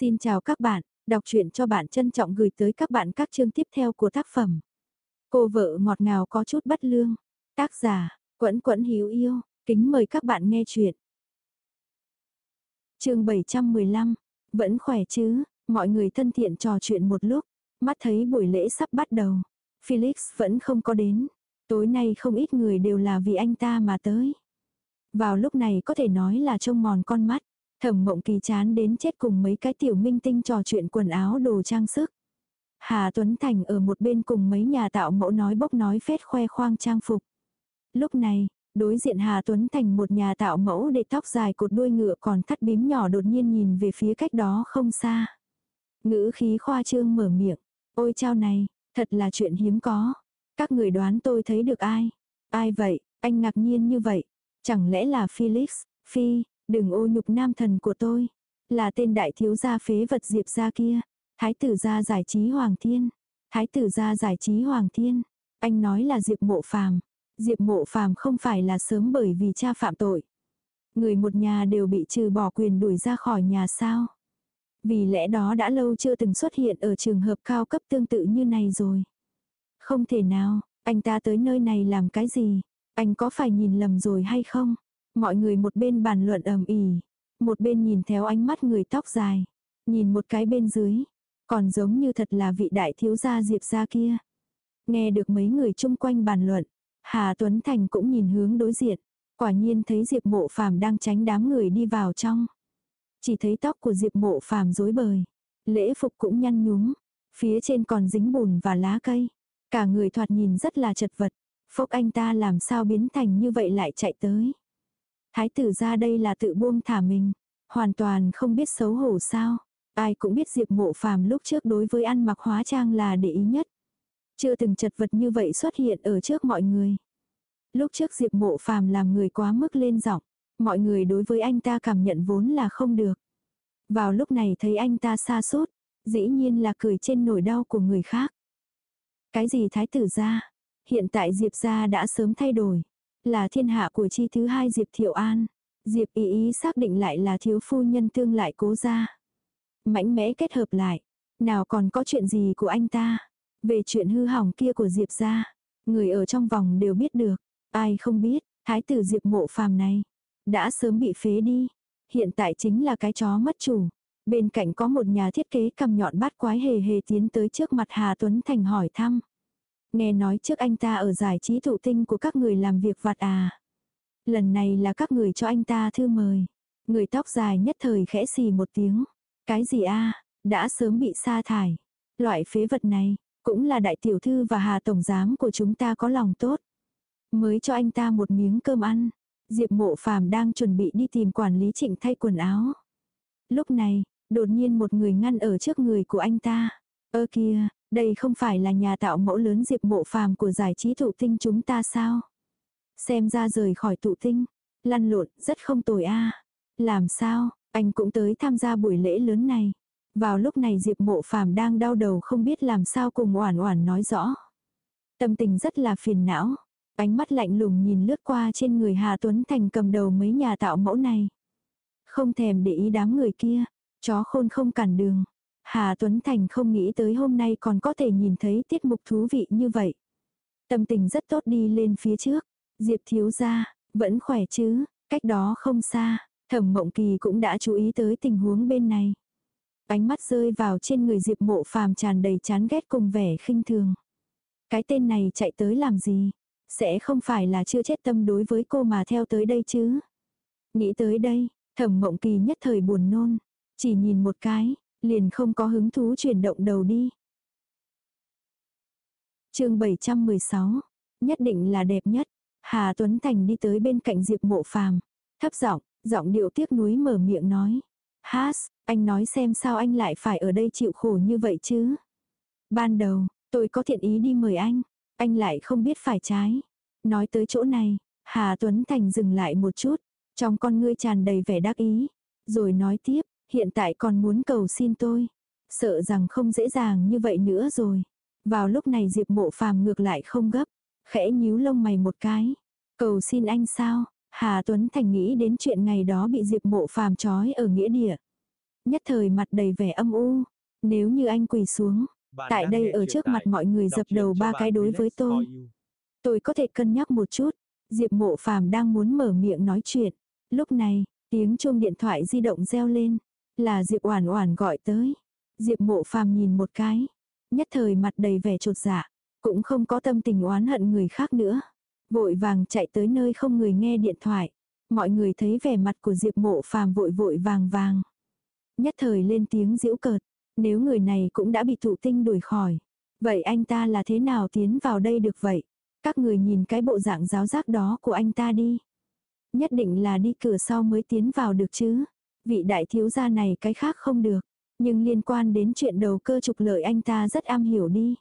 Xin chào các bạn, đọc truyện cho bạn trân trọng gửi tới các bạn các chương tiếp theo của tác phẩm. Cô vợ ngọt ngào có chút bất lương. Tác giả, Quẫn Quẫn Hiếu Yêu, kính mời các bạn nghe truyện. Chương 715, vẫn khỏe chứ? Mọi người thân thiện trò chuyện một lúc, mắt thấy buổi lễ sắp bắt đầu. Felix vẫn không có đến. Tối nay không ít người đều là vì anh ta mà tới. Vào lúc này có thể nói là trông mòn con mắt. Thẩm mộng kỳ chán đến chết cùng mấy cái tiểu minh tinh trò chuyện quần áo đồ trang sức. Hà Tuấn Thành ở một bên cùng mấy nhà tạo mẫu nói bốc nói phết khoe khoang trang phục. Lúc này, đối diện Hà Tuấn Thành một nhà tạo mẫu để tóc dài cột đuôi ngựa còn thắt bím nhỏ đột nhiên nhìn về phía cách đó không xa. Ngữ khí khoa trương mở miệng. Ôi chao này, thật là chuyện hiếm có. Các người đoán tôi thấy được ai? Ai vậy? Anh ngạc nhiên như vậy. Chẳng lẽ là Felix? Phi, Đừng ô nhục nam thần của tôi. Là tên đại thiếu gia phế vật Diệp gia kia. Thái tử gia giải trí Hoàng Thiên. Thái tử gia giải trí Hoàng Thiên. Anh nói là Diệp mộ phàm. Diệp mộ phàm không phải là sớm bởi vì cha phạm tội. Người một nhà đều bị trừ bỏ quyền đuổi ra khỏi nhà sao. Vì lẽ đó đã lâu chưa từng xuất hiện ở trường hợp cao cấp tương tự như này rồi. Không thể nào, anh ta tới nơi này làm cái gì? Anh có phải nhìn lầm rồi hay không? Mọi người một bên bàn luận ầm ĩ, một bên nhìn theo ánh mắt người tóc dài, nhìn một cái bên dưới, còn giống như thật là vị đại thiếu gia Diệp gia kia. Nghe được mấy người chung quanh bàn luận, Hà Tuấn Thành cũng nhìn hướng đối diện, quả nhiên thấy Diệp Mộ Phàm đang tránh đám người đi vào trong. Chỉ thấy tóc của Diệp Mộ Phàm rối bời, lễ phục cũng nhăn nhúm, phía trên còn dính bùn và lá cây, cả người thoạt nhìn rất là chật vật. Phốc anh ta làm sao biến thành như vậy lại chạy tới. Thái tử ra đây là tự buông thả mình, hoàn toàn không biết xấu hổ sao. Ai cũng biết Diệp Mộ Phàm lúc trước đối với ăn mặc hóa trang là để ý nhất. Chưa từng chật vật như vậy xuất hiện ở trước mọi người. Lúc trước Diệp Mộ Phàm làm người quá mức lên giọng, mọi người đối với anh ta cảm nhận vốn là không được. Vào lúc này thấy anh ta xa sút dĩ nhiên là cười trên nỗi đau của người khác. Cái gì thái tử ra? Hiện tại Diệp gia đã sớm thay đổi. Là thiên hạ của chi thứ hai Diệp Thiệu An. Diệp ý ý xác định lại là thiếu phu nhân tương lại cố ra. Mãnh mẽ kết hợp lại. Nào còn có chuyện gì của anh ta. Về chuyện hư hỏng kia của Diệp ra. Người ở trong vòng đều biết được. Ai không biết, thái tử Diệp mộ phàm này. Đã sớm bị phế đi. Hiện tại chính là cái chó mất chủ. Bên cạnh có một nhà thiết kế cầm nhọn bát quái hề hề tiến tới trước mặt Hà Tuấn Thành hỏi thăm. Nghe nói trước anh ta ở giải trí thụ tinh của các người làm việc vặt à. Lần này là các người cho anh ta thư mời. Người tóc dài nhất thời khẽ xì một tiếng. Cái gì a đã sớm bị sa thải. Loại phế vật này, cũng là đại tiểu thư và hà tổng giám của chúng ta có lòng tốt. Mới cho anh ta một miếng cơm ăn. Diệp mộ phàm đang chuẩn bị đi tìm quản lý trịnh thay quần áo. Lúc này, đột nhiên một người ngăn ở trước người của anh ta. Ơ kìa, đây không phải là nhà tạo mẫu lớn diệp mộ phàm của giải trí thụ tinh chúng ta sao? Xem ra rời khỏi thụ tinh, lăn lộn rất không tồi a. Làm sao, anh cũng tới tham gia buổi lễ lớn này. Vào lúc này Diệp Mộ Phàm đang đau đầu không biết làm sao cùng Oản Oản nói rõ. Tâm tình rất là phiền não, ánh mắt lạnh lùng nhìn lướt qua trên người Hà Tuấn Thành cầm đầu mấy nhà tạo mẫu này. Không thèm để ý đám người kia, chó khôn không cản đường, Hà Tuấn Thành không nghĩ tới hôm nay còn có thể nhìn thấy tiết mục thú vị như vậy. Tâm tình rất tốt đi lên phía trước. Diệp thiếu gia, vẫn khỏe chứ, cách đó không xa, thẩm mộng kỳ cũng đã chú ý tới tình huống bên này. Ánh mắt rơi vào trên người Diệp mộ phàm tràn đầy chán ghét cùng vẻ khinh thường. Cái tên này chạy tới làm gì? Sẽ không phải là chưa chết tâm đối với cô mà theo tới đây chứ? Nghĩ tới đây, thẩm mộng kỳ nhất thời buồn nôn. Chỉ nhìn một cái, liền không có hứng thú chuyển động đầu đi. chương 716, nhất định là đẹp nhất. Hà Tuấn Thành đi tới bên cạnh Diệp Mộ Phàm, thấp giọng, giọng điệu tiếc nuối mở miệng nói: "Has, anh nói xem sao anh lại phải ở đây chịu khổ như vậy chứ? Ban đầu, tôi có thiện ý đi mời anh, anh lại không biết phải trái." Nói tới chỗ này, Hà Tuấn Thành dừng lại một chút, trong con ngươi tràn đầy vẻ đắc ý, rồi nói tiếp, hiện tại còn muốn cầu xin tôi. Sợ rằng không dễ dàng như vậy nữa rồi. Vào lúc này Diệp mộ phàm ngược lại không gấp. Khẽ nhíu lông mày một cái. Cầu xin anh sao? Hà Tuấn Thành nghĩ đến chuyện ngày đó bị Diệp mộ phàm trói ở nghĩa địa. Nhất thời mặt đầy vẻ âm u. Nếu như anh quỳ xuống, tại đây ở trước mặt mọi người dập đầu ba cái đối với tôi. Tôi có thể cân nhắc một chút. Diệp mộ phàm đang muốn mở miệng nói chuyện. Lúc này, tiếng chuông điện thoại di động reo lên. Là Diệp Oản Oản gọi tới. Diệp Mộ Phàm nhìn một cái, nhất thời mặt đầy vẻ trột dạ, cũng không có tâm tình oán hận người khác nữa. Vội vàng chạy tới nơi không người nghe điện thoại. Mọi người thấy vẻ mặt của Diệp Mộ Phàm vội vội vàng vàng. Nhất thời lên tiếng giễu cợt, nếu người này cũng đã bị thụ tinh đuổi khỏi, vậy anh ta là thế nào tiến vào đây được vậy? Các người nhìn cái bộ dạng giáo giác đó của anh ta đi. Nhất định là đi cửa sau mới tiến vào được chứ. Vị đại thiếu gia này cái khác không được. Nhưng liên quan đến chuyện đầu cơ trục lợi anh ta rất am hiểu đi.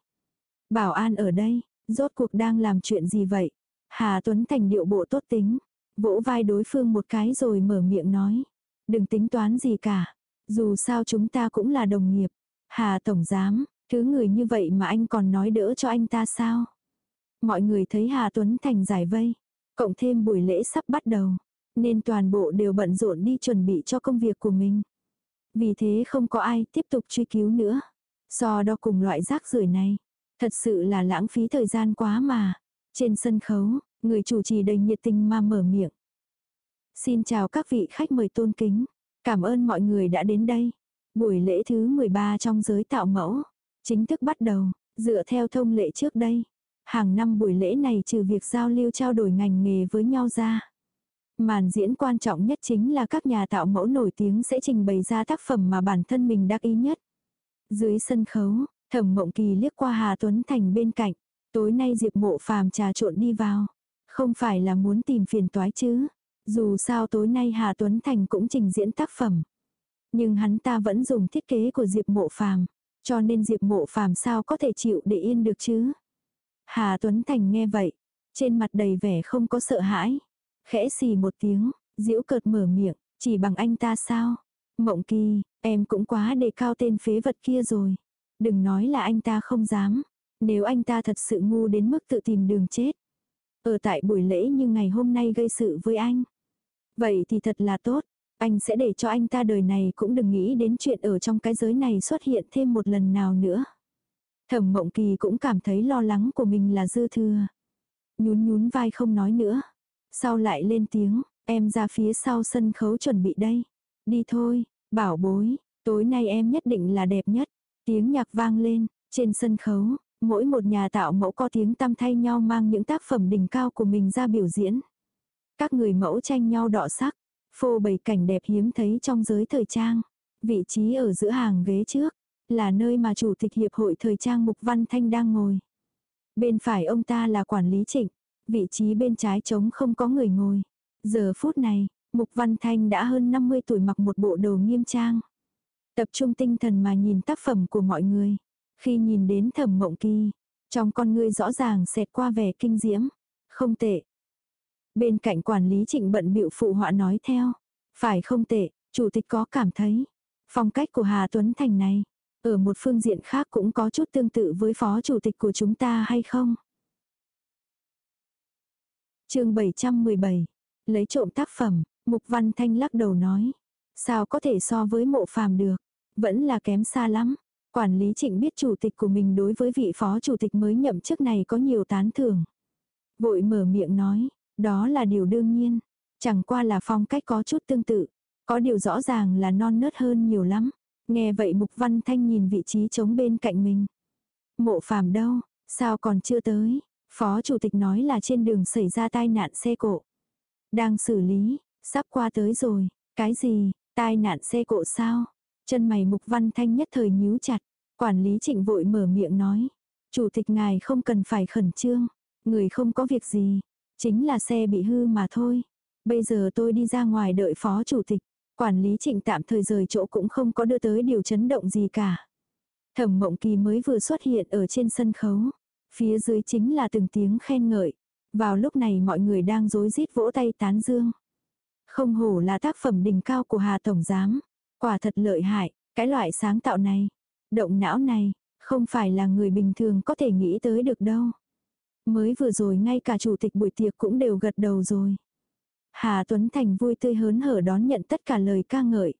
Bảo an ở đây, rốt cuộc đang làm chuyện gì vậy? Hà Tuấn Thành điệu bộ tốt tính, vỗ vai đối phương một cái rồi mở miệng nói. Đừng tính toán gì cả, dù sao chúng ta cũng là đồng nghiệp. Hà Tổng Giám, thứ người như vậy mà anh còn nói đỡ cho anh ta sao? Mọi người thấy Hà Tuấn Thành giải vây, cộng thêm buổi lễ sắp bắt đầu, nên toàn bộ đều bận rộn đi chuẩn bị cho công việc của mình. Vì thế không có ai tiếp tục truy cứu nữa. So đo cùng loại rác rưởi này, thật sự là lãng phí thời gian quá mà. Trên sân khấu, người chủ trì đầy nhiệt tình mà mở miệng. Xin chào các vị khách mời tôn kính. Cảm ơn mọi người đã đến đây. Buổi lễ thứ 13 trong giới tạo mẫu. Chính thức bắt đầu, dựa theo thông lệ trước đây. Hàng năm buổi lễ này trừ việc giao lưu trao đổi ngành nghề với nhau ra. Màn diễn quan trọng nhất chính là các nhà tạo mẫu nổi tiếng sẽ trình bày ra tác phẩm mà bản thân mình đắc ý nhất. Dưới sân khấu, thẩm mộng kỳ liếc qua Hà Tuấn Thành bên cạnh. Tối nay Diệp mộ phàm trà trộn đi vào. Không phải là muốn tìm phiền toái chứ. Dù sao tối nay Hà Tuấn Thành cũng trình diễn tác phẩm. Nhưng hắn ta vẫn dùng thiết kế của Diệp mộ phàm. Cho nên Diệp mộ phàm sao có thể chịu để yên được chứ. Hà Tuấn Thành nghe vậy. Trên mặt đầy vẻ không có sợ hãi. Khẽ xì một tiếng, diễu cợt mở miệng, chỉ bằng anh ta sao? Mộng kỳ, em cũng quá đề cao tên phế vật kia rồi. Đừng nói là anh ta không dám. Nếu anh ta thật sự ngu đến mức tự tìm đường chết. Ở tại buổi lễ như ngày hôm nay gây sự với anh. Vậy thì thật là tốt. Anh sẽ để cho anh ta đời này cũng đừng nghĩ đến chuyện ở trong cái giới này xuất hiện thêm một lần nào nữa. Thẩm Mộng Kỳ cũng cảm thấy lo lắng của mình là dư thừa. Nhún nhún vai không nói nữa. Sau lại lên tiếng, em ra phía sau sân khấu chuẩn bị đây. Đi thôi, bảo bối, tối nay em nhất định là đẹp nhất. Tiếng nhạc vang lên, trên sân khấu, mỗi một nhà tạo mẫu có tiếng tăm thay nhau mang những tác phẩm đỉnh cao của mình ra biểu diễn. Các người mẫu tranh nhau đỏ sắc, phô bày cảnh đẹp hiếm thấy trong giới thời trang. Vị trí ở giữa hàng ghế trước, là nơi mà chủ tịch hiệp hội thời trang Mục Văn Thanh đang ngồi. Bên phải ông ta là quản lý trịnh, vị trí bên trái trống không có người ngồi. Giờ phút này, Mục Văn Thanh đã hơn 50 tuổi mặc một bộ đồ nghiêm trang. Tập trung tinh thần mà nhìn tác phẩm của mọi người. Khi nhìn đến thẩm mộng kỳ, trong con ngươi rõ ràng xẹt qua vẻ kinh diễm. Không tệ. Bên cạnh quản lý trịnh bận biểu phụ họa nói theo. Phải không tệ, chủ tịch có cảm thấy. Phong cách của Hà Tuấn Thành này, ở một phương diện khác cũng có chút tương tự với phó chủ tịch của chúng ta hay không? Chương 717. Lấy trộm tác phẩm, Mục Văn Thanh lắc đầu nói. Sao có thể so với mộ phàm được? Vẫn là kém xa lắm. Quản lý trịnh biết chủ tịch của mình đối với vị phó chủ tịch mới nhậm chức này có nhiều tán thưởng. Vội mở miệng nói, đó là điều đương nhiên. Chẳng qua là phong cách có chút tương tự. Có điều rõ ràng là non nớt hơn nhiều lắm. Nghe vậy Mục Văn Thanh nhìn vị trí trống bên cạnh mình. Mộ phàm đâu, sao còn chưa tới? Phó chủ tịch nói là trên đường xảy ra tai nạn xe cộ. Đang xử lý, sắp qua tới rồi. Cái gì, tai nạn xe cộ sao? Chân mày mục văn thanh nhất thời nhíu chặt. Quản lý trịnh vội mở miệng nói. Chủ tịch ngài không cần phải khẩn trương. Người không có việc gì. Chính là xe bị hư mà thôi. Bây giờ tôi đi ra ngoài đợi phó chủ tịch. Quản lý trịnh tạm thời rời chỗ cũng không có đưa tới điều chấn động gì cả. Thẩm mộng kỳ mới vừa xuất hiện ở trên sân khấu. Phía dưới chính là từng tiếng khen ngợi. Vào lúc này mọi người đang rối rít vỗ tay tán dương. Không hổ là tác phẩm đỉnh cao của Hà Tổng Giám. Quả thật lợi hại, cái loại sáng tạo này, động não này, không phải là người bình thường có thể nghĩ tới được đâu. Mới vừa rồi ngay cả chủ tịch buổi tiệc cũng đều gật đầu rồi. Hà Tuấn Thành vui tươi hớn hở đón nhận tất cả lời ca ngợi.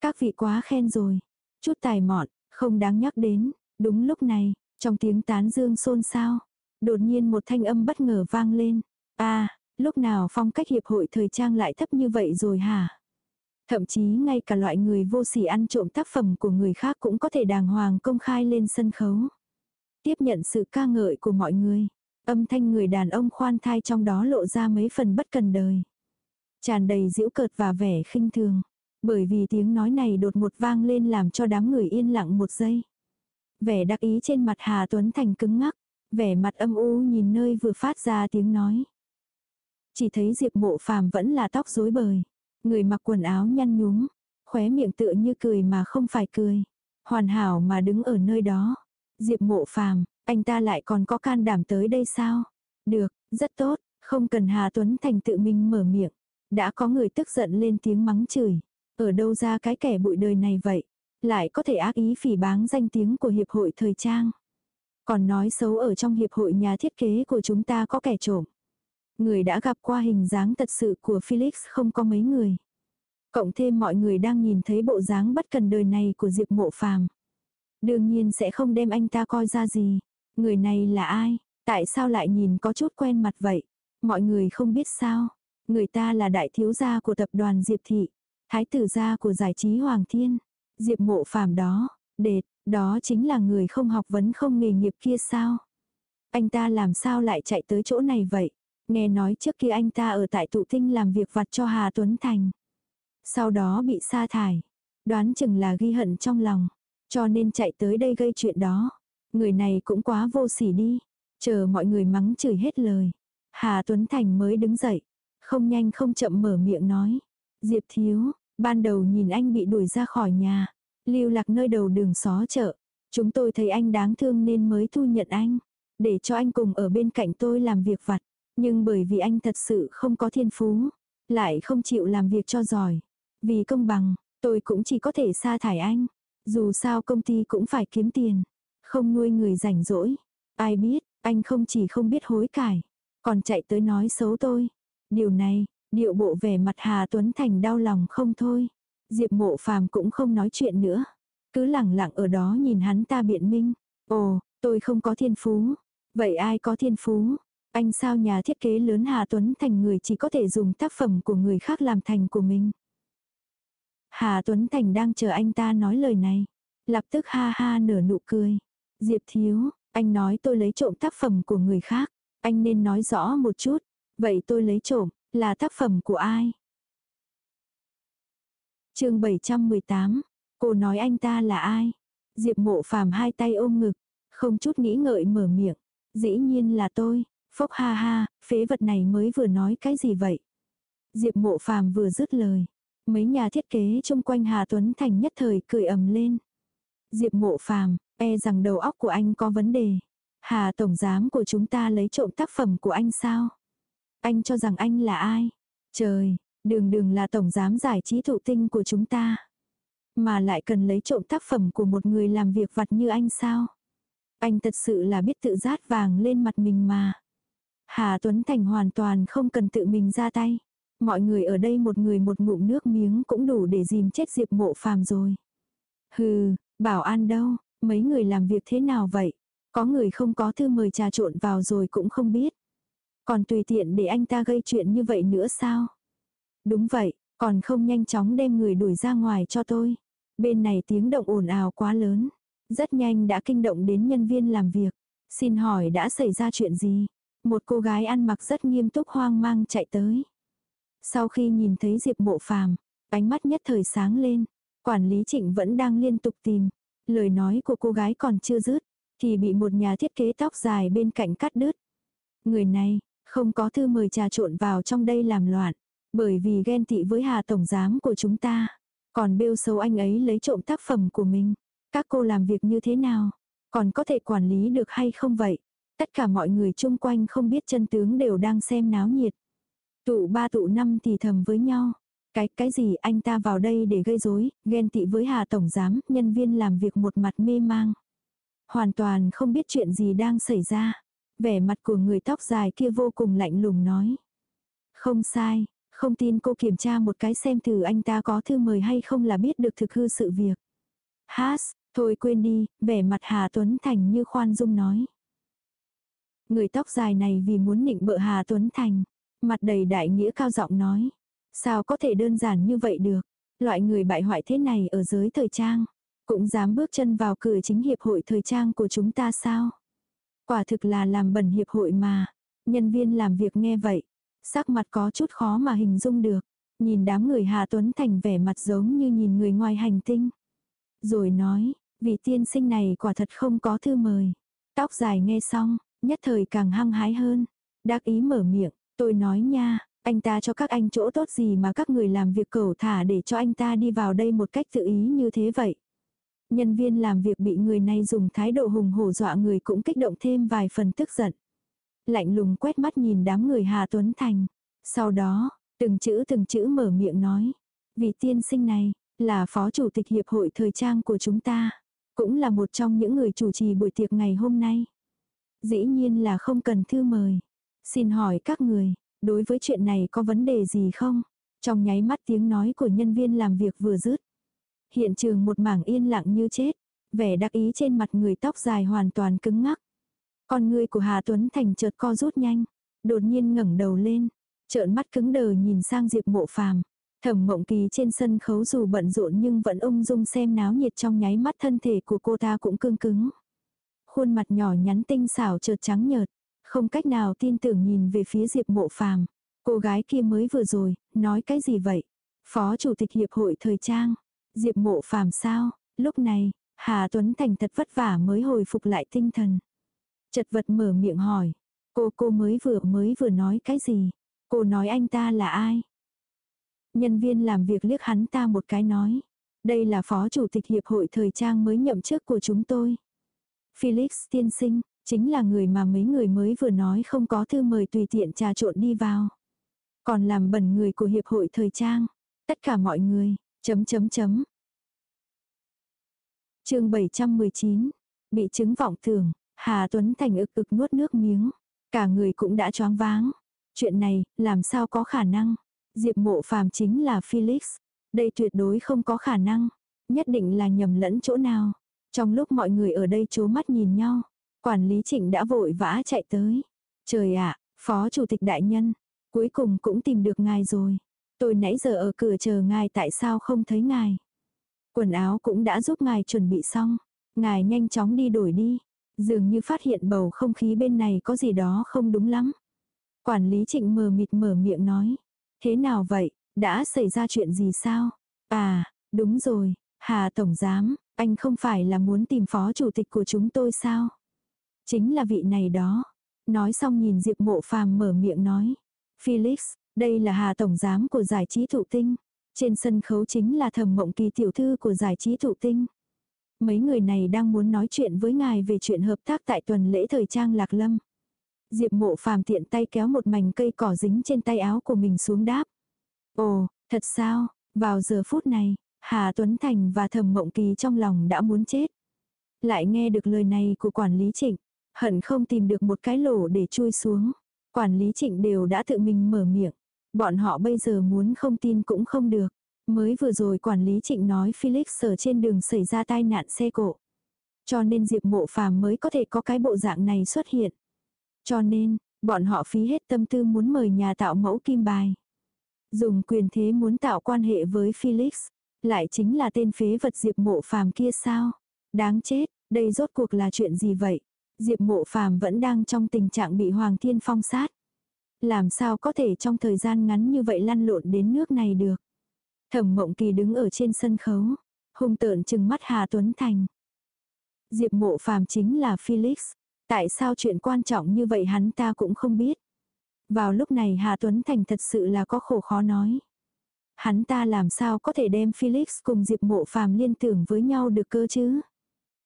Các vị quá khen rồi. Chút tài mọn, không đáng nhắc đến. Đúng lúc này, trong tiếng tán dương xôn xao, đột nhiên một thanh âm bất ngờ vang lên. a lúc nào phong cách hiệp hội thời trang lại thấp như vậy rồi hả? Thậm chí ngay cả loại người vô sỉ ăn trộm tác phẩm của người khác cũng có thể đàng hoàng công khai lên sân khấu. Tiếp nhận sự ca ngợi của mọi người. Âm thanh người đàn ông khoan thai trong đó lộ ra mấy phần bất cần đời. Tràn đầy giễu cợt và vẻ khinh thường. Bởi vì tiếng nói này đột ngột vang lên làm cho đám người yên lặng một giây. Vẻ đặc ý trên mặt Hà Tuấn Thành cứng ngắc. Vẻ mặt âm u nhìn nơi vừa phát ra tiếng nói. Chỉ thấy Diệp mộ phàm vẫn là tóc rối bời. Người mặc quần áo nhăn nhúm. Khóe miệng tựa như cười mà không phải cười. Hoàn hảo mà đứng ở nơi đó. Diệp mộ phàm, anh ta lại còn có can đảm tới đây sao? Được, rất tốt, không cần Hà Tuấn Thành tự mình mở miệng. Đã có người tức giận lên tiếng mắng chửi. Ở đâu ra cái kẻ bụi đời này vậy? Lại có thể ác ý phỉ báng danh tiếng của Hiệp hội Thời trang. Còn nói xấu ở trong Hiệp hội nhà thiết kế của chúng ta có kẻ trộm. Người đã gặp qua hình dáng thật sự của Felix không có mấy người. Cộng thêm mọi người đang nhìn thấy bộ dáng bất cần đời này của Diệp Mộ Phàm. Đương nhiên sẽ không đem anh ta coi ra gì. Người này là ai? Tại sao lại nhìn có chút quen mặt vậy? Mọi người không biết sao. Người ta là đại thiếu gia của tập đoàn Diệp Thị. Thái tử gia của giải trí Hoàng Thiên. Diệp mộ phàm đó. Đệt, đó chính là người không học vấn không nghề nghiệp kia sao? Anh ta làm sao lại chạy tới chỗ này vậy? Nghe nói trước kia anh ta ở tại tụ tinh làm việc vặt cho Hà Tuấn Thành. Sau đó bị sa thải. Đoán chừng là ghi hận trong lòng. Cho nên chạy tới đây gây chuyện đó. Người này cũng quá vô sỉ đi. Chờ mọi người mắng chửi hết lời. Hà Tuấn Thành mới đứng dậy. Không nhanh không chậm mở miệng nói. Diệp thiếu, ban đầu nhìn anh bị đuổi ra khỏi nhà. Lưu lạc nơi đầu đường xó chợ. Chúng tôi thấy anh đáng thương nên mới thu nhận anh. Để cho anh cùng ở bên cạnh tôi làm việc vặt. Nhưng bởi vì anh thật sự không có thiên phú. Lại không chịu làm việc cho giỏi. Vì công bằng, tôi cũng chỉ có thể sa thải anh. Dù sao công ty cũng phải kiếm tiền. Không nuôi người rảnh rỗi. Ai biết, anh không chỉ không biết hối cải. Còn chạy tới nói xấu tôi. Điều này, điệu bộ vẻ mặt Hà Tuấn Thành đau lòng không thôi. Diệp mộ phàm cũng không nói chuyện nữa. Cứ lẳng lặng ở đó nhìn hắn ta biện minh. Ồ, tôi không có thiên phú. Vậy ai có thiên phú? Anh sao nhà thiết kế lớn Hà Tuấn Thành người chỉ có thể dùng tác phẩm của người khác làm thành của mình. Hà Tuấn Thành đang chờ anh ta nói lời này. Lập tức ha ha nở nụ cười. Diệp thiếu, anh nói tôi lấy trộm tác phẩm của người khác. Anh nên nói rõ một chút. Vậy tôi lấy trộm, là tác phẩm của ai? chương 718. Cô nói anh ta là ai? Diệp mộ phàm hai tay ôm ngực. Không chút nghĩ ngợi mở miệng. Dĩ nhiên là tôi. Phốc ha ha, phế vật này mới vừa nói cái gì vậy? Diệp mộ phàm vừa dứt lời. Mấy nhà thiết kế chung quanh Hà Tuấn Thành nhất thời cười ầm lên. Diệp mộ phàm, e rằng đầu óc của anh có vấn đề. Hà Tổng Giám của chúng ta lấy trộm tác phẩm của anh sao? Anh cho rằng anh là ai? Trời, đường đường là Tổng Giám giải trí thụ tinh của chúng ta. Mà lại cần lấy trộm tác phẩm của một người làm việc vặt như anh sao? Anh thật sự là biết tự rát vàng lên mặt mình mà. Hà Tuấn Thành hoàn toàn không cần tự mình ra tay. Mọi người ở đây một người một ngụm nước miếng cũng đủ để dìm chết Diệp mộ phàm rồi. Hừ, bảo an đâu, mấy người làm việc thế nào vậy? Có người không có thư mời trà trộn vào rồi cũng không biết. Còn tùy tiện để anh ta gây chuyện như vậy nữa sao? Đúng vậy, còn không nhanh chóng đem người đuổi ra ngoài cho tôi. Bên này tiếng động ồn ào quá lớn. Rất nhanh đã kinh động đến nhân viên làm việc. Xin hỏi đã xảy ra chuyện gì? Một cô gái ăn mặc rất nghiêm túc hoang mang chạy tới. Sau khi nhìn thấy Diệp Mộ Phàm, ánh mắt nhất thời sáng lên, quản lý Trịnh vẫn đang liên tục tìm. Lời nói của cô gái còn chưa dứt, thì bị một nhà thiết kế tóc dài bên cạnh cắt đứt. Người này, không có thư mời trà trộn vào trong đây làm loạn, bởi vì ghen tị với Hà Tổng Giám của chúng ta. Còn bêu xấu anh ấy lấy trộm tác phẩm của mình. Các cô làm việc như thế nào? Còn có thể quản lý được hay không vậy? Tất cả mọi người chung quanh không biết chân tướng đều đang xem náo nhiệt. Tụ ba tụ năm thì thầm với nhau. Cái, cái gì anh ta vào đây để gây rối, ghen tị với Hà Tổng Giám, nhân viên làm việc một mặt mê mang. Hoàn toàn không biết chuyện gì đang xảy ra. Vẻ mặt của người tóc dài kia vô cùng lạnh lùng nói. Không sai, Không tin cô kiểm tra một cái xem thử anh ta có thư mời hay không là biết được thực hư sự việc. Has, thôi quên đi, vẻ mặt Hà Tuấn Thành như khoan dung nói. Người tóc dài này vì muốn nịnh bợ Hà Tuấn Thành, mặt đầy đại nghĩa cao giọng nói. Sao có thể đơn giản như vậy được, loại người bại hoại thế này ở giới thời trang, cũng dám bước chân vào cửa chính hiệp hội thời trang của chúng ta sao? Quả thực là làm bẩn hiệp hội mà. Nhân viên làm việc nghe vậy, sắc mặt có chút khó mà hình dung được. Nhìn đám người Hà Tuấn Thành vẻ mặt giống như nhìn người ngoài hành tinh. Rồi nói, vị tiên sinh này quả thật không có thư mời. Tóc dài nghe xong, nhất thời càng hăng hái hơn. Đắc ý mở miệng, tôi nói nha, anh ta cho các anh chỗ tốt gì mà các người làm việc cẩu thả để cho anh ta đi vào đây một cách tự ý như thế vậy. Nhân viên làm việc bị người này dùng thái độ hùng hổ dọa người cũng kích động thêm vài phần tức giận. Lạnh lùng quét mắt nhìn đám người Hà Tuấn Thành. Sau đó, từng chữ từng chữ mở miệng nói. Vị tiên sinh này, là phó chủ tịch hiệp hội thời trang của chúng ta. Cũng là một trong những người chủ trì buổi tiệc ngày hôm nay. Dĩ nhiên là không cần thư mời. Xin hỏi các người, đối với chuyện này có vấn đề gì không? Trong nháy mắt tiếng nói của nhân viên làm việc vừa dứt. Hiện trường một mảng yên lặng như chết. Vẻ đắc ý trên mặt người tóc dài hoàn toàn cứng ngắc. Con người của Hà Tuấn Thành chợt co rút nhanh. Đột nhiên ngẩng đầu lên. Trợn mắt cứng đờ nhìn sang Diệp mộ phàm. Thẩm mộng kỳ trên sân khấu dù bận rộn nhưng vẫn ung dung xem náo nhiệt trong nháy mắt thân thể của cô ta cũng cương cứng. Khuôn mặt nhỏ nhắn tinh xảo chợt trắng nhợt. Không cách nào tin tưởng nhìn về phía Diệp mộ phàm. Cô gái kia mới vừa rồi, nói cái gì vậy? Phó chủ tịch hiệp hội thời trang. Diệp mộ phàm sao? Lúc này, Hà Tuấn Thành thật vất vả mới hồi phục lại tinh thần. Chật vật mở miệng hỏi. Cô cô mới vừa mới vừa nói cái gì? Cô nói anh ta là ai? Nhân viên làm việc liếc hắn ta một cái nói. Đây là phó chủ tịch hiệp hội thời trang mới nhậm chức của chúng tôi. Felix tiên sinh, chính là người mà mấy người mới vừa nói không có thư mời tùy tiện trà trộn đi vào. Còn làm bẩn người của hiệp hội thời trang. Tất cả mọi người, chấm chấm chấm. chương 719, bị chứng vọng tưởng, Hà Tuấn Thành ực ực nuốt nước miếng. Cả người cũng đã choáng váng. Chuyện này, làm sao có khả năng? Diệp mộ phàm chính là Felix. Đây tuyệt đối không có khả năng. Nhất định là nhầm lẫn chỗ nào. Trong lúc mọi người ở đây chố mắt nhìn nhau, quản lý trịnh đã vội vã chạy tới. Trời ạ, phó chủ tịch đại nhân, cuối cùng cũng tìm được ngài rồi. Tôi nãy giờ ở cửa chờ ngài tại sao không thấy ngài. Quần áo cũng đã giúp ngài chuẩn bị xong. Ngài nhanh chóng đi đổi đi. Dường như phát hiện bầu không khí bên này có gì đó không đúng lắm. Quản lý trịnh mờ mịt mở miệng nói. Thế nào vậy, đã xảy ra chuyện gì sao? À, đúng rồi, Hà Tổng Giám, anh không phải là muốn tìm phó chủ tịch của chúng tôi sao? Chính là vị này đó. Nói xong nhìn Diệp Mộ Phàm mở miệng nói. Felix, đây là Hà Tổng Giám của giải trí thụ tinh. Trên sân khấu chính là thầm mộng kỳ tiểu thư của giải trí thụ tinh. Mấy người này đang muốn nói chuyện với ngài về chuyện hợp tác tại tuần lễ thời trang Lạc Lâm. Diệp mộ phàm tiện tay kéo một mảnh cây cỏ dính trên tay áo của mình xuống đáp. Ồ, thật sao, vào giờ phút này, Hà Tuấn Thành và Thẩm Mộng Kỳ trong lòng đã muốn chết. Lại nghe được lời này của quản lý trịnh, hận không tìm được một cái lỗ để chui xuống. Quản lý trịnh đều đã tự mình mở miệng. Bọn họ bây giờ muốn không tin cũng không được. Mới vừa rồi quản lý trịnh nói Felix ở trên đường xảy ra tai nạn xe cộ. Cho nên Diệp Mộ Phàm mới có thể có cái bộ dạng này xuất hiện. Cho nên, bọn họ phí hết tâm tư muốn mời nhà tạo mẫu kim bài. Dùng quyền thế muốn tạo quan hệ với Felix. Lại chính là tên phế vật Diệp Mộ Phàm kia sao? Đáng chết, đây rốt cuộc là chuyện gì vậy? Diệp Mộ Phàm vẫn đang trong tình trạng bị Hoàng Thiên Phong sát. Làm sao có thể trong thời gian ngắn như vậy lăn lộn đến nước này được? Thẩm Mộng Kỳ đứng ở trên sân khấu, hung tợn chừng mắt Hà Tuấn Thành. Diệp Mộ Phàm chính là Felix, Tại sao chuyện quan trọng như vậy hắn ta cũng không biết. Vào lúc này Hà Tuấn Thành thật sự là có khổ khó nói. Hắn ta làm sao có thể đem Felix cùng Diệp Mộ Phàm liên tưởng với nhau được cơ chứ?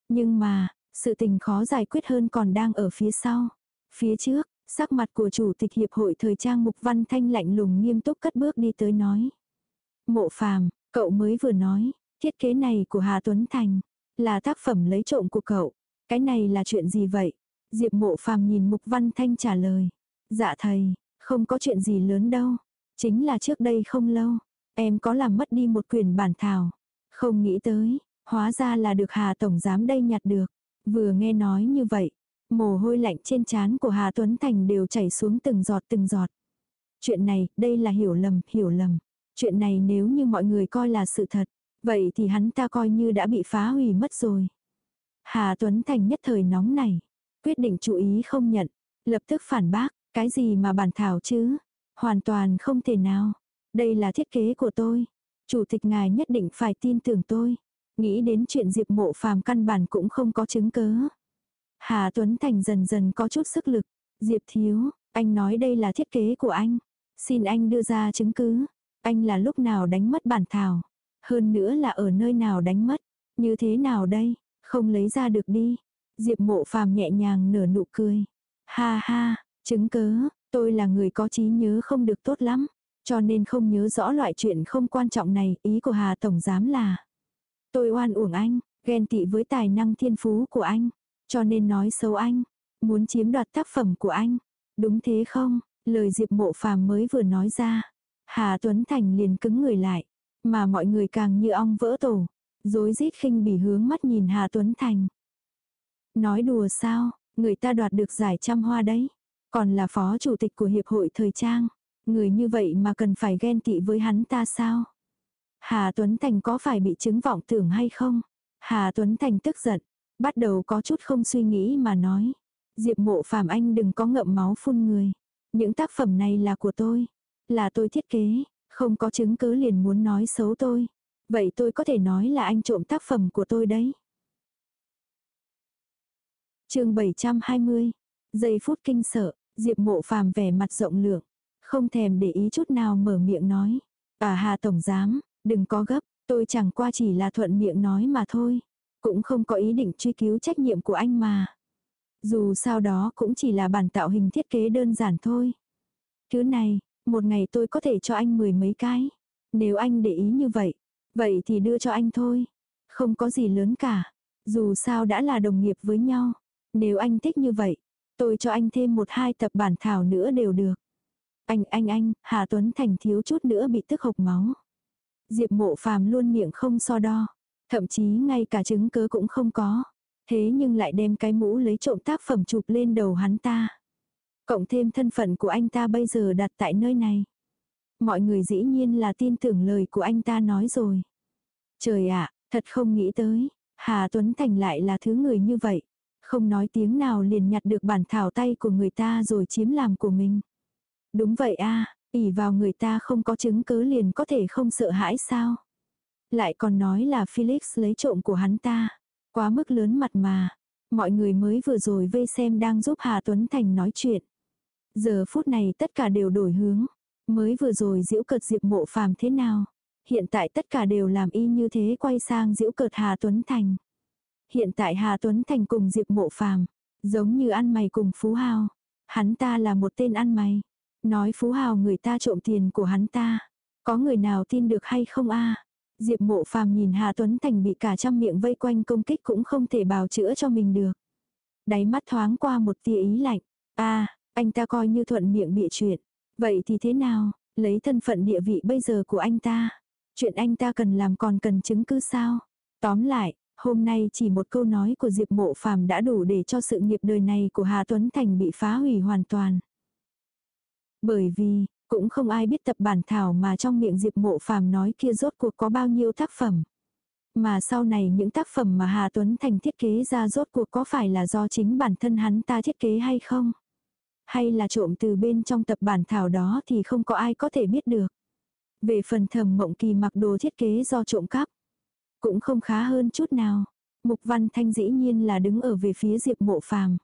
Nhưng mà, sự tình khó giải quyết hơn còn đang ở phía sau. Phía trước, sắc mặt của chủ tịch hiệp hội thời trang Mục Văn Thanh lạnh lùng nghiêm túc cất bước đi tới nói. Mộ Phàm, cậu mới vừa nói, thiết kế này của Hà Tuấn Thành là tác phẩm lấy trộm của cậu. Cái này là chuyện gì vậy? Diệp mộ phàm nhìn Mục Văn Thanh trả lời. Dạ thầy, không có chuyện gì lớn đâu. Chính là trước đây không lâu, em có làm mất đi một quyển bản thảo. Không nghĩ tới, hóa ra là được Hà Tổng Giám đây nhặt được. Vừa nghe nói như vậy, mồ hôi lạnh trên trán của Hà Tuấn Thành đều chảy xuống từng giọt từng giọt. Chuyện này, đây là hiểu lầm, hiểu lầm. Chuyện này nếu như mọi người coi là sự thật, vậy thì hắn ta coi như đã bị phá hủy mất rồi. Hà Tuấn Thành nhất thời nóng này, quyết định chú ý không nhận, lập tức phản bác, cái gì mà bản thảo chứ? Hoàn toàn không thể nào. Đây là thiết kế của tôi. Chủ tịch ngài nhất định phải tin tưởng tôi. Nghĩ đến chuyện Diệp Mộ Phàm căn bản cũng không có chứng cớ. Hà Tuấn Thành dần dần có chút sức lực. Diệp Thiếu, anh nói đây là thiết kế của anh. Xin anh đưa ra chứng cứ. Anh là lúc nào đánh mất bản thảo. Hơn nữa là ở nơi nào đánh mất. Như thế nào đây? Không lấy ra được đi. Diệp Mộ Phàm nhẹ nhàng nở nụ cười. Ha ha, chứng cớ, tôi là người có trí nhớ không được tốt lắm. Cho nên không nhớ rõ loại chuyện không quan trọng này, ý của Hà Tổng Giám là. Tôi oan uổng anh, ghen tị với tài năng thiên phú của anh. Cho nên nói xấu anh, muốn chiếm đoạt tác phẩm của anh. Đúng thế không? Lời Diệp Mộ Phàm mới vừa nói ra. Hà Tuấn Thành liền cứng người lại. Mà mọi người càng như ong vỡ tổ. rối rít khinh bỉ hướng mắt nhìn Hà Tuấn Thành. Nói đùa sao, người ta đoạt được giải trăm hoa đấy. Còn là phó chủ tịch của Hiệp hội Thời trang. Người như vậy mà cần phải ghen tị với hắn ta sao? Hà Tuấn Thành có phải bị chứng vọng tưởng hay không? Hà Tuấn Thành tức giận, bắt đầu có chút không suy nghĩ mà nói. Diệp mộ phàm anh đừng có ngậm máu phun người. Những tác phẩm này là của tôi. Là tôi thiết kế, không có chứng cứ liền muốn nói xấu tôi. Vậy tôi có thể nói là anh trộm tác phẩm của tôi đấy. chương 720. Giây phút kinh sợ, Diệp mộ phàm vẻ mặt rộng lượng. Không thèm để ý chút nào mở miệng nói. À Hà Tổng Giám, đừng có gấp, tôi chẳng qua chỉ là thuận miệng nói mà thôi. Cũng không có ý định truy cứu trách nhiệm của anh mà. Dù sao đó cũng chỉ là bản tạo hình thiết kế đơn giản thôi. Thứ này, một ngày tôi có thể cho anh mười mấy cái. Nếu anh để ý như vậy, vậy thì đưa cho anh thôi. Không có gì lớn cả. Dù sao đã là đồng nghiệp với nhau. Nếu anh thích như vậy, tôi cho anh thêm một hai tập bản thảo nữa đều được. Anh anh anh, Hà Tuấn Thành thiếu chút nữa bị tức hộc máu. Diệp mộ phàm luôn miệng không so đo. Thậm chí ngay cả chứng cớ cũng không có. Thế nhưng lại đem cái mũ lấy trộm tác phẩm chụp lên đầu hắn ta. Cộng thêm thân phận của anh ta bây giờ đặt tại nơi này. Mọi người dĩ nhiên là tin tưởng lời của anh ta nói rồi. Trời ạ, thật không nghĩ tới. Hà Tuấn Thành lại là thứ người như vậy. Không nói tiếng nào liền nhặt được bản thảo tay của người ta rồi chiếm làm của mình. Đúng vậy a à, ỉ vào người ta không có chứng cứ liền có thể không sợ hãi sao. Lại còn nói là Felix lấy trộm của hắn ta. Quá mức lớn mặt mà. Mọi người mới vừa rồi vây xem đang giúp Hà Tuấn Thành nói chuyện. Giờ phút này tất cả đều đổi hướng. Mới vừa rồi diễu cợt Diệp Mộ Phàm thế nào? Hiện tại tất cả đều làm y như thế quay sang diễu cợt Hà Tuấn Thành. Hiện tại Hà Tuấn Thành cùng Diệp Mộ Phàm, giống như ăn mày cùng Phú Hào. Hắn ta là một tên ăn mày, Nói phú hào người ta trộm tiền của hắn ta. Có người nào tin được hay không a Diệp mộ phàm nhìn Hà Tuấn Thành bị cả trăm miệng vây quanh công kích cũng không thể bào chữa cho mình được. Đáy mắt thoáng qua một tia ý lạnh. a anh ta coi như thuận miệng bịa chuyện. Vậy thì thế nào, lấy thân phận địa vị bây giờ của anh ta. Chuyện anh ta cần làm còn cần chứng cứ sao? Tóm lại, hôm nay chỉ một câu nói của Diệp Mộ Phàm đã đủ để cho sự nghiệp đời này của Hà Tuấn Thành bị phá hủy hoàn toàn. Bởi vì, cũng không ai biết tập bản thảo mà trong miệng Diệp Mộ Phàm nói kia rốt cuộc có bao nhiêu tác phẩm. Mà sau này những tác phẩm mà Hà Tuấn Thành thiết kế ra rốt cuộc có phải là do chính bản thân hắn ta thiết kế hay không? Hay là trộm từ bên trong tập bản thảo đó thì không có ai có thể biết được. Về phần thầm mộng kỳ mặc đồ thiết kế do trộm cắp, cũng không khá hơn chút nào. Mục Văn Thanh dĩ nhiên là đứng ở về phía Diệp Mộ Phàm.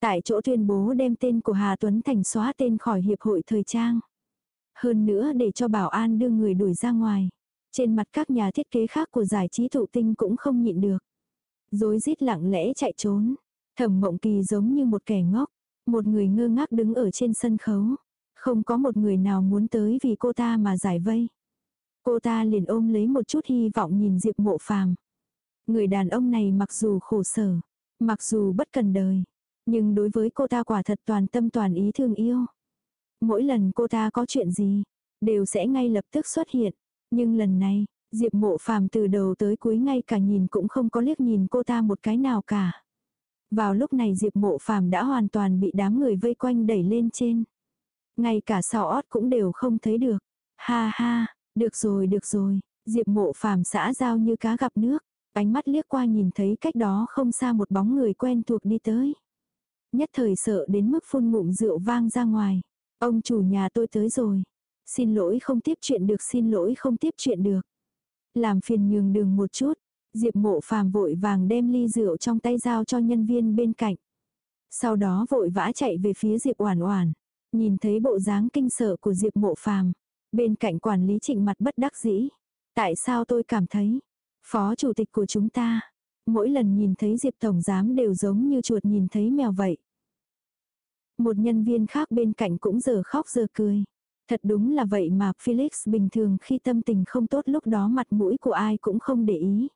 Tại chỗ tuyên bố đem tên của Hà Tuấn Thành xóa tên khỏi Hiệp hội Thời trang. Hơn nữa để cho bảo an đưa người đuổi ra ngoài. Trên mặt các nhà thiết kế khác của giải trí thụ tinh cũng không nhịn được. Dối rít lặng lẽ chạy trốn. Thẩm mộng kỳ giống như một kẻ ngốc. Một người ngơ ngác đứng ở trên sân khấu. Không có một người nào muốn tới vì cô ta mà giải vây. Cô ta liền ôm lấy một chút hy vọng nhìn Diệp mộ phàm. Người đàn ông này mặc dù khổ sở, mặc dù bất cần đời, nhưng đối với cô ta quả thật toàn tâm toàn ý thương yêu. Mỗi lần cô ta có chuyện gì, đều sẽ ngay lập tức xuất hiện. Nhưng lần này, Diệp mộ phàm từ đầu tới cuối ngay cả nhìn cũng không có liếc nhìn cô ta một cái nào cả. Vào lúc này Diệp mộ phàm đã hoàn toàn bị đám người vây quanh đẩy lên trên. Ngay cả sau ót cũng đều không thấy được. Ha ha, được rồi được rồi, Diệp mộ phàm xã giao như cá gặp nước. Ánh mắt liếc qua nhìn thấy cách đó không xa một bóng người quen thuộc đi tới. Nhất thời sợ đến mức phun ngụm rượu vang ra ngoài. Ông chủ nhà tôi tới rồi. Xin lỗi không tiếp chuyện được xin lỗi không tiếp chuyện được. Làm phiền nhường đường một chút. Diệp mộ phàm vội vàng đem ly rượu trong tay giao cho nhân viên bên cạnh. Sau đó vội vã chạy về phía Diệp Oản Oản, nhìn thấy bộ dáng kinh sợ của Diệp Mộ Phàm, bên cạnh quản lý Trịnh mặt bất đắc dĩ. Tại sao tôi cảm thấy, phó chủ tịch của chúng ta, mỗi lần nhìn thấy Diệp tổng giám đều giống như chuột nhìn thấy mèo vậy. Một nhân viên khác bên cạnh cũng giờ khóc giờ cười. Thật đúng là vậy mà Felix bình thường khi tâm tình không tốt lúc đó mặt mũi của ai cũng không để ý.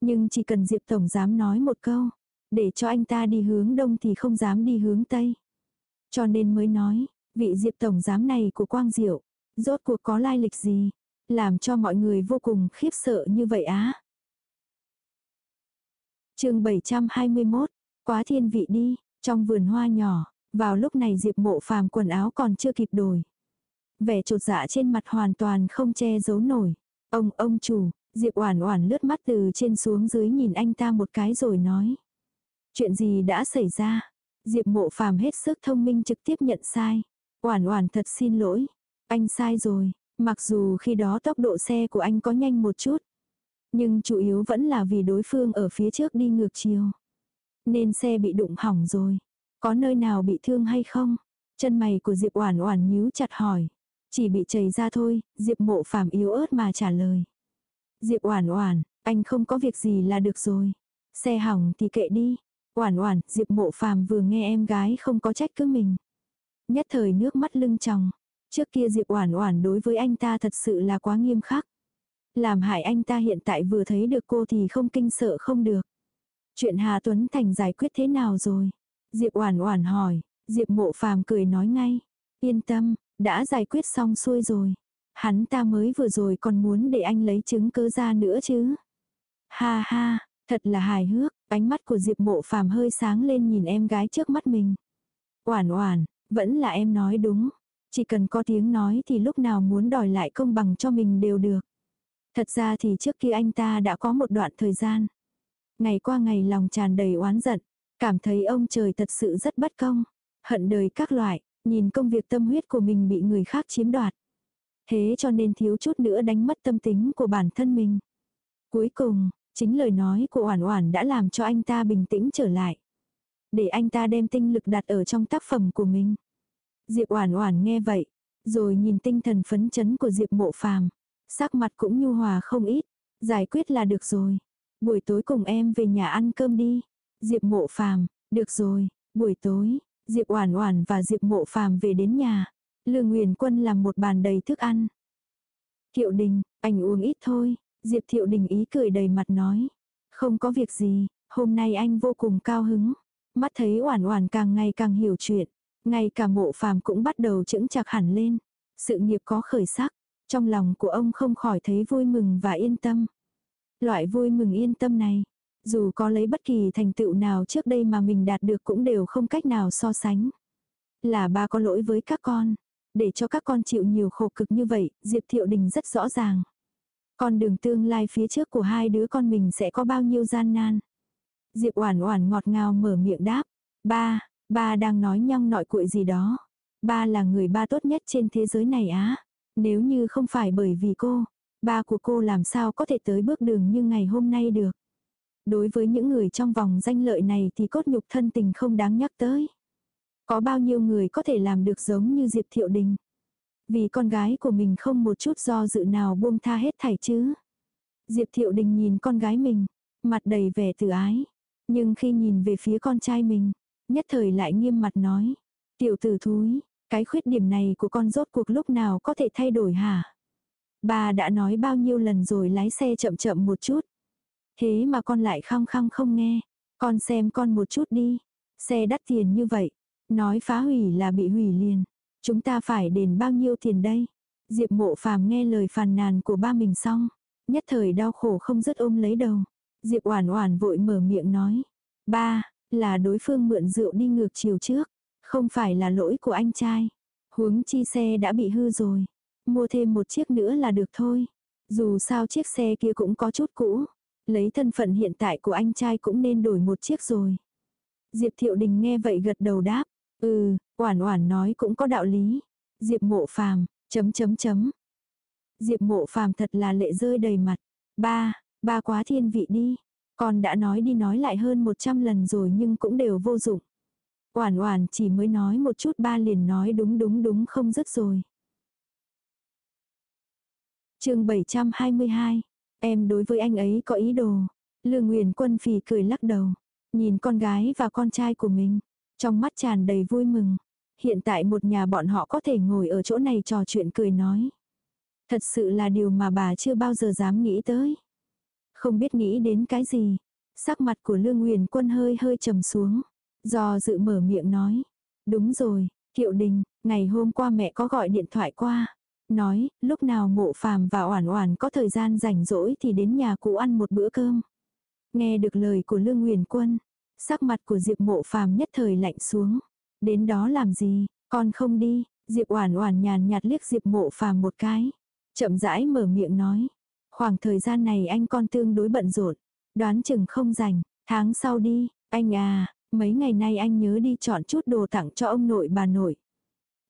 Nhưng chỉ cần Diệp Tổng dám nói một câu, để cho anh ta đi hướng đông thì không dám đi hướng tây. Cho nên mới nói, vị Diệp Tổng giám này của Quang Diệu, rốt cuộc có lai lịch gì, làm cho mọi người vô cùng khiếp sợ như vậy á. chương 721, quá thiên vị đi, trong vườn hoa nhỏ, vào lúc này Diệp mộ phàm quần áo còn chưa kịp đổi. Vẻ trột dạ trên mặt hoàn toàn không che giấu nổi. Ông, ông chủ, Diệp Oản Oản lướt mắt từ trên xuống dưới nhìn anh ta một cái rồi nói. Chuyện gì đã xảy ra? Diệp Mộ Phàm hết sức thông minh trực tiếp nhận sai. Oản Oản thật xin lỗi, anh sai rồi, mặc dù khi đó tốc độ xe của anh có nhanh một chút, nhưng chủ yếu vẫn là vì đối phương ở phía trước đi ngược chiều. Nên xe bị đụng hỏng rồi. Có nơi nào bị thương hay không? Chân mày của Diệp Oản Oản nhíu chặt hỏi. Chỉ bị chảy ra thôi, Diệp Mộ Phàm yếu ớt mà trả lời. Diệp Oản Oản, anh không có việc gì là được rồi. Xe hỏng thì kệ đi. Oản Oản, Diệp Mộ Phàm vừa nghe em gái không có trách cứ mình. Nhất thời nước mắt lưng tròng. Trước kia Diệp Oản Oản đối với anh ta thật sự là quá nghiêm khắc. Làm hại anh ta hiện tại vừa thấy được cô thì không kinh sợ không được. Chuyện Hà Tuấn Thành giải quyết thế nào rồi? Diệp Oản Oản hỏi, Diệp Mộ Phàm cười nói ngay, yên tâm, đã giải quyết xong xuôi rồi. Hắn ta mới vừa rồi còn muốn để anh lấy chứng cứ ra nữa chứ. Ha ha, thật là hài hước, ánh mắt của Diệp Mộ Phàm hơi sáng lên nhìn em gái trước mắt mình. Oản Oản, vẫn là em nói đúng, chỉ cần có tiếng nói thì lúc nào muốn đòi lại công bằng cho mình đều được. Thật ra thì trước kia anh ta đã có một đoạn thời gian. Ngày qua ngày lòng tràn đầy oán giận, cảm thấy ông trời thật sự rất bất công, hận đời các loại, nhìn công việc tâm huyết của mình bị người khác chiếm đoạt. Thế cho nên thiếu chút nữa đánh mất tâm tính của bản thân mình. Cuối cùng, chính lời nói của Oản Oản đã làm cho anh ta bình tĩnh trở lại. Để anh ta đem tinh lực đặt ở trong tác phẩm của mình. Diệp Oản Oản nghe vậy, rồi nhìn tinh thần phấn chấn của Diệp Mộ Phàm, sắc mặt cũng nhu hòa không ít, giải quyết là được rồi. Buổi tối cùng em về nhà ăn cơm đi. Diệp Mộ Phàm, được rồi, buổi tối, Diệp Oản Oản và Diệp Mộ Phàm về đến nhà. Lương Nguyên Quân làm một bàn đầy thức ăn. Thiệu Đình, anh uống ít thôi, Diệp Thiệu Đình ý cười đầy mặt nói. Không có việc gì, hôm nay anh vô cùng cao hứng. Mắt thấy Oản Oản càng ngày càng hiểu chuyện, ngay cả Mộ Phàm cũng bắt đầu chững chạc hẳn lên. Sự nghiệp có khởi sắc, trong lòng của ông không khỏi thấy vui mừng và yên tâm. Loại vui mừng yên tâm này, dù có lấy bất kỳ thành tựu nào trước đây mà mình đạt được cũng đều không cách nào so sánh. Là ba có lỗi với các con, để cho các con chịu nhiều khổ cực như vậy, Diệp Thiệu Đình rất rõ ràng. Con đường tương lai phía trước của hai đứa con mình sẽ có bao nhiêu gian nan. Diệp Oản Oản ngọt ngào mở miệng đáp, "Ba, ba đang nói nhăng nội cuội gì đó. Ba là người ba tốt nhất trên thế giới này á. Nếu như không phải bởi vì cô, ba của cô làm sao có thể tới bước đường như ngày hôm nay được." Đối với những người trong vòng danh lợi này thì cốt nhục thân tình không đáng nhắc tới. Có bao nhiêu người có thể làm được giống như Diệp Thiệu Đình. Vì con gái của mình không một chút do dự nào buông tha hết thảy chứ. Diệp Thiệu Đình nhìn con gái mình, mặt đầy vẻ tự ái. Nhưng khi nhìn về phía con trai mình, nhất thời lại nghiêm mặt nói. Tiểu tử thúi, cái khuyết điểm này của con rốt cuộc lúc nào có thể thay đổi hả? Bà đã nói bao nhiêu lần rồi lái xe chậm chậm một chút. Thế mà con lại khăng khăng không nghe. Con xem con một chút đi. Xe đắt tiền như vậy. Nói phá hủy là bị hủy liền. Chúng ta phải đền bao nhiêu tiền đây? Diệp mộ phàm nghe lời phàn nàn của ba mình xong. Nhất thời đau khổ không dứt ôm lấy đầu. Diệp oản oản vội mở miệng nói. Ba, là đối phương mượn rượu đi ngược chiều trước. Không phải là lỗi của anh trai. Huống chi xe đã bị hư rồi. Mua thêm một chiếc nữa là được thôi. Dù sao chiếc xe kia cũng có chút cũ. Lấy thân phận hiện tại của anh trai cũng nên đổi một chiếc rồi. Diệp Thiệu Đình nghe vậy gật đầu đáp. Ừ, Oản Oản nói cũng có đạo lý. Diệp Mộ Phàm, chấm chấm chấm. Diệp Mộ Phàm thật là lệ rơi đầy mặt. Ba, ba quá thiên vị đi. Con đã nói đi nói lại hơn 100 lần rồi nhưng cũng đều vô dụng. Oản Oản chỉ mới nói một chút ba liền nói đúng đúng đúng không dứt rồi. Chương 722. Em đối với anh ấy có ý đồ. Lương Nguyền Quân phì cười lắc đầu, nhìn con gái và con trai của mình, trong mắt tràn đầy vui mừng. Hiện tại một nhà bọn họ có thể ngồi ở chỗ này trò chuyện cười nói. Thật sự là điều mà bà chưa bao giờ dám nghĩ tới. Không biết nghĩ đến cái gì. Sắc mặt của Lương Nguyền Quân hơi hơi trầm xuống. Do dự mở miệng nói. Đúng rồi, Kiệu Đình, ngày hôm qua mẹ có gọi điện thoại qua. Nói, lúc nào mộ phàm và oản oản có thời gian rảnh rỗi thì đến nhà cụ ăn một bữa cơm. Nghe được lời của Lương Nguyền Quân, sắc mặt của Diệp mộ phàm nhất thời lạnh xuống. Đến đó làm gì, con không đi, Diệp oản oản nhàn nhạt liếc Diệp mộ phàm một cái. Chậm rãi mở miệng nói. Khoảng thời gian này anh con tương đối bận rộn, đoán chừng không rảnh, tháng sau đi, anh à, mấy ngày nay anh nhớ đi chọn chút đồ tặng cho ông nội bà nội.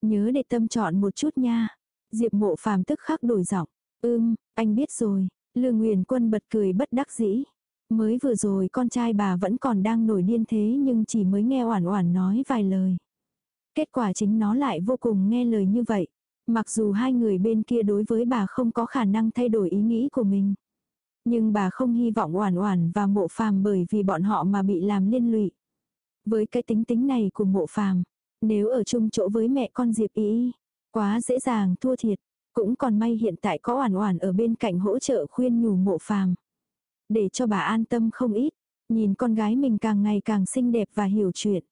Nhớ để tâm chọn một chút nha. Diệp mộ phàm tức khắc đổi giọng. Ưm, anh biết rồi. Lương Nguyền Quân bật cười bất đắc dĩ. Mới vừa rồi con trai bà vẫn còn đang nổi điên thế nhưng chỉ mới nghe oản oản nói vài lời. Kết quả chính nó lại vô cùng nghe lời như vậy. Mặc dù hai người bên kia đối với bà không có khả năng thay đổi ý nghĩ của mình. Nhưng bà không hy vọng oản oản và mộ phàm bởi vì bọn họ mà bị làm liên lụy. Với cái tính tính này của mộ phàm, nếu ở chung chỗ với mẹ con Diệp ý, Quá dễ dàng thua thiệt, cũng còn may hiện tại có oản oản ở bên cạnh hỗ trợ khuyên nhủ mộ phàm. Để cho bà an tâm không ít, nhìn con gái mình càng ngày càng xinh đẹp và hiểu chuyện.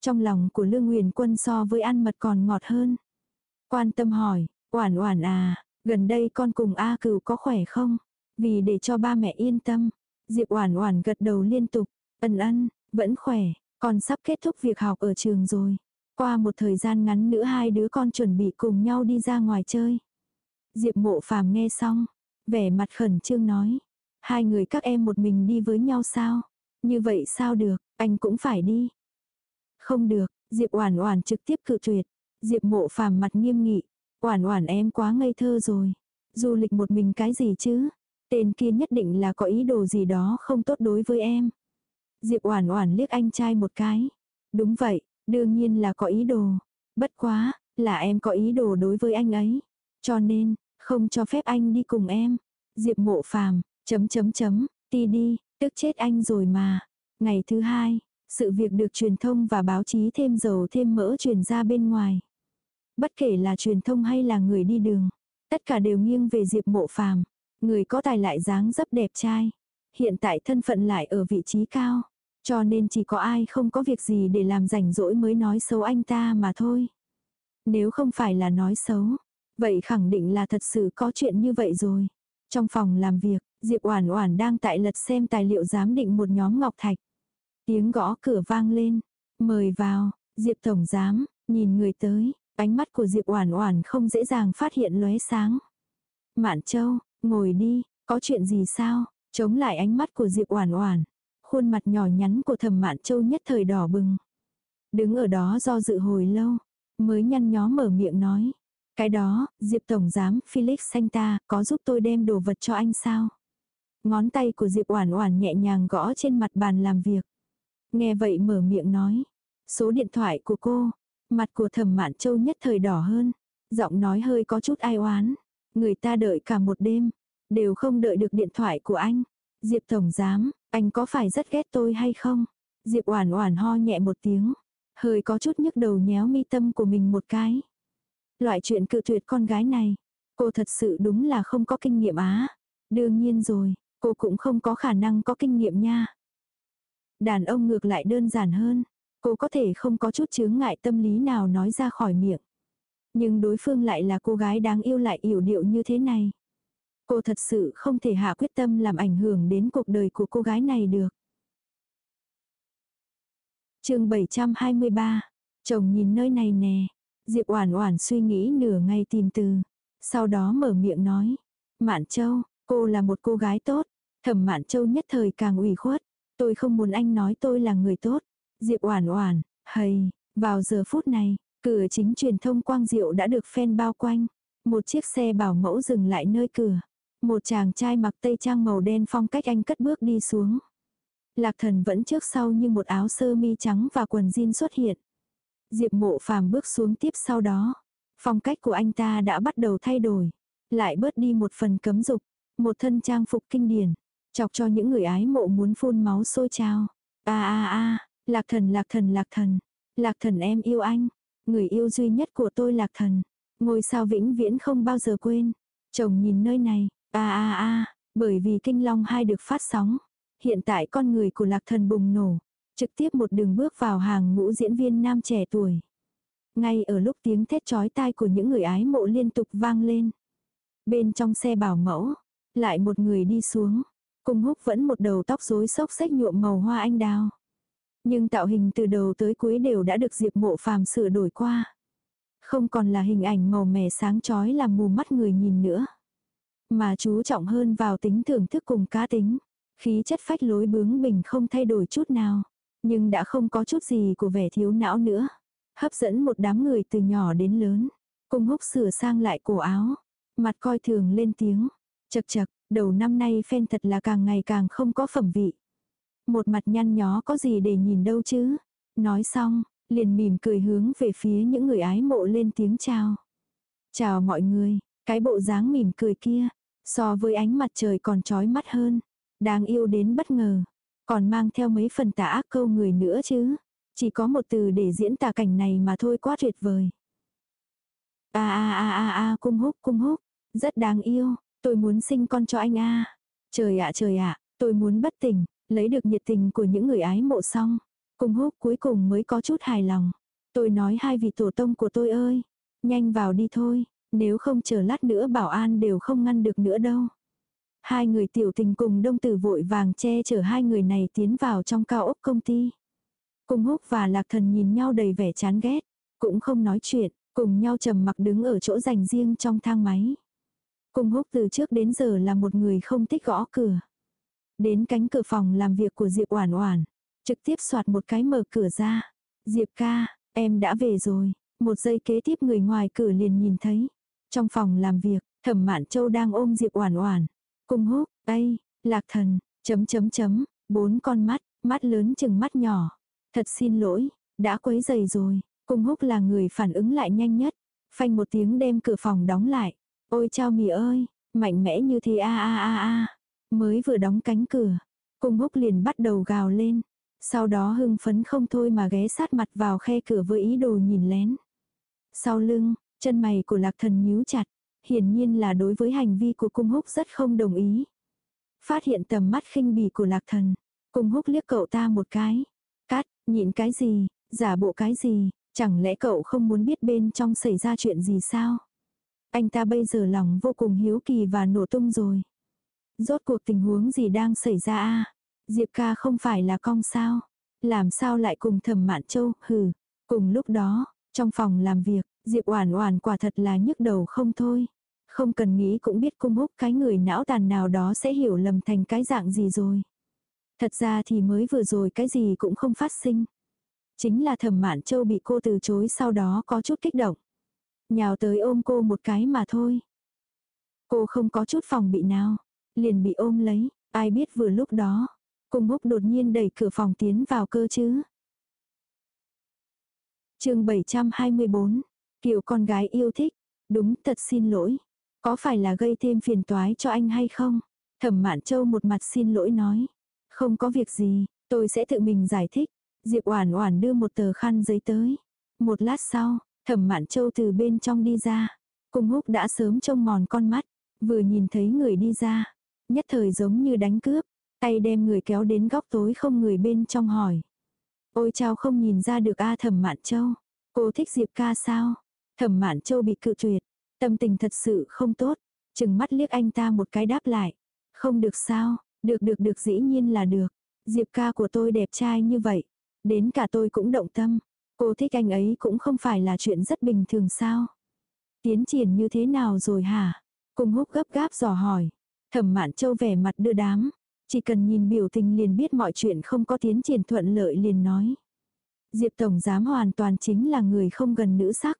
Trong lòng của Lương Nguyền Quân so với ăn mật còn ngọt hơn. Quan tâm hỏi, oản oản à, gần đây con cùng A cửu có khỏe không? Vì để cho ba mẹ yên tâm. Diệp oản oản gật đầu liên tục, ân ân, vẫn khỏe, con sắp kết thúc việc học ở trường rồi. Qua một thời gian ngắn nữa hai đứa con chuẩn bị cùng nhau đi ra ngoài chơi. Diệp mộ phàm nghe xong, vẻ mặt khẩn trương nói. Hai người các em một mình đi với nhau sao? Như vậy sao được, anh cũng phải đi. Không được, Diệp Oản Oản trực tiếp cự tuyệt. Diệp Mộ Phàm mặt nghiêm nghị, "Oản Oản em quá ngây thơ rồi. Du lịch một mình cái gì chứ? Tên kia nhất định là có ý đồ gì đó không tốt đối với em." Diệp Oản Oản liếc anh trai một cái. "Đúng vậy, Đương nhiên là có ý đồ. Bất quá, là em có ý đồ đối với anh ấy. Cho nên, không cho phép anh đi cùng em. Diệp mộ phàm, chấm chấm chấm, ti đi, tức chết anh rồi mà. Ngày thứ hai, sự việc được truyền thông và báo chí thêm dầu thêm mỡ truyền ra bên ngoài. Bất kể là truyền thông hay là người đi đường, tất cả đều nghiêng về Diệp Mộ Phàm, người có tài lại dáng dấp đẹp trai, hiện tại thân phận lại ở vị trí cao, cho nên chỉ có ai không có việc gì để làm rảnh rỗi mới nói xấu anh ta mà thôi. Nếu không phải là nói xấu, vậy khẳng định là thật sự có chuyện như vậy rồi. Trong phòng làm việc, Diệp Oản Oản đang tại lật xem tài liệu giám định một nhóm ngọc thạch. Tiếng gõ cửa vang lên, "Mời vào." Diệp tổng giám, nhìn người tới, ánh mắt của Diệp Oản Oản không dễ dàng phát hiện lóe sáng. "Mạn Châu, ngồi đi, có chuyện gì sao?" Chống lại ánh mắt của Diệp Oản Oản, khuôn mặt nhỏ nhắn của thẩm mạn châu nhất thời đỏ bừng. Đứng ở đó do dự hồi lâu, mới nhăn nhó mở miệng nói. Cái đó, Diệp Tổng Giám, Felix xanh ta, có giúp tôi đem đồ vật cho anh sao? Ngón tay của Diệp Oản Oản nhẹ nhàng gõ trên mặt bàn làm việc. Nghe vậy mở miệng nói. Số điện thoại của cô. Mặt của thẩm mạn châu nhất thời đỏ hơn. Giọng nói hơi có chút ai oán. Người ta đợi cả một đêm. Đều không đợi được điện thoại của anh. Diệp Tổng Giám, anh có phải rất ghét tôi hay không? Diệp Oản Oản ho nhẹ một tiếng, hơi có chút nhức đầu nhéo mi tâm của mình một cái. Loại chuyện cự tuyệt con gái này, cô thật sự đúng là không có kinh nghiệm á. Đương nhiên rồi, cô cũng không có khả năng có kinh nghiệm nha. Đàn ông ngược lại đơn giản hơn, cô có thể không có chút chướng ngại tâm lý nào nói ra khỏi miệng. Nhưng đối phương lại là cô gái đáng yêu lại yểu điệu như thế này. Cô thật sự không thể hạ quyết tâm làm ảnh hưởng đến cuộc đời của cô gái này được. chương 723. Chồng nhìn nơi này nè. Diệp Oản Oản suy nghĩ nửa ngày tìm từ. Sau đó mở miệng nói. Mạn Châu, cô là một cô gái tốt. Thẩm Mạn Châu nhất thời càng ủy khuất. Tôi không muốn anh nói tôi là người tốt. Diệp Oản Oản, hầy, vào giờ phút này, cửa chính truyền thông quang diệu đã được phen bao quanh. Một chiếc xe bảo mẫu dừng lại nơi cửa. Một chàng trai mặc tây trang màu đen phong cách anh cất bước đi xuống. Lạc thần vẫn trước sau như một áo sơ mi trắng và quần jean xuất hiện. Diệp mộ phàm bước xuống tiếp sau đó. Phong cách của anh ta đã bắt đầu thay đổi. Lại bớt đi một phần cấm dục. Một thân trang phục kinh điển. Chọc cho những người ái mộ muốn phun máu sôi trào. a a a, lạc thần lạc thần lạc thần. Lạc thần em yêu anh. Người yêu duy nhất của tôi lạc thần. Ngôi sao vĩnh viễn không bao giờ quên. Chồng nhìn nơi này a a a bởi vì kinh long hai được phát sóng. Hiện tại con người của lạc thần bùng nổ. Trực tiếp một đường bước vào hàng ngũ diễn viên nam trẻ tuổi. Ngay ở lúc tiếng thét chói tai của những người ái mộ liên tục vang lên. Bên trong xe bảo mẫu, lại một người đi xuống. Cung húc vẫn một đầu tóc rối xốc xách nhuộm màu hoa anh đào. Nhưng tạo hình từ đầu tới cuối đều đã được Diệp Mộ Phàm sửa đổi qua. Không còn là hình ảnh màu mè sáng chói làm mù mắt người nhìn nữa. Mà chú trọng hơn vào tính thưởng thức cùng cá tính. Khí chất phách lối bướng bỉnh không thay đổi chút nào. Nhưng đã không có chút gì của vẻ thiếu não nữa. Hấp dẫn một đám người từ nhỏ đến lớn. Cung húc sửa sang lại cổ áo. Mặt coi thường lên tiếng. Chật chật, đầu năm nay phen thật là càng ngày càng không có phẩm vị. Một mặt nhăn nhó có gì để nhìn đâu chứ. Nói xong, liền mỉm cười hướng về phía những người ái mộ lên tiếng chào. Chào mọi người, cái bộ dáng mỉm cười kia, so với ánh mặt trời còn trói mắt hơn. Đáng yêu đến bất ngờ, còn mang theo mấy phần tà ác câu người nữa chứ. Chỉ có một từ để diễn tả cảnh này mà thôi quá tuyệt vời. A a a a a cung húc cung húc, rất đáng yêu, tôi muốn sinh con cho anh a. Trời ạ trời ạ, tôi muốn bất tỉnh, lấy được nhiệt tình của những người ái mộ xong. Cung húc cuối cùng mới có chút hài lòng. Tôi nói hai vị tổ tông của tôi ơi, nhanh vào đi thôi, nếu không chờ lát nữa bảo an đều không ngăn được nữa đâu. Hai người tiểu tình cùng đông tử vội vàng che chở hai người này tiến vào trong cao ốc công ty. Cung húc và lạc thần nhìn nhau đầy vẻ chán ghét, cũng không nói chuyện, cùng nhau trầm mặc đứng ở chỗ dành riêng trong thang máy. Cung húc từ trước đến giờ là một người không thích gõ cửa. Đến cánh cửa phòng làm việc của Diệp Oản Oản, trực tiếp soạt một cái mở cửa ra. Diệp ca, em đã về rồi. Một giây kế tiếp người ngoài cửa liền nhìn thấy. Trong phòng làm việc, Thẩm Mạn Châu đang ôm Diệp Oản Oản. Cung húc, "Ây, Lạc Thần." chấm chấm chấm, bốn con mắt, mắt lớn chừng mắt nhỏ. Thật xin lỗi, đã quấy rầy rồi. Cung húc là người phản ứng lại nhanh nhất. Phanh một tiếng đem cửa phòng đóng lại. Ôi chao mì ơi, mạnh mẽ như thế a a a a. Mới vừa đóng cánh cửa. Cung húc liền bắt đầu gào lên. Sau đó hưng phấn không thôi mà ghé sát mặt vào khe cửa với ý đồ nhìn lén. Sau lưng, chân mày của lạc thần nhíu chặt. Hiển nhiên là đối với hành vi của cung húc rất không đồng ý. Phát hiện tầm mắt khinh bỉ của lạc thần. Cung húc liếc cậu ta một cái. Cát, nhịn cái gì, giả bộ cái gì, chẳng lẽ cậu không muốn biết bên trong xảy ra chuyện gì sao? Anh ta bây giờ lòng vô cùng hiếu kỳ và nổ tung rồi. Rốt cuộc tình huống gì đang xảy ra a Diệp ca không phải là con sao? Làm sao lại cùng thẩm mạn châu, hừ. Cùng lúc đó, trong phòng làm việc, Diệp Oản Oản quả thật là nhức đầu không thôi. Không cần nghĩ cũng biết cung húc cái người não tàn nào đó sẽ hiểu lầm thành cái dạng gì rồi. Thật ra thì mới vừa rồi cái gì cũng không phát sinh. Chính là thẩm mạn châu bị cô từ chối sau đó có chút kích động. Nhào tới ôm cô một cái mà thôi. Cô không có chút phòng bị nào. Liền bị ôm lấy. Ai biết vừa lúc đó. Cung húc đột nhiên đẩy cửa phòng tiến vào cơ chứ. chương 724. Kiểu con gái yêu thích. Đúng thật xin lỗi. Có phải là gây thêm phiền toái cho anh hay không? Thẩm Mạn Châu một mặt xin lỗi nói. Không có việc gì, tôi sẽ tự mình giải thích. Diệp Oản Oản đưa một tờ khăn giấy tới. Một lát sau, Thẩm Mạn Châu từ bên trong đi ra. Cung Húc đã sớm trông mòn con mắt, vừa nhìn thấy người đi ra, nhất thời giống như đánh cướp, tay đem người kéo đến góc tối không người bên trong hỏi. Ôi chao không nhìn ra được A Thẩm Mạn Châu, cô thích Diệp ca sao? Thẩm Mạn Châu bị cự tuyệt, tâm tình thật sự không tốt, chừng mắt liếc anh ta một cái đáp lại. Không được sao, được được được dĩ nhiên là được. Diệp ca của tôi đẹp trai như vậy, đến cả tôi cũng động tâm. Cô thích anh ấy cũng không phải là chuyện rất bình thường sao. Tiến triển như thế nào rồi hả? Cung húc gấp gáp dò hỏi. Thẩm Mạn Châu vẻ mặt đưa đám. Chỉ cần nhìn biểu tình liền biết mọi chuyện không có tiến triển thuận lợi liền nói. Diệp Tổng Giám hoàn toàn chính là người không gần nữ sắc.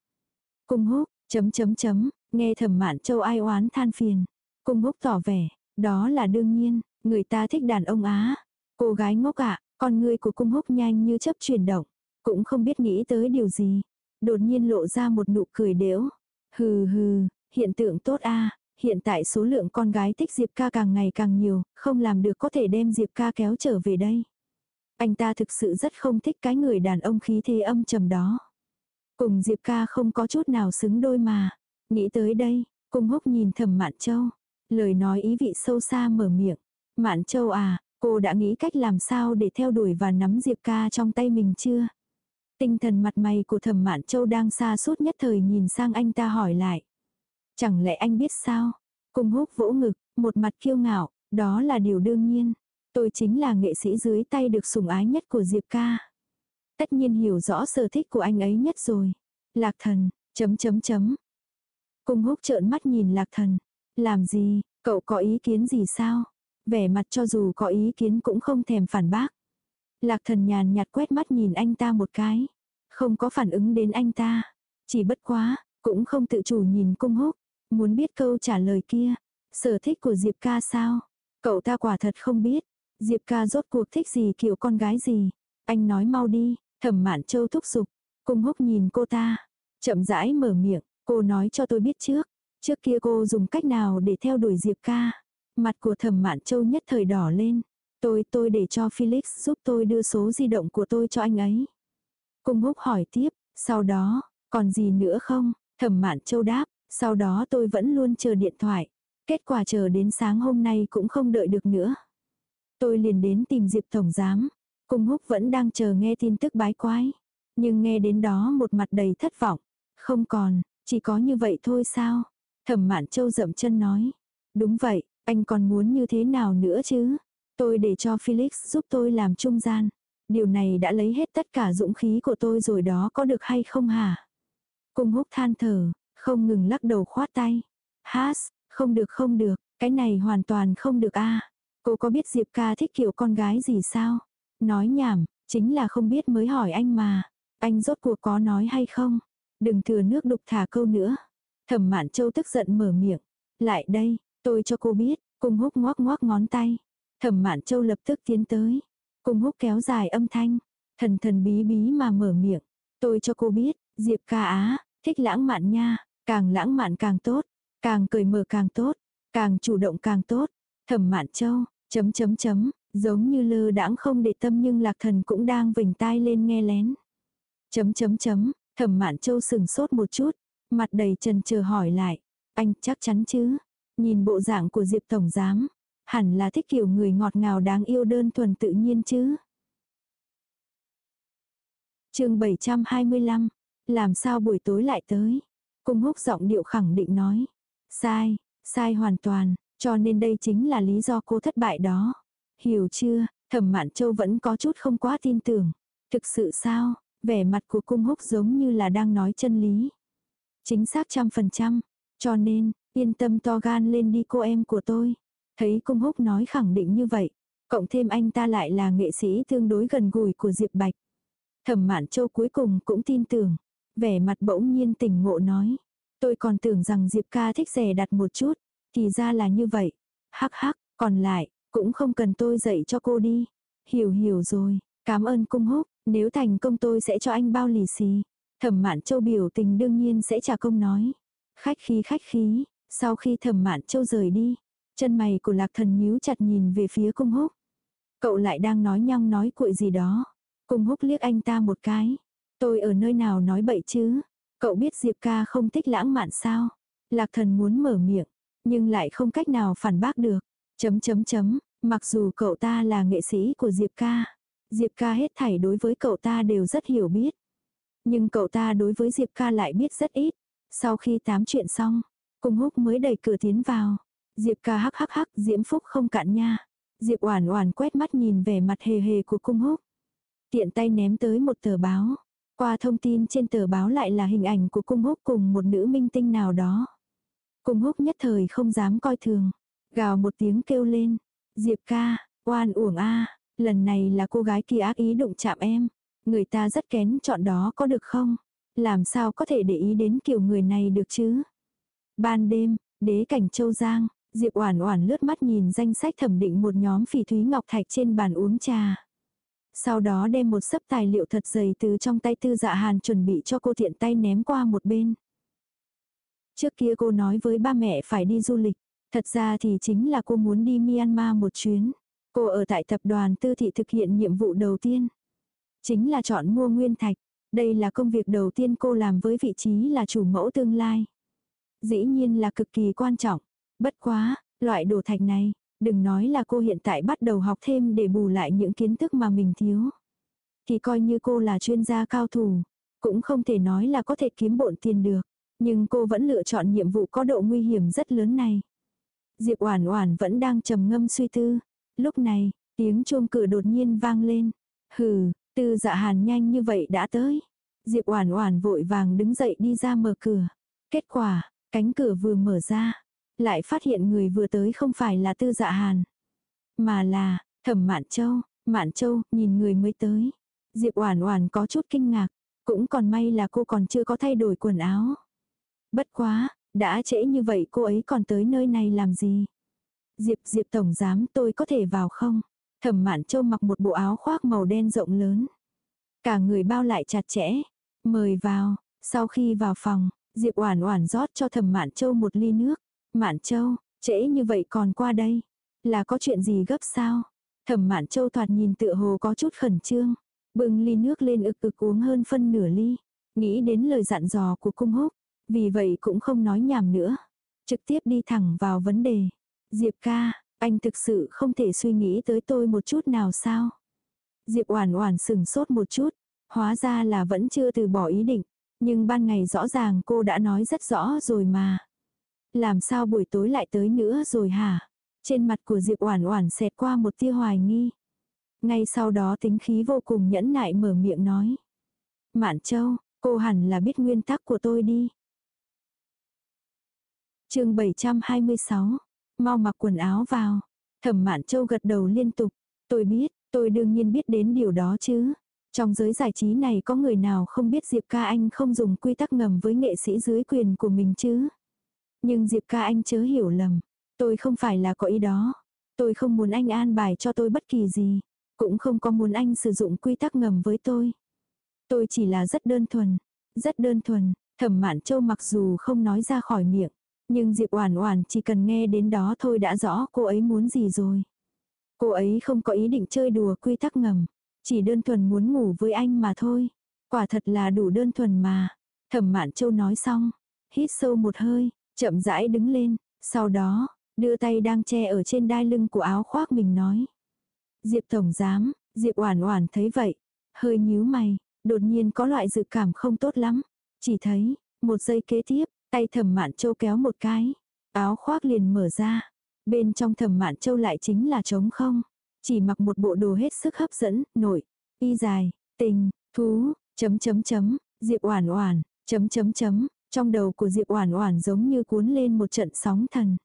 Cung húc, chấm chấm chấm, nghe thẩm mạn châu ai oán than phiền. Cung húc tỏ vẻ, đó là đương nhiên, người ta thích đàn ông Á. Cô gái ngốc ạ, con người của cung húc nhanh như chấp chuyển động. Cũng không biết nghĩ tới điều gì. Đột nhiên lộ ra một nụ cười đễu. Hừ hừ, hiện tượng tốt a Hiện tại số lượng con gái thích Diệp ca càng ngày càng nhiều, không làm được có thể đem Diệp ca kéo trở về đây. Anh ta thực sự rất không thích cái người đàn ông khí thế âm trầm đó. Cùng Diệp ca không có chút nào xứng đôi mà. Nghĩ tới đây, cung húc nhìn thầm Mạn Châu. Lời nói ý vị sâu xa mở miệng. Mạn Châu à, cô đã nghĩ cách làm sao để theo đuổi và nắm Diệp ca trong tay mình chưa? Tinh thần mặt mày của thầm Mạn Châu đang xa suốt nhất thời nhìn sang anh ta hỏi lại. Chẳng lẽ anh biết sao? Cung húc vỗ ngực, một mặt kiêu ngạo, đó là điều đương nhiên. Tôi chính là nghệ sĩ dưới tay được sủng ái nhất của Diệp ca. Tất nhiên hiểu rõ sở thích của anh ấy nhất rồi. Lạc thần, chấm chấm chấm. Cung húc trợn mắt nhìn lạc thần. Làm gì, cậu có ý kiến gì sao? Vẻ mặt cho dù có ý kiến cũng không thèm phản bác. Lạc thần nhàn nhạt quét mắt nhìn anh ta một cái. Không có phản ứng đến anh ta. Chỉ bất quá, cũng không tự chủ nhìn cung húc. Muốn biết câu trả lời kia. Sở thích của Diệp ca sao? Cậu ta quả thật không biết. Diệp ca rốt cuộc thích gì kiểu con gái gì. Anh nói mau đi. Thẩm mạn châu thúc giục. Cung húc nhìn cô ta. Chậm rãi mở miệng. Cô nói cho tôi biết trước. Trước kia cô dùng cách nào để theo đuổi Diệp ca. Mặt của thẩm mạn châu nhất thời đỏ lên. Tôi tôi để cho Felix giúp tôi đưa số di động của tôi cho anh ấy. Cung húc hỏi tiếp. Sau đó, còn gì nữa không? Thẩm mạn châu đáp. Sau đó tôi vẫn luôn chờ điện thoại. Kết quả chờ đến sáng hôm nay cũng không đợi được nữa. Tôi liền đến tìm Diệp Tổng Giám. Cung húc vẫn đang chờ nghe tin tức bái quái. Nhưng nghe đến đó một mặt đầy thất vọng. Không còn, chỉ có như vậy thôi sao? Thẩm mạn châu dậm chân nói. Đúng vậy, anh còn muốn như thế nào nữa chứ? Tôi để cho Felix giúp tôi làm trung gian. Điều này đã lấy hết tất cả dũng khí của tôi rồi đó có được hay không hả? Cung húc than thở, không ngừng lắc đầu khoát tay. Has, không được không được, cái này hoàn toàn không được a. Cô có biết Diệp ca thích kiểu con gái gì sao? Nói nhảm, chính là không biết mới hỏi anh mà. Anh rốt cuộc có nói hay không? Đừng thừa nước đục thả câu nữa. Thẩm mạn châu tức giận mở miệng. Lại đây, tôi cho cô biết. Cung húc ngoác ngoác ngón tay. Thẩm mạn châu lập tức tiến tới. Cung húc kéo dài âm thanh. Thần thần bí bí mà mở miệng. Tôi cho cô biết, Diệp ca á, thích lãng mạn nha. Càng lãng mạn càng tốt. Càng cười mở càng tốt. Càng chủ động càng tốt. Thẩm mạn châu, chấm chấm chấm, giống như lơ đãng không để tâm nhưng lạc thần cũng đang vỉnh tai lên nghe lén. Chấm chấm chấm, thẩm mạn châu sừng sốt một chút, mặt đầy trần chờ hỏi lại. Anh chắc chắn chứ? Nhìn bộ dạng của Diệp Tổng Giám, hẳn là thích kiểu người ngọt ngào đáng yêu đơn thuần tự nhiên chứ. chương 725, làm sao buổi tối lại tới? Cung húc giọng điệu khẳng định nói. Sai, sai hoàn toàn, cho nên đây chính là lý do cô thất bại đó. Hiểu chưa, thẩm mạn châu vẫn có chút không quá tin tưởng. Thực sự sao, vẻ mặt của cung húc giống như là đang nói chân lý. Chính xác trăm phần trăm, cho nên, yên tâm to gan lên đi cô em của tôi. Thấy cung húc nói khẳng định như vậy, cộng thêm anh ta lại là nghệ sĩ tương đối gần gũi của Diệp Bạch. Thẩm mạn châu cuối cùng cũng tin tưởng, vẻ mặt bỗng nhiên tỉnh ngộ nói. Tôi còn tưởng rằng Diệp ca thích rẻ đặt một chút, thì ra là như vậy. Hắc hắc, còn lại, cũng không cần tôi dạy cho cô đi. Hiểu hiểu rồi, cảm ơn cung húc, nếu thành công tôi sẽ cho anh bao lì xì. Thẩm mạn châu biểu tình đương nhiên sẽ trả công nói. Khách khí khách khí, sau khi thẩm mạn châu rời đi, chân mày của lạc thần nhíu chặt nhìn về phía cung húc. Cậu lại đang nói nhăng nói cuội gì đó. Cung húc liếc anh ta một cái. Tôi ở nơi nào nói bậy chứ? Cậu biết Diệp ca không thích lãng mạn sao? Lạc thần muốn mở miệng, nhưng lại không cách nào phản bác được. Chấm chấm chấm, mặc dù cậu ta là nghệ sĩ của Diệp ca. Diệp ca hết thảy đối với cậu ta đều rất hiểu biết. Nhưng cậu ta đối với Diệp ca lại biết rất ít. Sau khi tám chuyện xong, cung húc mới đẩy cửa tiến vào. Diệp ca hắc hắc hắc, diễm phúc không cạn nha. Diệp oản oản quét mắt nhìn vẻ mặt hề hề của cung húc. Tiện tay ném tới một tờ báo. Qua thông tin trên tờ báo lại là hình ảnh của cung húc cùng một nữ minh tinh nào đó. Cung húc nhất thời không dám coi thường. Gào một tiếng kêu lên. Diệp ca, oan uổng a lần này là cô gái kia ác ý đụng chạm em. Người ta rất kén chọn đó có được không? Làm sao có thể để ý đến kiểu người này được chứ? Ban đêm, đế cảnh châu giang, Diệp Oản Oản lướt mắt nhìn danh sách thẩm định một nhóm phỉ thúy ngọc thạch trên bàn uống trà. Sau đó đem một sấp tài liệu thật dày từ trong tay Tư Dạ Hàn chuẩn bị cho cô tiện tay ném qua một bên. Trước kia cô nói với ba mẹ phải đi du lịch, thật ra thì chính là cô muốn đi Myanmar một chuyến. Cô ở tại tập đoàn Tư thị thực hiện nhiệm vụ đầu tiên, chính là chọn mua nguyên thạch. Đây là công việc đầu tiên cô làm với vị trí là chủ mẫu tương lai. Dĩ nhiên là cực kỳ quan trọng. Bất quá, loại đồ thạch này, đừng nói là cô hiện tại bắt đầu học thêm để bù lại những kiến thức mà mình thiếu. Thì coi như cô là chuyên gia cao thủ, cũng không thể nói là có thể kiếm bộn tiền được. Nhưng cô vẫn lựa chọn nhiệm vụ có độ nguy hiểm rất lớn này. Diệp Oản Oản vẫn đang trầm ngâm suy tư. Lúc này, tiếng chuông cửa đột nhiên vang lên. Hừ, Tư Dạ Hàn nhanh như vậy đã tới. Diệp Oản Oản vội vàng đứng dậy đi ra mở cửa. Kết quả, cánh cửa vừa mở ra, lại phát hiện người vừa tới không phải là Tư Dạ Hàn, mà là Thẩm Mạn Châu. Mạn Châu nhìn người mới tới. Diệp Oản Oản có chút kinh ngạc, cũng còn may là cô còn chưa có thay đổi quần áo. Bất quá, đã trễ như vậy cô ấy còn tới nơi này làm gì? Diệp Diệp Tổng Giám tôi có thể vào không? Thẩm Mạn Châu mặc một bộ áo khoác màu đen rộng lớn. Cả người bao lại chặt chẽ. Mời vào, sau khi vào phòng, Diệp Oản Oản rót cho Thẩm Mạn Châu một ly nước. Mạn Châu, trễ như vậy còn qua đây. Là có chuyện gì gấp sao? Thẩm Mạn Châu thoạt nhìn tựa hồ có chút khẩn trương. Bưng ly nước lên ực ực uống hơn phân nửa ly. Nghĩ đến lời dặn dò của cung húc. Vì vậy cũng không nói nhảm nữa. Trực tiếp đi thẳng vào vấn đề. Diệp ca, anh thực sự không thể suy nghĩ tới tôi một chút nào sao? Diệp Oản Oản sững sốt một chút, hóa ra là vẫn chưa từ bỏ ý định, nhưng ban ngày rõ ràng cô đã nói rất rõ rồi mà. Làm sao buổi tối lại tới nữa rồi hả? Trên mặt của Diệp Oản Oản xẹt qua một tia hoài nghi. Ngay sau đó tính khí vô cùng nhẫn nại mở miệng nói. Mạn Châu, cô hẳn là biết nguyên tắc của tôi đi chương 726, mau mặc quần áo vào. Thẩm Mạn Châu gật đầu liên tục. Tôi biết, tôi đương nhiên biết đến điều đó chứ. Trong giới giải trí này có người nào không biết Diệp ca anh không dùng quy tắc ngầm với nghệ sĩ dưới quyền của mình chứ. Nhưng Diệp ca anh chớ hiểu lầm. Tôi không phải là có ý đó. Tôi không muốn anh an bài cho tôi bất kỳ gì. Cũng không có muốn anh sử dụng quy tắc ngầm với tôi. Tôi chỉ là rất đơn thuần. Rất đơn thuần. Thẩm Mạn Châu mặc dù không nói ra khỏi miệng. Nhưng Diệp Oản Oản chỉ cần nghe đến đó thôi đã rõ cô ấy muốn gì rồi. Cô ấy không có ý định chơi đùa quy tắc ngầm, chỉ đơn thuần muốn ngủ với anh mà thôi. Quả thật là đủ đơn thuần mà. Thẩm Mạn Châu nói xong, hít sâu một hơi, chậm rãi đứng lên, sau đó, đưa tay đang che ở trên đai lưng của áo khoác mình nói. Diệp Tổng Giám, Diệp Oản Oản thấy vậy, hơi nhíu mày, đột nhiên có loại dự cảm không tốt lắm. Chỉ thấy, một giây kế tiếp, tay thẩm mạn châu kéo một cái, áo khoác liền mở ra. Bên trong thẩm mạn châu lại chính là trống không. Chỉ mặc một bộ đồ hết sức hấp dẫn, nổi, y dài, tình, thú, chấm chấm chấm, Diệp Oản Oản, chấm chấm chấm, trong đầu của Diệp Oản Oản giống như cuốn lên một trận sóng thần.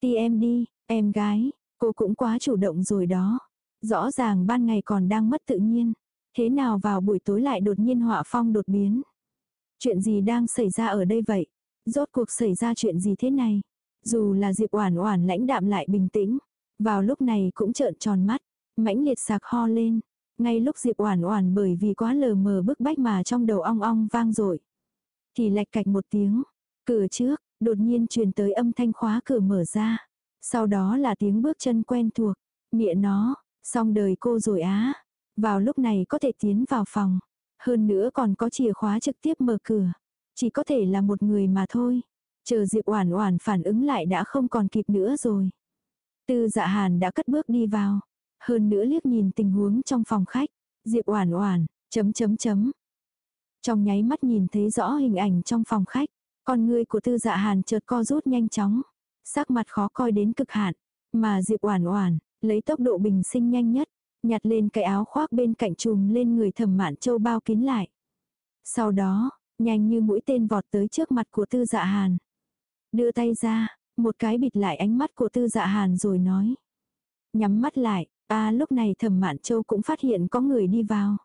"Ti em đi, em gái, cô cũng quá chủ động rồi đó. Rõ ràng ban ngày còn đang mất tự nhiên, thế nào vào buổi tối lại đột nhiên họa phong đột biến? Chuyện gì đang xảy ra ở đây vậy? Rốt cuộc xảy ra chuyện gì thế này? Dù là Diệp Oản Oản lãnh đạm lại bình tĩnh, vào lúc này cũng trợn tròn mắt, mãnh liệt sạc ho lên. Ngay lúc Diệp Oản Oản bởi vì quá lờ mờ bức bách mà trong đầu ong ong vang dội, thì lạch cạch một tiếng, cửa trước đột nhiên truyền tới âm thanh khóa cửa mở ra. Sau đó là tiếng bước chân quen thuộc, mẹ nó, xong đời cô rồi á. Vào lúc này có thể tiến vào phòng, hơn nữa còn có chìa khóa trực tiếp mở cửa. Chỉ có thể là một người mà thôi. Chờ Diệp Oản Oản phản ứng lại đã không còn kịp nữa rồi. Tư Dạ Hàn đã cất bước đi vào, hơn nữa liếc nhìn tình huống trong phòng khách, Diệp Oản Oản, chấm chấm chấm. Trong nháy mắt nhìn thấy rõ hình ảnh trong phòng khách, Con ngươi của tư dạ hàn chợt co rút nhanh chóng. Sắc mặt khó coi đến cực hạn. Mà Diệp Oản Oản, lấy tốc độ bình sinh nhanh nhất, nhặt lên cái áo khoác bên cạnh trùm lên người Thẩm Mạn Châu bao kín lại. Sau đó, nhanh như mũi tên vọt tới trước mặt của Tư Dạ Hàn. Đưa tay ra, một cái bịt lại ánh mắt của Tư Dạ Hàn rồi nói: Nhắm mắt lại, a lúc này Thẩm Mạn Châu cũng phát hiện có người đi vào.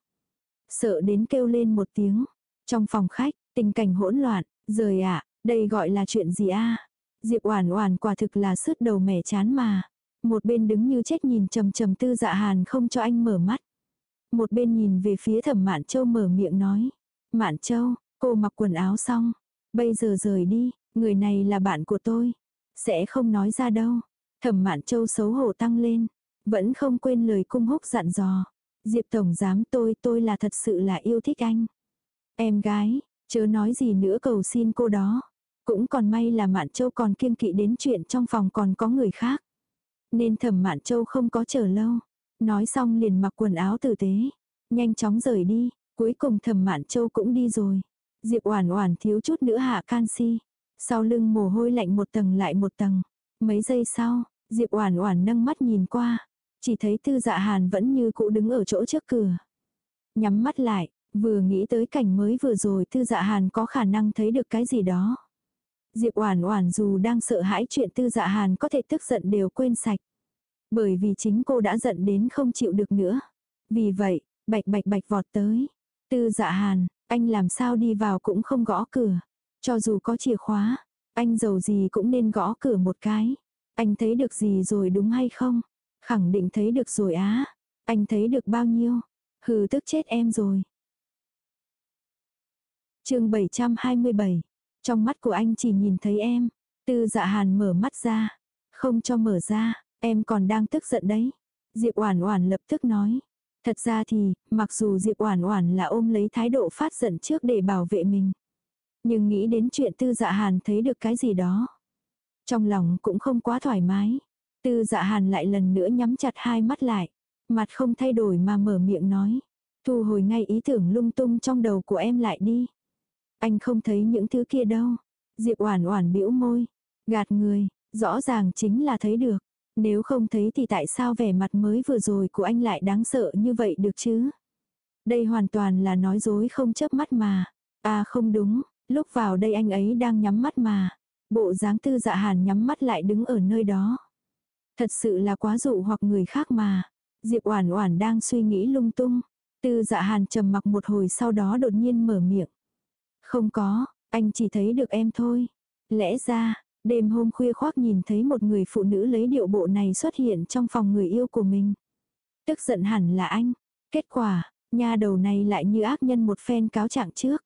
Sợ đến kêu lên một tiếng. Trong phòng khách, tình cảnh hỗn loạn, rời ạ, đây gọi là chuyện gì a? Diệp Oản Oản quả thực là sứt đầu mẻ chán mà. Một bên đứng như chết nhìn trầm trầm Tư Dạ Hàn không cho anh mở mắt. Một bên nhìn về phía Thẩm Mạn Châu mở miệng nói: "Mạn Châu, cô mặc quần áo xong, bây giờ rời đi, người này là bạn của tôi, sẽ không nói ra đâu." Thẩm Mạn Châu xấu hổ tăng lên, vẫn không quên lời cung húc dặn dò. Diệp Tổng giám tôi tôi là thật sự là yêu thích anh. Em gái, chớ nói gì nữa cầu xin cô đó. Cũng còn may là Mạn Châu còn kiêng kỵ đến chuyện trong phòng còn có người khác. Nên thẩm Mạn Châu không có chờ lâu. Nói xong liền mặc quần áo tử tế. Nhanh chóng rời đi. Cuối cùng thẩm Mạn Châu cũng đi rồi. Diệp Oản Oản thiếu chút nữa hạ canxi. Sau lưng mồ hôi lạnh một tầng lại một tầng. Mấy giây sau, Diệp Oản Oản nâng mắt nhìn qua, chỉ thấy Tư Dạ Hàn vẫn như cũ đứng ở chỗ trước cửa. Nhắm mắt lại, vừa nghĩ tới cảnh mới vừa rồi Tư Dạ Hàn có khả năng thấy được cái gì đó. Diệp Oản Oản dù đang sợ hãi chuyện Tư Dạ Hàn có thể tức giận đều quên sạch. Bởi vì chính cô đã giận đến không chịu được nữa. Vì vậy, bạch bạch bạch vọt tới. Tư Dạ Hàn, anh làm sao đi vào cũng không gõ cửa. Cho dù có chìa khóa, anh giàu gì cũng nên gõ cửa một cái. Anh thấy được gì rồi đúng hay không? Khẳng định thấy được rồi á. Anh thấy được bao nhiêu? Hừ tức chết em rồi. chương 727. Trong mắt của anh chỉ nhìn thấy em. Tư dạ hàn mở mắt ra. Không cho mở ra, em còn đang tức giận đấy. Diệp Oản Oản lập tức nói. Thật ra thì, mặc dù Diệp Oản Oản là ôm lấy thái độ phát giận trước để bảo vệ mình. Nhưng nghĩ đến chuyện Tư Dạ Hàn thấy được cái gì đó. Trong lòng cũng không quá thoải mái. Tư dạ hàn lại lần nữa nhắm chặt hai mắt lại. Mặt không thay đổi mà mở miệng nói. Thu hồi ngay ý tưởng lung tung trong đầu của em lại đi. Anh không thấy những thứ kia đâu. Diệp Oản Oản bĩu môi, gạt người, rõ ràng chính là thấy được. Nếu không thấy thì tại sao vẻ mặt mới vừa rồi của anh lại đáng sợ như vậy được chứ? Đây hoàn toàn là nói dối không chớp mắt mà. À không đúng, lúc vào đây anh ấy đang nhắm mắt mà. Bộ dáng tư dạ hàn nhắm mắt lại đứng ở nơi đó. Thật sự là quá dụ hoặc người khác mà. Diệp Oản Oản đang suy nghĩ lung tung. Tư Dạ Hàn trầm mặc một hồi sau đó đột nhiên mở miệng. "Không có, anh chỉ thấy được em thôi." Lẽ ra, đêm hôm khuya khoác nhìn thấy một người phụ nữ lấy điệu bộ này xuất hiện trong phòng người yêu của mình. Tức giận hẳn là anh. Kết quả, nha đầu này lại như ác nhân một phen cáo trạng trước.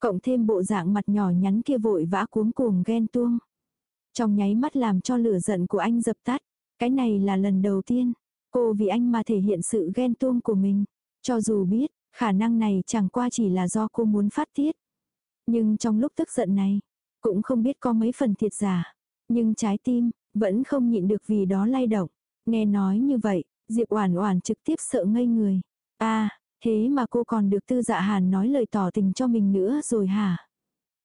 Cộng thêm bộ dạng mặt nhỏ nhắn kia vội vã cuống cuồng ghen tuông. Trong nháy mắt làm cho lửa giận của anh dập tắt. Cái này là lần đầu tiên, cô vì anh mà thể hiện sự ghen tuông của mình. Cho dù biết, khả năng này chẳng qua chỉ là do cô muốn phát tiết. Nhưng trong lúc tức giận này, cũng không biết có mấy phần thiệt giả. Nhưng trái tim, vẫn không nhịn được vì đó lay động. Nghe nói như vậy, Diệp Oản Oản trực tiếp sợ ngây người. A, à, thế mà cô còn được Tư Dạ Hàn nói lời tỏ tình cho mình nữa rồi hả?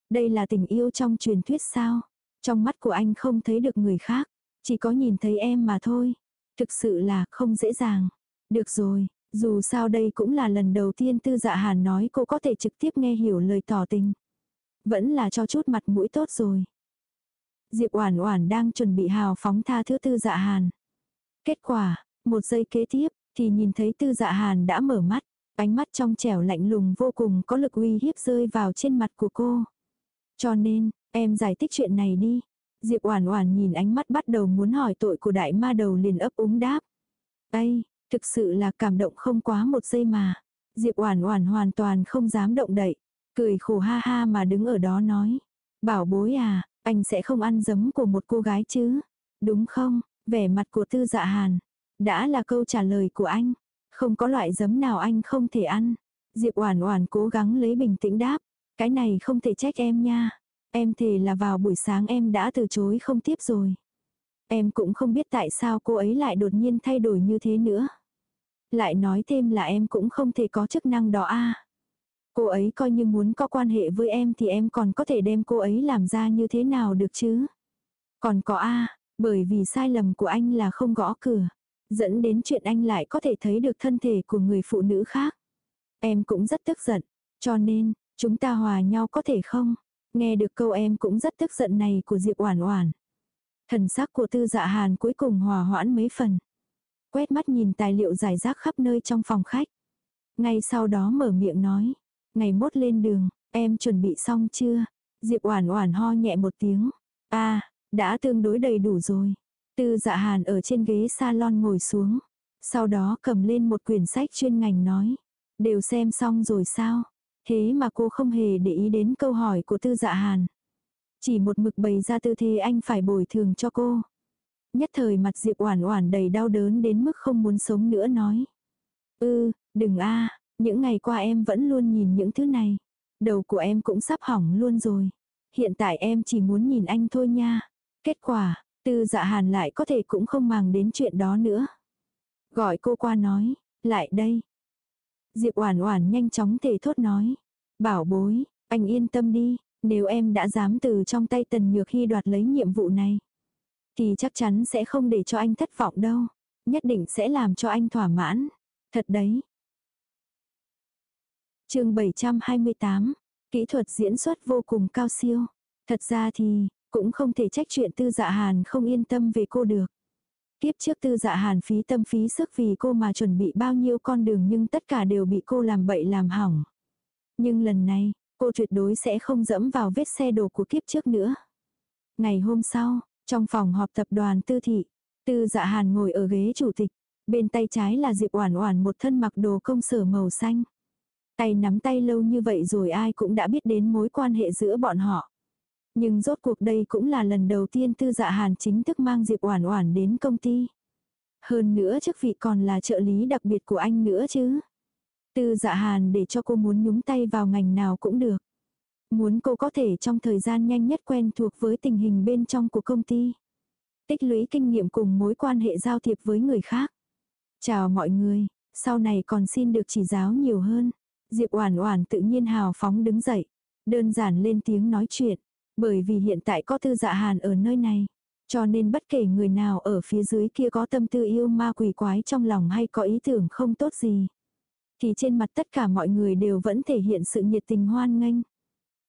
Đây là tình yêu trong truyền thuyết sao? Trong mắt của anh không thấy được người khác. Chỉ có nhìn thấy em mà thôi. Thực sự là không dễ dàng. Được rồi, dù sao đây cũng là lần đầu tiên tư dạ hàn nói cô có thể trực tiếp nghe hiểu lời tỏ tình. Vẫn là cho chút mặt mũi tốt rồi. Diệp Oản Oản đang chuẩn bị hào phóng tha thứ tư dạ hàn. Kết quả, một giây kế tiếp, thì nhìn thấy tư dạ hàn đã mở mắt, ánh mắt trong trẻo lạnh lùng vô cùng có lực uy hiếp rơi vào trên mặt của cô. Cho nên, em giải thích chuyện này đi. Diệp Oản Oản nhìn ánh mắt bắt đầu muốn hỏi tội của đại ma đầu liền ấp úng đáp. đây thực sự là cảm động không quá một giây mà. Diệp Oản Oản hoàn toàn không dám động đậy, cười khổ ha ha mà đứng ở đó nói: "Bảo bối à, anh sẽ không ăn giấm của một cô gái chứ? Đúng không?" Vẻ mặt của Tư Dạ Hàn, đã là câu trả lời của anh, không có loại giấm nào anh không thể ăn. Diệp Oản Oản cố gắng lấy bình tĩnh đáp, "Cái này không thể trách em nha." Em thề là vào buổi sáng em đã từ chối không tiếp rồi. Em cũng không biết tại sao cô ấy lại đột nhiên thay đổi như thế nữa. Lại nói thêm là em cũng không thể có chức năng đó a. Cô ấy coi như muốn có quan hệ với em thì em còn có thể đem cô ấy làm ra như thế nào được chứ? Còn có A, bởi vì sai lầm của anh là không gõ cửa. Dẫn đến chuyện anh lại có thể thấy được thân thể của người phụ nữ khác. Em cũng rất tức giận. Cho nên, chúng ta hòa nhau có thể không? Nghe được câu em cũng rất tức giận này của Diệp Oản Oản. Thần sắc của Tư Dạ Hàn cuối cùng hòa hoãn mấy phần. Quét mắt nhìn tài liệu giải rác khắp nơi trong phòng khách. Ngay sau đó mở miệng nói, ngày mốt lên đường, em chuẩn bị xong chưa? Diệp Oản Oản ho nhẹ một tiếng. A, à, đã tương đối đầy đủ rồi. Tư Dạ Hàn ở trên ghế salon ngồi xuống, sau đó cầm lên một quyển sách chuyên ngành nói, đều xem xong rồi sao? Thế mà cô không hề để ý đến câu hỏi của Tư Dạ Hàn. Chỉ một mực bày ra tư thế anh phải bồi thường cho cô. Nhất thời mặt Diệp Oản Oản đầy đau đớn đến mức không muốn sống nữa nói. "Ư, đừng a, những ngày qua em vẫn luôn nhìn những thứ này, đầu của em cũng sắp hỏng luôn rồi. Hiện tại em chỉ muốn nhìn anh thôi nha." Kết quả, Tư Dạ Hàn lại có thể cũng không màng đến chuyện đó nữa. Gọi cô qua nói, "Lại đây." Diệp Oản Oản nhanh chóng thể thốt nói, "Bảo bối, anh yên tâm đi, nếu em đã dám từ trong tay Tần Nhược Hy đoạt lấy nhiệm vụ này, thì chắc chắn sẽ không để cho anh thất vọng đâu. Nhất định sẽ làm cho anh thỏa mãn. Thật đấy chương 728. Kỹ thuật diễn xuất vô cùng cao siêu. Thật ra thì, cũng không thể trách chuyện tư dạ hàn không yên tâm về cô được. kiếp trước tư dạ hàn phí tâm phí sức vì cô mà chuẩn bị bao nhiêu con đường nhưng tất cả đều bị cô làm bậy làm hỏng. Nhưng lần này, cô tuyệt đối sẽ không dẫm vào vết xe đổ của kiếp trước nữa. Ngày hôm sau, trong phòng họp tập đoàn tư thị, tư dạ hàn ngồi ở ghế chủ tịch, bên tay trái là Diệp Oản Oản một thân mặc đồ công sở màu xanh. Tay nắm tay lâu như vậy rồi ai cũng đã biết đến mối quan hệ giữa bọn họ. Nhưng rốt cuộc đây cũng là lần đầu tiên tư dạ hàn chính thức mang Diệp Oản Oản đến công ty. Hơn nữa chức vị còn là trợ lý đặc biệt của anh nữa chứ. Tư dạ hàn để cho cô muốn nhúng tay vào ngành nào cũng được. Muốn cô có thể trong thời gian nhanh nhất quen thuộc với tình hình bên trong của công ty. Tích lũy kinh nghiệm cùng mối quan hệ giao thiệp với người khác. Chào mọi người, sau này còn xin được chỉ giáo nhiều hơn. Diệp Oản Oản tự nhiên hào phóng đứng dậy, đơn giản lên tiếng nói chuyện, bởi vì hiện tại có Tư Dạ Hàn ở nơi này, cho nên bất kể người nào ở phía dưới kia có tâm tư yêu ma quỷ quái trong lòng hay có ý tưởng không tốt gì, thì trên mặt tất cả mọi người đều vẫn thể hiện sự nhiệt tình hoan nghênh.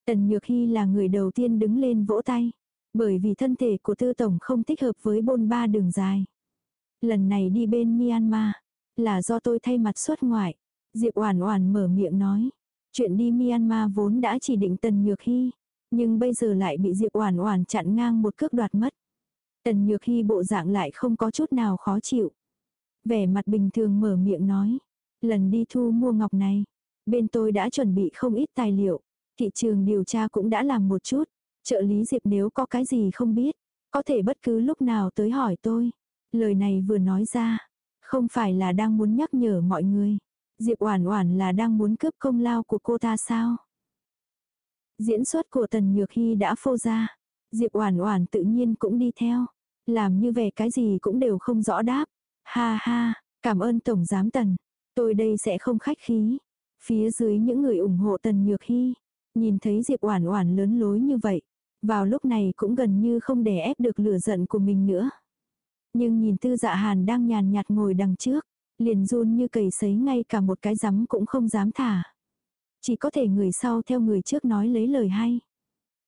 Tần Nhược Hi là người đầu tiên đứng lên vỗ tay. Bởi vì thân thể của tư tổng không thích hợp với bôn ba đường dài. Lần này đi bên Myanmar, là do tôi thay mặt xuất ngoại. Diệp Oản Oản mở miệng nói. Chuyện đi Myanmar vốn đã chỉ định Tần Nhược Hi Nhưng bây giờ lại bị Diệp Oản Oản chặn ngang một cước đoạt mất. Tần Nhược Hi bộ dạng lại không có chút nào khó chịu. Vẻ mặt bình thường mở miệng nói. Lần đi thu mua ngọc này, bên tôi đã chuẩn bị không ít tài liệu. Thị trường điều tra cũng đã làm một chút. Trợ lý Diệp nếu có cái gì không biết, có thể bất cứ lúc nào tới hỏi tôi. Lời này vừa nói ra, không phải là đang muốn nhắc nhở mọi người. Diệp Oản Oản là đang muốn cướp công lao của cô ta sao? Diễn xuất của Tần Nhược Hi đã phô ra, Diệp Oản Oản tự nhiên cũng đi theo, làm như vẻ cái gì cũng đều không rõ đáp. Ha ha, cảm ơn tổng giám Tần, tôi đây sẽ không khách khí. Phía dưới những người ủng hộ Tần Nhược Hi, Nhìn thấy Diệp Oản Oản lớn lối như vậy, vào lúc này cũng gần như không đè ép được lửa giận của mình nữa. Nhưng nhìn Tư Dạ Hàn đang nhàn nhạt ngồi đằng trước, liền run như cầy sấy ngay cả một cái rắm cũng không dám thả. Chỉ có thể người sau theo người trước nói lấy lời hay.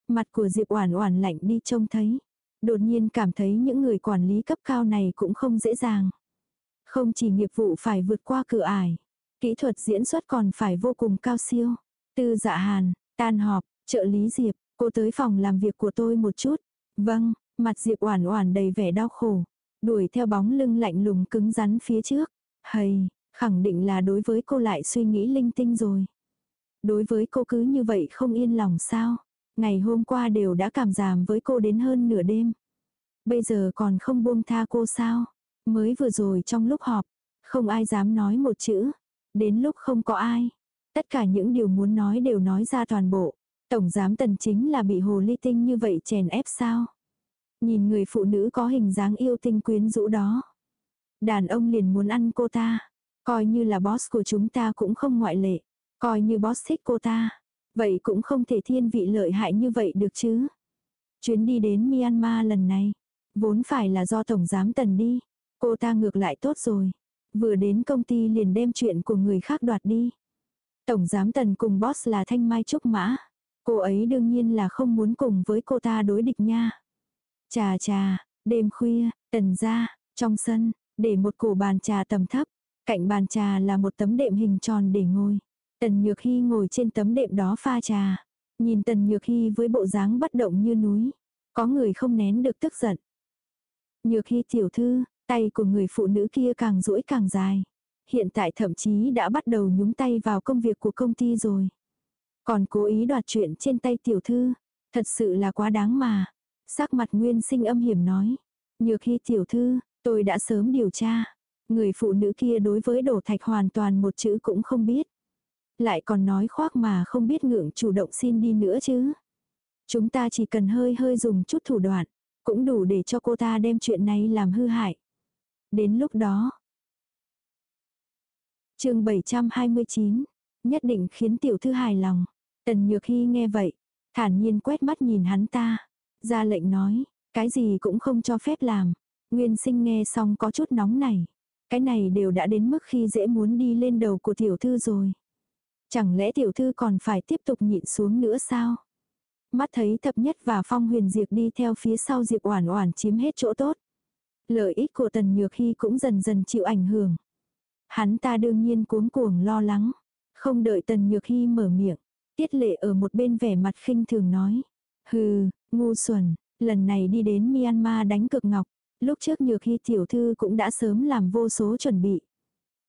Mặt của Diệp Oản Oản lạnh đi trông thấy, đột nhiên cảm thấy những người quản lý cấp cao này cũng không dễ dàng. Không chỉ nghiệp vụ phải vượt qua cửa ải, kỹ thuật diễn xuất còn phải vô cùng cao siêu. Tư Dạ Hàn, Tan họp, trợ lý Diệp, cô tới phòng làm việc của tôi một chút. Vâng, mặt Diệp oản oản đầy vẻ đau khổ. Đuổi theo bóng lưng lạnh lùng cứng rắn phía trước. Hay, khẳng định là đối với cô lại suy nghĩ linh tinh rồi. Đối với cô cứ như vậy không yên lòng sao. Ngày hôm qua đều đã cảm giảm với cô đến hơn nửa đêm. Bây giờ còn không buông tha cô sao. Mới vừa rồi trong lúc họp, không ai dám nói một chữ. Đến lúc không có ai, Tất cả những điều muốn nói đều nói ra toàn bộ. Tổng giám tần chính là bị hồ ly tinh như vậy chèn ép sao. Nhìn người phụ nữ có hình dáng yêu tinh quyến rũ đó. Đàn ông liền muốn ăn cô ta. Coi như là boss của chúng ta cũng không ngoại lệ. Coi như boss thích cô ta. Vậy cũng không thể thiên vị lợi hại như vậy được chứ. Chuyến đi đến Myanmar lần này, vốn phải là do Tổng Giám Tần đi. Cô ta ngược lại tốt rồi. Vừa đến công ty liền đem chuyện của người khác đoạt đi. Tổng Giám Tần cùng boss là Thanh Mai Trúc Mã. Cô ấy đương nhiên là không muốn cùng với cô ta đối địch nha. Chà chà, đêm khuya, tần ra, trong sân, để một cổ bàn trà tầm thấp. Cạnh bàn trà là một tấm đệm hình tròn để ngồi. Tần Nhược Hy ngồi trên tấm đệm đó pha trà. Nhìn Tần Nhược Hy với bộ dáng bất động như núi. Có người không nén được tức giận. Nhược Hy tiểu thư, tay của người phụ nữ kia càng duỗi càng dài. Hiện tại thậm chí đã bắt đầu nhúng tay vào công việc của công ty rồi. Còn cố ý đoạt chuyện trên tay tiểu thư. Thật sự là quá đáng mà. Sắc mặt nguyên sinh âm hiểm nói. Nhược Hy tiểu thư, tôi đã sớm điều tra. Người phụ nữ kia đối với đổ thạch hoàn toàn một chữ cũng không biết. Lại còn nói khoác mà không biết ngượng chủ động xin đi nữa chứ. Chúng ta chỉ cần hơi hơi dùng chút thủ đoạn, cũng đủ để cho cô ta đem chuyện này làm hư hại. Đến lúc đó. chương 729, nhất định khiến tiểu thư hài lòng. Tần Nhược Hy nghe vậy, thản nhiên quét mắt nhìn hắn ta. Ra lệnh nói, cái gì cũng không cho phép làm. Nguyên sinh nghe xong có chút nóng này. Cái này đều đã đến mức khi dễ muốn đi lên đầu của tiểu thư rồi. Chẳng lẽ tiểu thư còn phải tiếp tục nhịn xuống nữa sao? Mắt thấy thập nhất và phong huyền diệt đi theo phía sau Diệp Oản Oản chiếm hết chỗ tốt. Lợi ích của Tần Nhược Hy cũng dần dần chịu ảnh hưởng. Hắn ta đương nhiên cuống cuồng lo lắng. Không đợi Tần Nhược Hy mở miệng. Tiết lệ ở một bên vẻ mặt khinh thường nói. Hừ, ngu xuẩn, lần này đi đến Myanmar đánh cực ngọc. Lúc trước Nhược Hy tiểu thư cũng đã sớm làm vô số chuẩn bị.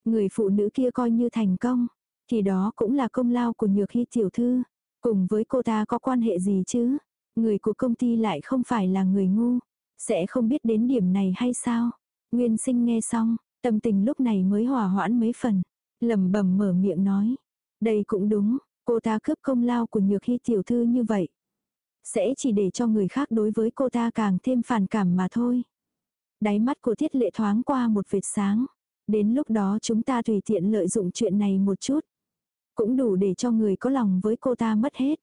Người phụ nữ kia coi như thành công. Thì đó cũng là công lao của Nhược Hy tiểu thư. Cùng với cô ta có quan hệ gì chứ? Người của công ty lại không phải là người ngu. Sẽ không biết đến điểm này hay sao? Nguyên sinh nghe xong, tâm tình lúc này mới hòa hoãn mấy phần. lẩm bẩm mở miệng nói. Đây cũng đúng, cô ta cướp công lao của nhược hy tiểu thư như vậy. Sẽ chỉ để cho người khác đối với cô ta càng thêm phản cảm mà thôi. Đáy mắt của thiết lệ thoáng qua một vệt sáng. Đến lúc đó chúng ta tùy tiện lợi dụng chuyện này một chút. Cũng đủ để cho người có lòng với cô ta mất hết.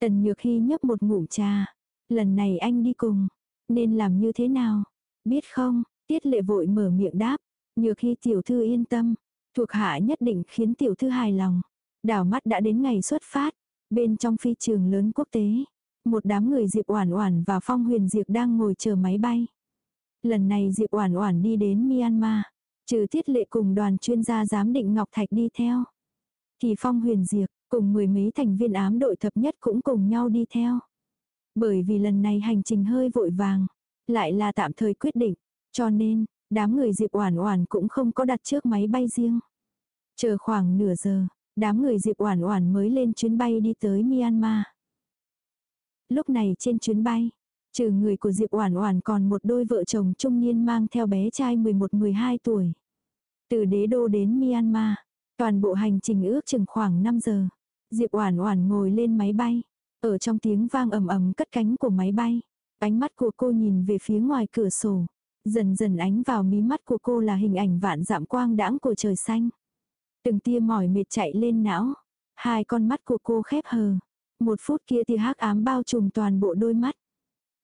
Tần Nhược Hy nhấp một ngụm trà. Lần này anh đi cùng. Nên làm như thế nào? Biết không? Tiết lệ vội mở miệng đáp. Nhược Hy tiểu thư yên tâm. Thuộc hạ nhất định khiến tiểu thư hài lòng. Đảo mắt đã đến ngày xuất phát. Bên trong phi trường lớn quốc tế. Một đám người Diệp Oản Oản và Phong Huyền Diệp đang ngồi chờ máy bay. Lần này Diệp Oản Oản đi đến Myanmar. Trừ tiết lệ cùng đoàn chuyên gia giám định Ngọc Thạch đi theo. Thì Phong Huyền Diệp, cùng mười mấy thành viên ám đội thập nhất cũng cùng nhau đi theo. Bởi vì lần này hành trình hơi vội vàng, lại là tạm thời quyết định, cho nên, đám người Diệp Oản Oản cũng không có đặt trước máy bay riêng. Chờ khoảng nửa giờ, đám người Diệp Oản Oản mới lên chuyến bay đi tới Myanmar. Lúc này trên chuyến bay, trừ người của Diệp Oản Oản còn một đôi vợ chồng trung niên mang theo bé trai 11-12 tuổi. Từ đế đô đến Myanmar, Toàn bộ hành trình ước chừng khoảng 5 giờ. Diệp Oản Oản ngồi lên máy bay, ở trong tiếng vang ầm ầm cất cánh của máy bay, ánh mắt của cô nhìn về phía ngoài cửa sổ, dần dần ánh vào mí mắt của cô là hình ảnh vạn dặm quang đãng của trời xanh. Từng tia mỏi mệt chạy lên não, hai con mắt của cô khép hờ. Một phút kia tia hắc ám bao trùm toàn bộ đôi mắt.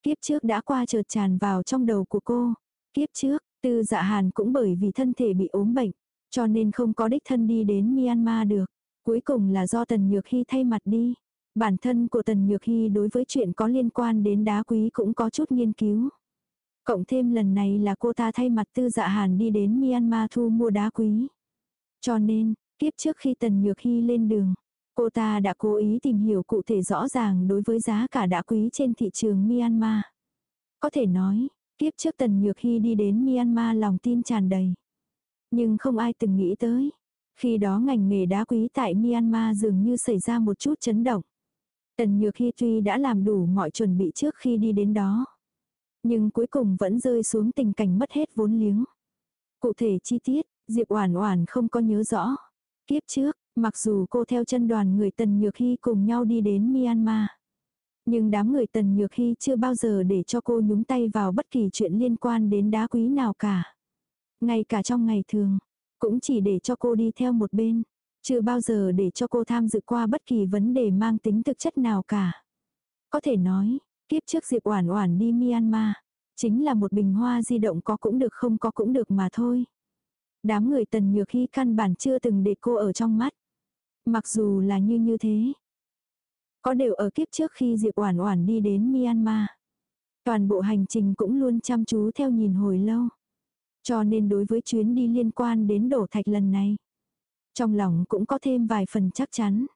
Kiếp trước đã qua chợt tràn vào trong đầu của cô. Kiếp trước, Tư Dạ Hàn cũng bởi vì thân thể bị ốm bệnh, cho nên không có đích thân đi đến Myanmar được. Cuối cùng là do Tần Nhược Hy thay mặt đi. Bản thân của Tần Nhược Hy đối với chuyện có liên quan đến đá quý cũng có chút nghiên cứu. Cộng thêm lần này là cô ta thay mặt tư dạ hàn đi đến Myanmar thu mua đá quý. Cho nên, kiếp trước khi Tần Nhược Hy lên đường, cô ta đã cố ý tìm hiểu cụ thể rõ ràng đối với giá cả đã quý trên thị trường Myanmar. Có thể nói, kiếp trước Tần Nhược Hy đi đến Myanmar lòng tin tràn đầy. Nhưng không ai từng nghĩ tới. Khi đó ngành nghề đá quý tại Myanmar dường như xảy ra một chút chấn động. Tần Nhược Hy tuy đã làm đủ mọi chuẩn bị trước khi đi đến đó. Nhưng cuối cùng vẫn rơi xuống tình cảnh mất hết vốn liếng. Cụ thể chi tiết, Diệp Oản Oản không có nhớ rõ. Kiếp trước, mặc dù cô theo chân đoàn người Tần Nhược Hy cùng nhau đi đến Myanmar. Nhưng đám người Tần Nhược Hy chưa bao giờ để cho cô nhúng tay vào bất kỳ chuyện liên quan đến đá quý nào cả. Ngay cả trong ngày thường, cũng chỉ để cho cô đi theo một bên. Chưa bao giờ để cho cô tham dự qua bất kỳ vấn đề mang tính thực chất nào cả. Có thể nói, kiếp trước Diệp Oản Oản đi Myanmar, chính là một bình hoa di động có cũng được không có cũng được mà thôi. Đám người tần nhược khi căn bản chưa từng để cô ở trong mắt. Mặc dù là như như thế. Có đều ở kiếp trước khi Diệp Oản Oản đi đến Myanmar. Toàn bộ hành trình cũng luôn chăm chú theo nhìn hồi lâu. Cho nên đối với chuyến đi liên quan đến đổ thạch lần này. Trong lòng cũng có thêm vài phần chắc chắn.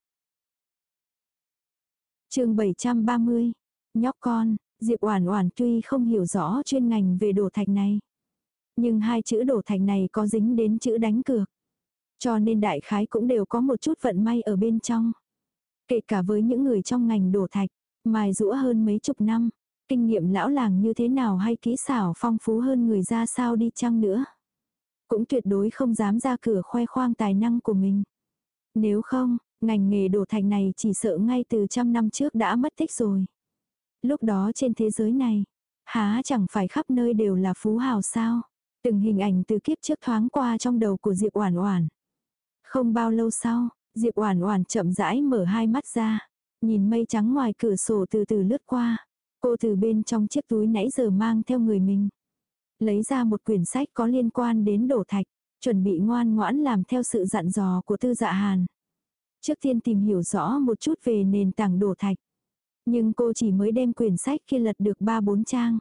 chương 730. Nhóc con, Diệp Oản Oản tuy không hiểu rõ chuyên ngành về đổ thạch này. Nhưng hai chữ đổ thạch này có dính đến chữ đánh cược. Cho nên đại khái cũng đều có một chút vận may ở bên trong. Kể cả với những người trong ngành đổ thạch, mài rũa hơn mấy chục năm, kinh nghiệm lão làng như thế nào hay kỹ xảo phong phú hơn người ra sao đi chăng nữa. Cũng tuyệt đối không dám ra cửa khoe khoang tài năng của mình. Nếu không, ngành nghề đổ thạch này chỉ sợ ngay từ trăm năm trước đã mất tích rồi. Lúc đó trên thế giới này, há chẳng phải khắp nơi đều là phú hào sao. Từng hình ảnh từ kiếp trước thoáng qua trong đầu của Diệp Oản Oản. Không bao lâu sau, Diệp Oản Oản chậm rãi mở hai mắt ra, nhìn mây trắng ngoài cửa sổ từ từ lướt qua. Cô từ bên trong chiếc túi nãy giờ mang theo người mình, lấy ra một quyển sách có liên quan đến đổ thạch, chuẩn bị ngoan ngoãn làm theo sự dặn dò của Tư Dạ Hàn. Trước tiên tìm hiểu rõ một chút về nền tảng đổ thạch. Nhưng cô chỉ mới đem quyển sách kia lật được 3-4 trang.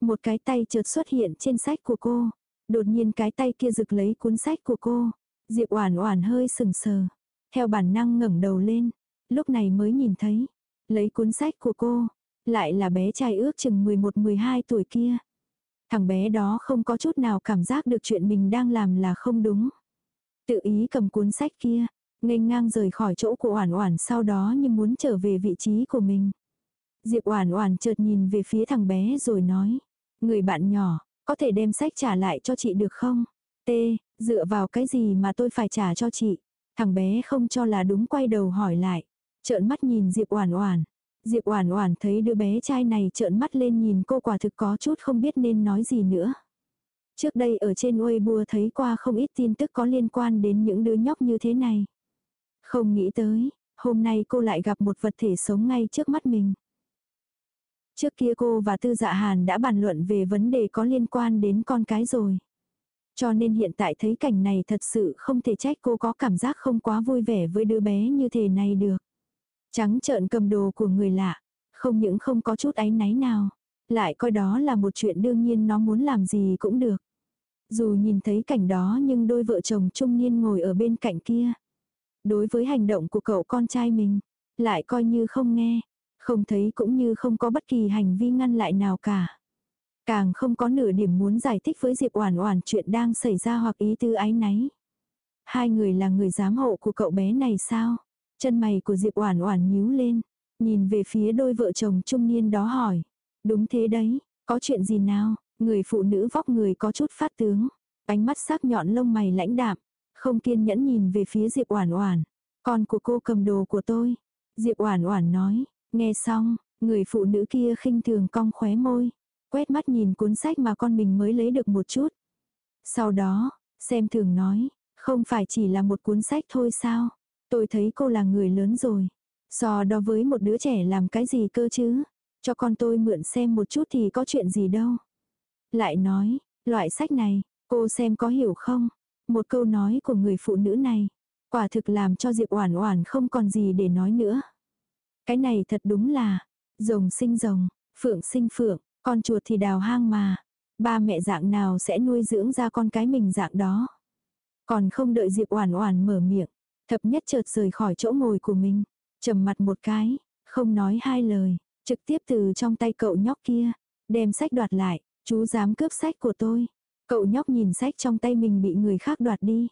Một cái tay chợt xuất hiện trên sách của cô. Đột nhiên cái tay kia rực lấy cuốn sách của cô. Diệp Oản Oản hơi sừng sờ, theo bản năng ngẩng đầu lên, lúc này mới nhìn thấy, lấy cuốn sách của cô, lại là bé trai ước chừng 11-12 tuổi kia. Thằng bé đó không có chút nào cảm giác được chuyện mình đang làm là không đúng. Tự ý cầm cuốn sách kia, nghênh ngang rời khỏi chỗ của Oản Oản sau đó như muốn trở về vị trí của mình. Diệp Oản Oản chợt nhìn về phía thằng bé rồi nói, "Người bạn nhỏ, có thể đem sách trả lại cho chị được không?" "T, dựa vào cái gì mà tôi phải trả cho chị?" Thằng bé không cho là đúng quay đầu hỏi lại, trợn mắt nhìn Diệp Oản Oản. Diệp Oản Oản thấy đứa bé trai này trợn mắt lên nhìn cô quả thực có chút không biết nên nói gì nữa. Trước đây ở trên Weibo thấy qua không ít tin tức có liên quan đến những đứa nhóc như thế này. Không nghĩ tới, hôm nay cô lại gặp một vật thể sống ngay trước mắt mình. Trước kia cô và Tư Dạ Hàn đã bàn luận về vấn đề có liên quan đến con cái rồi. Cho nên hiện tại thấy cảnh này thật sự không thể trách cô có cảm giác không quá vui vẻ với đứa bé như thế này được. Trắng trợn cầm đồ của người lạ, không những không có chút áy náy nào, lại coi đó là một chuyện đương nhiên nó muốn làm gì cũng được. Dù nhìn thấy cảnh đó nhưng đôi vợ chồng trung niên ngồi ở bên cạnh kia. Đối với hành động của cậu con trai mình, lại coi như không nghe, không thấy cũng như không có bất kỳ hành vi ngăn lại nào cả. Càng không có nửa điểm muốn giải thích với Diệp Oản Oản chuyện đang xảy ra hoặc ý tư ái náy. Hai người là người giám hộ của cậu bé này sao? Chân mày của Diệp Oản Oản nhíu lên, nhìn về phía đôi vợ chồng trung niên đó hỏi. Đúng thế đấy, có chuyện gì nào? Người phụ nữ vóc người có chút phát tướng, ánh mắt sắc nhọn lông mày lãnh đạm, không kiên nhẫn nhìn về phía Diệp Oản Oản. Con của cô cầm đồ của tôi. Diệp Oản Oản nói, nghe xong, người phụ nữ kia khinh thường cong khóe môi, quét mắt nhìn cuốn sách mà con mình mới lấy được một chút. Sau đó, xem thường nói, không phải chỉ là một cuốn sách thôi sao? Tôi thấy cô là người lớn rồi. So đó với một đứa trẻ làm cái gì cơ chứ? Cho con tôi mượn xem một chút thì có chuyện gì đâu. Lại nói, loại sách này, cô xem có hiểu không? Một câu nói của người phụ nữ này, quả thực làm cho Diệp Oản Oản không còn gì để nói nữa. Cái này thật đúng là, rồng sinh rồng, phượng sinh phượng, con chuột thì đào hang mà. Ba mẹ dạng nào sẽ nuôi dưỡng ra con cái mình dạng đó. Còn không đợi Diệp Oản Oản mở miệng, Thập nhất chợt rời khỏi chỗ ngồi của mình, trầm mặt một cái, không nói hai lời, trực tiếp từ trong tay cậu nhóc kia, đem sách đoạt lại, chú dám cướp sách của tôi. Cậu nhóc nhìn sách trong tay mình bị người khác đoạt đi.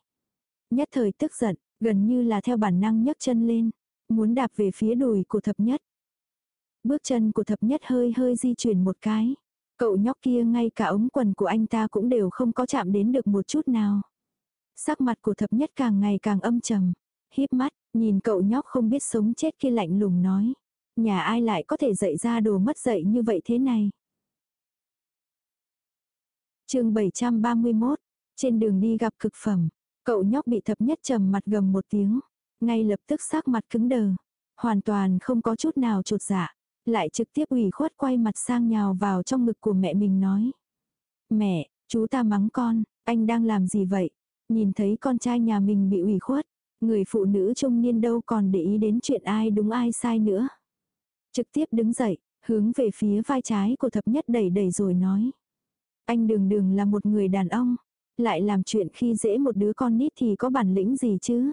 Nhất thời tức giận, gần như là theo bản năng nhấc chân lên, muốn đạp về phía đùi của thập nhất. Bước chân của thập nhất hơi hơi di chuyển một cái. Cậu nhóc kia ngay cả ống quần của anh ta cũng đều không có chạm đến được một chút nào. Sắc mặt của thập nhất càng ngày càng âm trầm híp mắt, nhìn cậu nhóc không biết sống chết kia lạnh lùng nói. Nhà ai lại có thể dạy ra đồ mất dạy như vậy thế này. chương 731, trên đường đi gặp cực phẩm, Cậu nhóc bị thập nhất trầm mặt gầm một tiếng. Ngay lập tức sắc mặt cứng đờ. Hoàn toàn không có chút nào trột dạ. Lại trực tiếp ủy khuất quay mặt sang nhào vào trong ngực của mẹ mình nói. Mẹ, chú ta mắng con, anh đang làm gì vậy? Nhìn thấy con trai nhà mình bị ủy khuất. Người phụ nữ trung niên đâu còn để ý đến chuyện ai đúng ai sai nữa. Trực tiếp đứng dậy, hướng về phía vai trái của thập nhất đẩy đẩy rồi nói. Anh đường đường là một người đàn ông, lại làm chuyện khi dễ một đứa con nít thì có bản lĩnh gì chứ?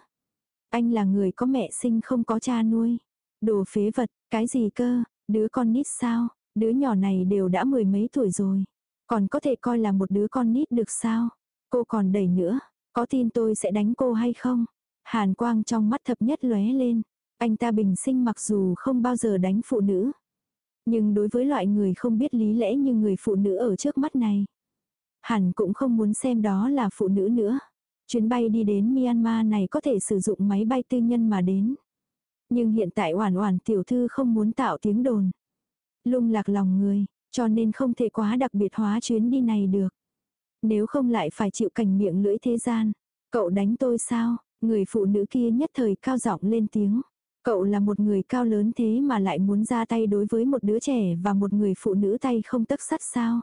Anh là người có mẹ sinh không có cha nuôi. Đồ phế vật, cái gì cơ, đứa con nít sao, đứa nhỏ này đều đã mười mấy tuổi rồi. Còn có thể coi là một đứa con nít được sao? Cô còn đẩy nữa, có tin tôi sẽ đánh cô hay không? Hàn quang trong mắt thập nhất lóe lên. Anh ta bình sinh mặc dù không bao giờ đánh phụ nữ. Nhưng đối với loại người không biết lý lẽ như người phụ nữ ở trước mắt này. Hẳn cũng không muốn xem đó là phụ nữ nữa. Chuyến bay đi đến Myanmar này có thể sử dụng máy bay tư nhân mà đến. Nhưng hiện tại Oản Oản tiểu thư không muốn tạo tiếng đồn. Lung lạc lòng người, cho nên không thể quá đặc biệt hóa chuyến đi này được. Nếu không lại phải chịu cảnh miệng lưỡi thế gian. Cậu đánh tôi sao? Người phụ nữ kia nhất thời cao giọng lên tiếng. Cậu là một người cao lớn thế mà lại muốn ra tay đối với một đứa trẻ và một người phụ nữ tay không tấc sắt sao?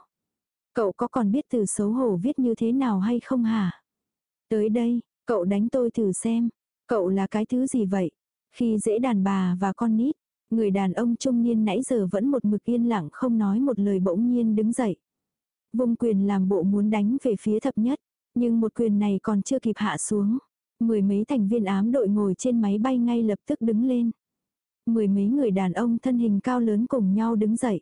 Cậu có còn biết từ xấu hổ viết như thế nào hay không hả? Tới đây, cậu đánh tôi thử xem. Cậu là cái thứ gì vậy? Khi dễ đàn bà và con nít, người đàn ông trung niên nãy giờ vẫn một mực yên lặng không nói một lời bỗng nhiên đứng dậy. Vung quyền làm bộ muốn đánh về phía thập nhất, nhưng một quyền này còn chưa kịp hạ xuống. Mười mấy thành viên ám đội ngồi trên máy bay ngay lập tức đứng lên. Mười mấy người đàn ông thân hình cao lớn cùng nhau đứng dậy.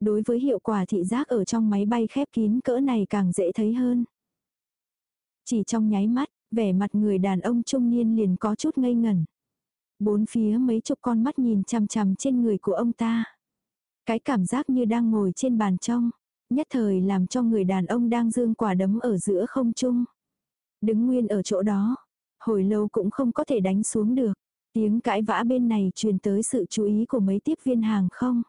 Đối với hiệu quả thị giác ở trong máy bay khép kín cỡ này càng dễ thấy hơn. Chỉ trong nháy mắt, vẻ mặt người đàn ông trung niên liền có chút ngây ngẩn. Bốn phía mấy chục con mắt nhìn chằm chằm trên người của ông ta. Cái cảm giác như đang ngồi trên bàn trong, nhất thời làm cho người đàn ông đang dương quả đấm ở giữa không trung. Đứng nguyên ở chỗ đó, hồi lâu cũng không có thể đánh xuống được. Tiếng cãi vã bên này truyền tới sự chú ý của mấy tiếp viên hàng không.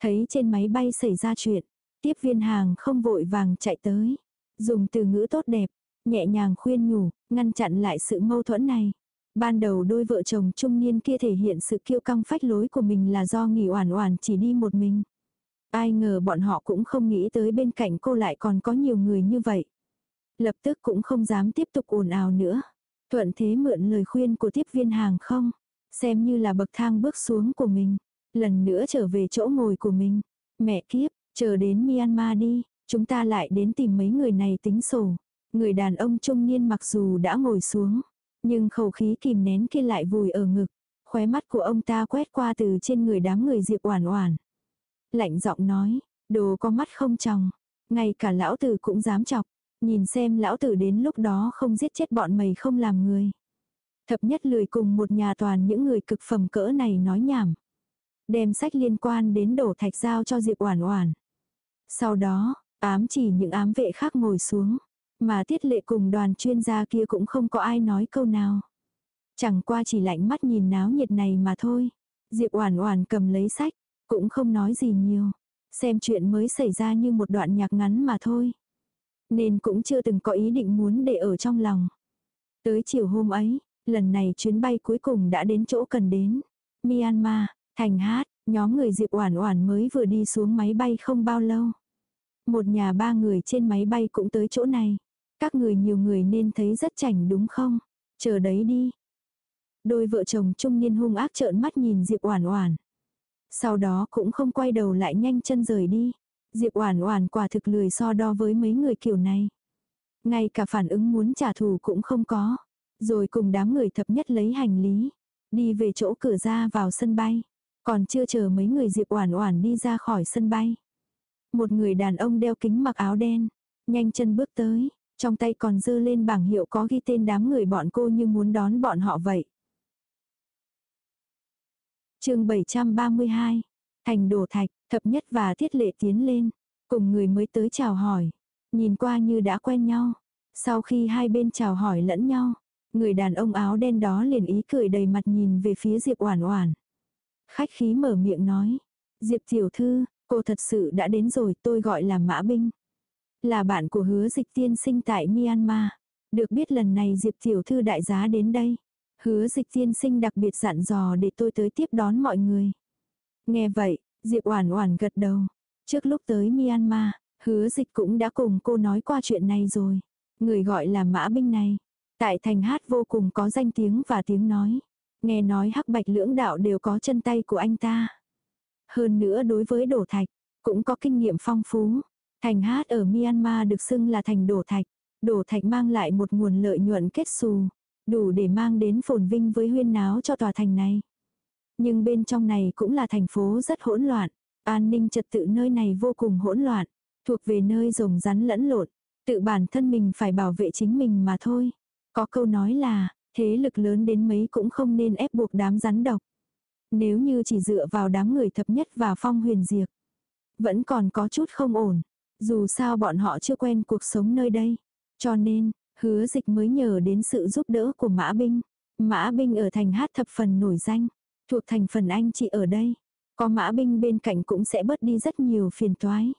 Thấy trên máy bay xảy ra chuyện, tiếp viên hàng không vội vàng chạy tới. Dùng từ ngữ tốt đẹp, nhẹ nhàng khuyên nhủ, ngăn chặn lại sự mâu thuẫn này. Ban đầu đôi vợ chồng trung niên kia thể hiện sự kiêu căng phách lối của mình là do nghỉ oản oản chỉ đi một mình. Ai ngờ bọn họ cũng không nghĩ tới bên cạnh cô lại còn có nhiều người như vậy. Lập tức cũng không dám tiếp tục ồn ào nữa. Thuận thế mượn lời khuyên của tiếp viên hàng không. Xem như là bậc thang bước xuống của mình. Lần nữa trở về chỗ ngồi của mình. Mẹ kiếp, chờ đến Myanmar đi. Chúng ta lại đến tìm mấy người này tính sổ. Người đàn ông trung niên mặc dù đã ngồi xuống. Nhưng khẩu khí kìm nén kia lại vùi ở ngực. Khóe mắt của ông ta quét qua từ trên người đám người Diệp Oản Oản. Lạnh giọng nói, đồ có mắt không tròng. Ngay cả lão tử cũng dám chọc. Nhìn xem lão tử đến lúc đó không giết chết bọn mày không làm người. Thập nhất lười cùng một nhà toàn những người cực phẩm cỡ này nói nhảm. Đem sách liên quan đến đổ thạch giao cho Diệp Oản Oản. Sau đó, ám chỉ những ám vệ khác ngồi xuống. Mà tiết lệ cùng đoàn chuyên gia kia cũng không có ai nói câu nào. Chẳng qua chỉ lạnh mắt nhìn náo nhiệt này mà thôi. Diệp Oản Oản cầm lấy sách, cũng không nói gì nhiều. Xem chuyện mới xảy ra như một đoạn nhạc ngắn mà thôi. Nên cũng chưa từng có ý định muốn để ở trong lòng. Tới chiều hôm ấy, lần này chuyến bay cuối cùng đã đến chỗ cần đến. Myanmar, thành hát, nhóm người Diệp Oản Oản mới vừa đi xuống máy bay không bao lâu. Một nhà ba người trên máy bay cũng tới chỗ này. Các người nhiều người nên thấy rất chảnh đúng không? Chờ đấy đi. Đôi vợ chồng trung niên hung ác trợn mắt nhìn Diệp Oản Oản. Sau đó cũng không quay đầu lại nhanh chân rời đi. Diệp Oản Oản quả thực lười so đo với mấy người kiểu này. Ngay cả phản ứng muốn trả thù cũng không có. Rồi cùng đám người thập nhất lấy hành lý, đi về chỗ cửa ra vào sân bay. Còn chưa chờ mấy người Diệp Oản Oản đi ra khỏi sân bay. Một người đàn ông đeo kính mặc áo đen, nhanh chân bước tới, trong tay còn dơ lên bảng hiệu có ghi tên đám người bọn cô như muốn đón bọn họ vậy. Chương 732. Thành đổ thạch, thập nhất và thiết lệ tiến lên, cùng người mới tới chào hỏi, nhìn qua như đã quen nhau. Sau khi hai bên chào hỏi lẫn nhau, người đàn ông áo đen đó liền ý cười đầy mặt nhìn về phía Diệp Oản Oản. Khách khí mở miệng nói, "Diệp tiểu thư, cô thật sự đã đến rồi, tôi gọi là Mã Binh." Là bạn của hứa dịch tiên sinh tại Myanmar. Được biết lần này Diệp tiểu thư đại giá đến đây. Hứa dịch tiên sinh đặc biệt dặn dò để tôi tới tiếp đón mọi người. Nghe vậy, Diệp Oản Oản gật đầu. Trước lúc tới Myanmar, Hứa Dịch cũng đã cùng cô nói qua chuyện này rồi. Người gọi là Mã Binh này, tại thành hát vô cùng có danh tiếng và tiếng nói. Nghe nói hắc bạch lưỡng đạo đều có chân tay của anh ta. Hơn nữa đối với đổ thạch, cũng có kinh nghiệm phong phú. Thành hát ở Myanmar được xưng là thành đổ thạch. Đổ thạch mang lại một nguồn lợi nhuận kết xù, đủ để mang đến phồn vinh với huyên náo cho tòa thành này. Nhưng bên trong này cũng là thành phố rất hỗn loạn. An ninh trật tự nơi này vô cùng hỗn loạn. Thuộc về nơi rồng rắn lẫn lộn. Tự bản thân mình phải bảo vệ chính mình mà thôi. Có câu nói là, thế lực lớn đến mấy cũng không nên ép buộc đám rắn độc. Nếu như chỉ dựa vào đám người thập nhất và phong huyền diệt. Vẫn còn có chút không ổn. Dù sao bọn họ chưa quen cuộc sống nơi đây. Cho nên, hứa dịch mới nhờ đến sự giúp đỡ của Mã Binh. Mã Binh ở thành hát thập phần nổi danh. Thuộc thành phần anh chị ở đây. Có Mã Binh bên cạnh cũng sẽ bớt đi rất nhiều phiền toái.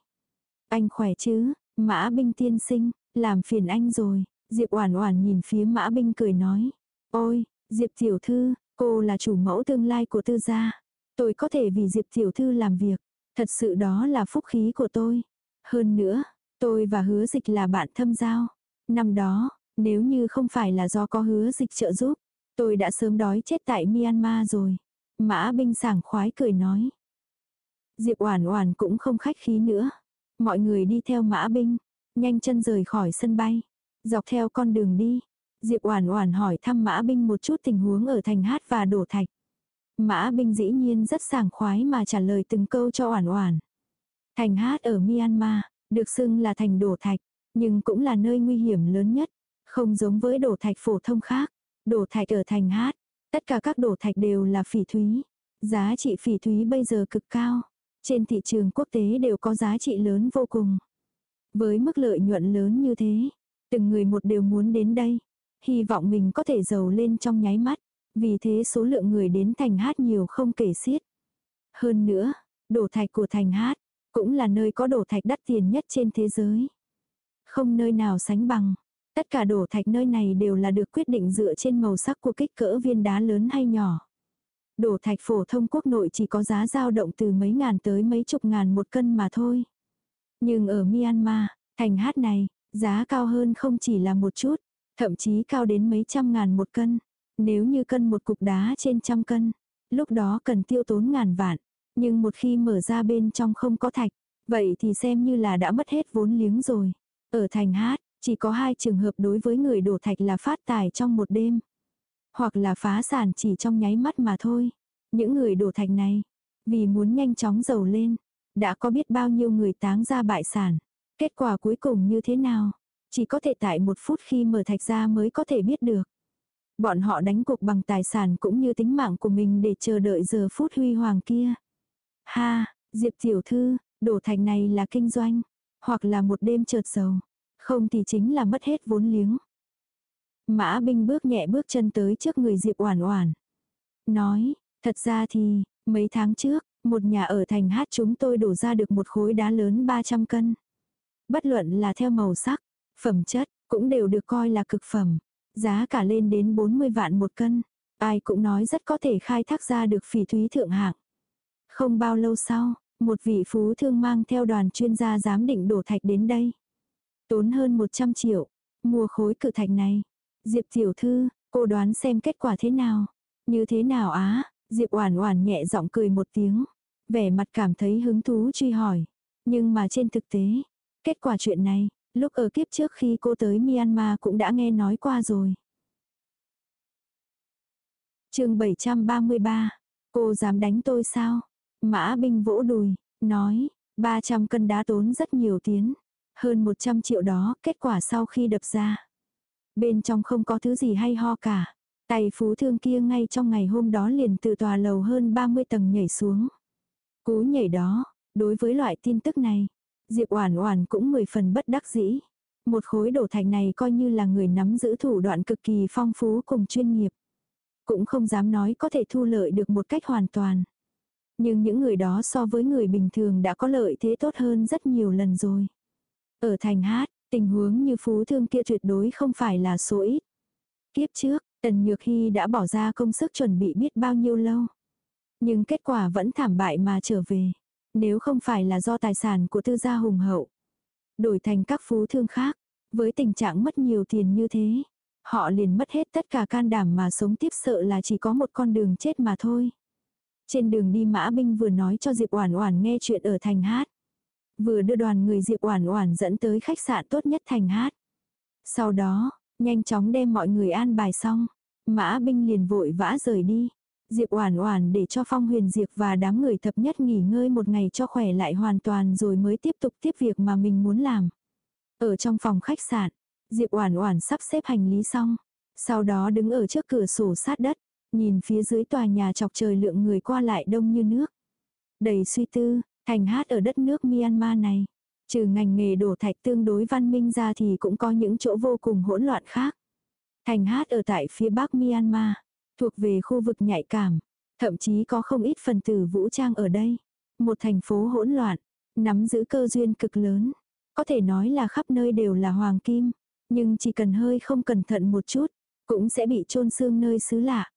Anh khỏe chứ, Mã Binh tiên sinh, làm phiền anh rồi. Diệp Oản Oản nhìn phía Mã Binh cười nói. Ôi, Diệp tiểu thư, cô là chủ mẫu tương lai của tư gia. Tôi có thể vì Diệp tiểu thư làm việc. Thật sự đó là phúc khí của tôi. Hơn nữa, tôi và hứa dịch là bạn thâm giao. Năm đó, nếu như không phải là do có hứa dịch trợ giúp, tôi đã sớm đói chết tại Myanmar rồi. Mã binh sảng khoái cười nói. Diệp Oản Oản cũng không khách khí nữa. Mọi người đi theo Mã binh, nhanh chân rời khỏi sân bay, dọc theo con đường đi. Diệp Oản Oản hỏi thăm Mã binh một chút tình huống ở thành Hát và đổ thạch. Mã binh dĩ nhiên rất sảng khoái mà trả lời từng câu cho Oản Oản. Thành Hát ở Myanmar, được xưng là thành đổ thạch, nhưng cũng là nơi nguy hiểm lớn nhất, không giống với đổ thạch phổ thông khác. Đổ thạch ở thành Hát, tất cả các đổ thạch đều là phỉ thúy. Giá trị phỉ thúy bây giờ cực cao. Trên thị trường quốc tế đều có giá trị lớn vô cùng. Với mức lợi nhuận lớn như thế, từng người một đều muốn đến đây. Hy vọng mình có thể giàu lên trong nháy mắt. Vì thế số lượng người đến thành hát nhiều không kể xiết. Hơn nữa, đổ thạch của thành hát, cũng là nơi có đổ thạch đắt tiền nhất trên thế giới. Không nơi nào sánh bằng. Tất cả đổ thạch nơi này đều là được quyết định dựa trên màu sắc của kích cỡ viên đá lớn hay nhỏ. Đổ thạch phổ thông quốc nội chỉ có giá dao động từ mấy ngàn tới mấy chục ngàn một cân mà thôi. Nhưng ở Myanmar, thành hát này, giá cao hơn không chỉ là một chút, thậm chí cao đến mấy trăm ngàn một cân. Nếu như cân một cục đá trên trăm cân, lúc đó cần tiêu tốn ngàn vạn. Nhưng một khi mở ra bên trong không có thạch, vậy thì xem như là đã mất hết vốn liếng rồi. Ở thành hát, chỉ có hai trường hợp đối với người đổ thạch là phát tài trong một đêm. Hoặc là phá sản chỉ trong nháy mắt mà thôi. Những người đổ thạch này, vì muốn nhanh chóng giàu lên, đã có biết bao nhiêu người táng ra bại sản. Kết quả cuối cùng như thế nào? Chỉ có thể tại một phút khi mở thạch ra mới có thể biết được. Bọn họ đánh cuộc bằng tài sản cũng như tính mạng của mình để chờ đợi giờ phút huy hoàng kia. Ha, Diệp tiểu thư, đổ thành này là kinh doanh, hoặc là một đêm chợt giàu, không thì chính là mất hết vốn liếng. Mã binh bước nhẹ bước chân tới trước người Diệp Oản Oản. Nói, thật ra thì, mấy tháng trước, một nhà ở thành hát chúng tôi đổ ra được một khối đá lớn 300 cân. Bất luận là theo màu sắc, phẩm chất, cũng đều được coi là cực phẩm. Giá cả lên đến 40 vạn một cân. Ai cũng nói rất có thể khai thác ra được phỉ thúy thượng hạng. Không bao lâu sau, một vị phú thương mang theo đoàn chuyên gia giám định đổ thạch đến đây. Tốn hơn 100 triệu, mua khối cự thạch này. Diệp tiểu thư, cô đoán xem kết quả thế nào. Như thế nào á? Diệp Oản Oản nhẹ giọng cười một tiếng, vẻ mặt cảm thấy hứng thú truy hỏi. Nhưng mà trên thực tế, kết quả chuyện này, lúc ở kiếp trước khi cô tới Myanmar cũng đã nghe nói qua rồi. Chương 733. Cô dám đánh tôi sao? Mã Binh vỗ đùi, nói, 300 cân đá tốn rất nhiều tiến hơn 100 triệu đó, kết quả sau khi đập ra. Bên trong không có thứ gì hay ho cả. Tay phú thương kia ngay trong ngày hôm đó liền từ tòa lầu hơn 30 tầng nhảy xuống. Cú nhảy đó, đối với loại tin tức này, Diệp Oản Oản cũng mười phần bất đắc dĩ. Một khối đổ thạch này coi như là người nắm giữ thủ đoạn cực kỳ phong phú cùng chuyên nghiệp. Cũng không dám nói có thể thu lợi được một cách hoàn toàn. Nhưng những người đó so với người bình thường đã có lợi thế tốt hơn rất nhiều lần rồi. Ở thành hát, Tình huống như phú thương kia tuyệt đối không phải là số ít. Kiếp trước, Tần Nhược Hy đã bỏ ra công sức chuẩn bị biết bao nhiêu lâu. Nhưng kết quả vẫn thảm bại mà trở về. Nếu không phải là do tài sản của tư gia hùng hậu. Đổi thành các phú thương khác. Với tình trạng mất nhiều tiền như thế. Họ liền mất hết tất cả can đảm mà sống tiếp sợ là chỉ có một con đường chết mà thôi. Trên đường đi Mã Binh vừa nói cho Diệp Oản Oản nghe chuyện ở thành hát. Vừa đưa đoàn người Diệp Oản Oản dẫn tới khách sạn tốt nhất thành hát. Sau đó, nhanh chóng đem mọi người an bài xong, Mã Binh liền vội vã rời đi. Diệp Oản Oản để cho Phong Huyền Diệp và đám người thập nhất nghỉ ngơi một ngày cho khỏe lại hoàn toàn rồi mới tiếp tục tiếp việc mà mình muốn làm. Ở trong phòng khách sạn, Diệp Oản Oản sắp xếp hành lý xong, sau đó đứng ở trước cửa sổ sát đất, nhìn phía dưới tòa nhà chọc trời lượng người qua lại đông như nước. Đầy suy tư, thành hát ở đất nước Myanmar này, trừ ngành nghề đổ thạch tương đối văn minh ra thì cũng có những chỗ vô cùng hỗn loạn khác. Thành hát ở tại phía bắc Myanmar, thuộc về khu vực nhạy cảm, thậm chí có không ít phần tử vũ trang ở đây. Một thành phố hỗn loạn, nắm giữ cơ duyên cực lớn, có thể nói là khắp nơi đều là hoàng kim, nhưng chỉ cần hơi không cẩn thận một chút, cũng sẽ bị chôn xương nơi xứ lạ.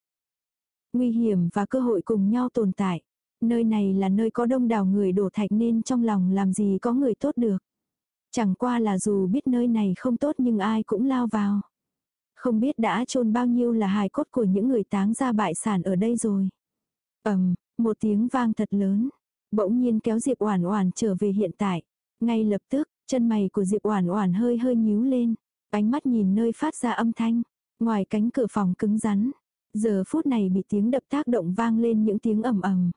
Nguy hiểm và cơ hội cùng nhau tồn tại. Nơi này là nơi có đông đảo người đổ thạch nên trong lòng làm gì có người tốt được. Chẳng qua là dù biết nơi này không tốt nhưng ai cũng lao vào. Không biết đã chôn bao nhiêu là hài cốt của những người táng ra bại sản ở đây rồi. ầm, một tiếng vang thật lớn. Bỗng nhiên kéo Diệp Oản Oản trở về hiện tại. Ngay lập tức, chân mày của Diệp Oản Oản hơi hơi nhíu lên, ánh mắt nhìn nơi phát ra âm thanh, ngoài cánh cửa phòng cứng rắn. Giờ phút này bị tiếng đập tác động vang lên những tiếng ầm ầm.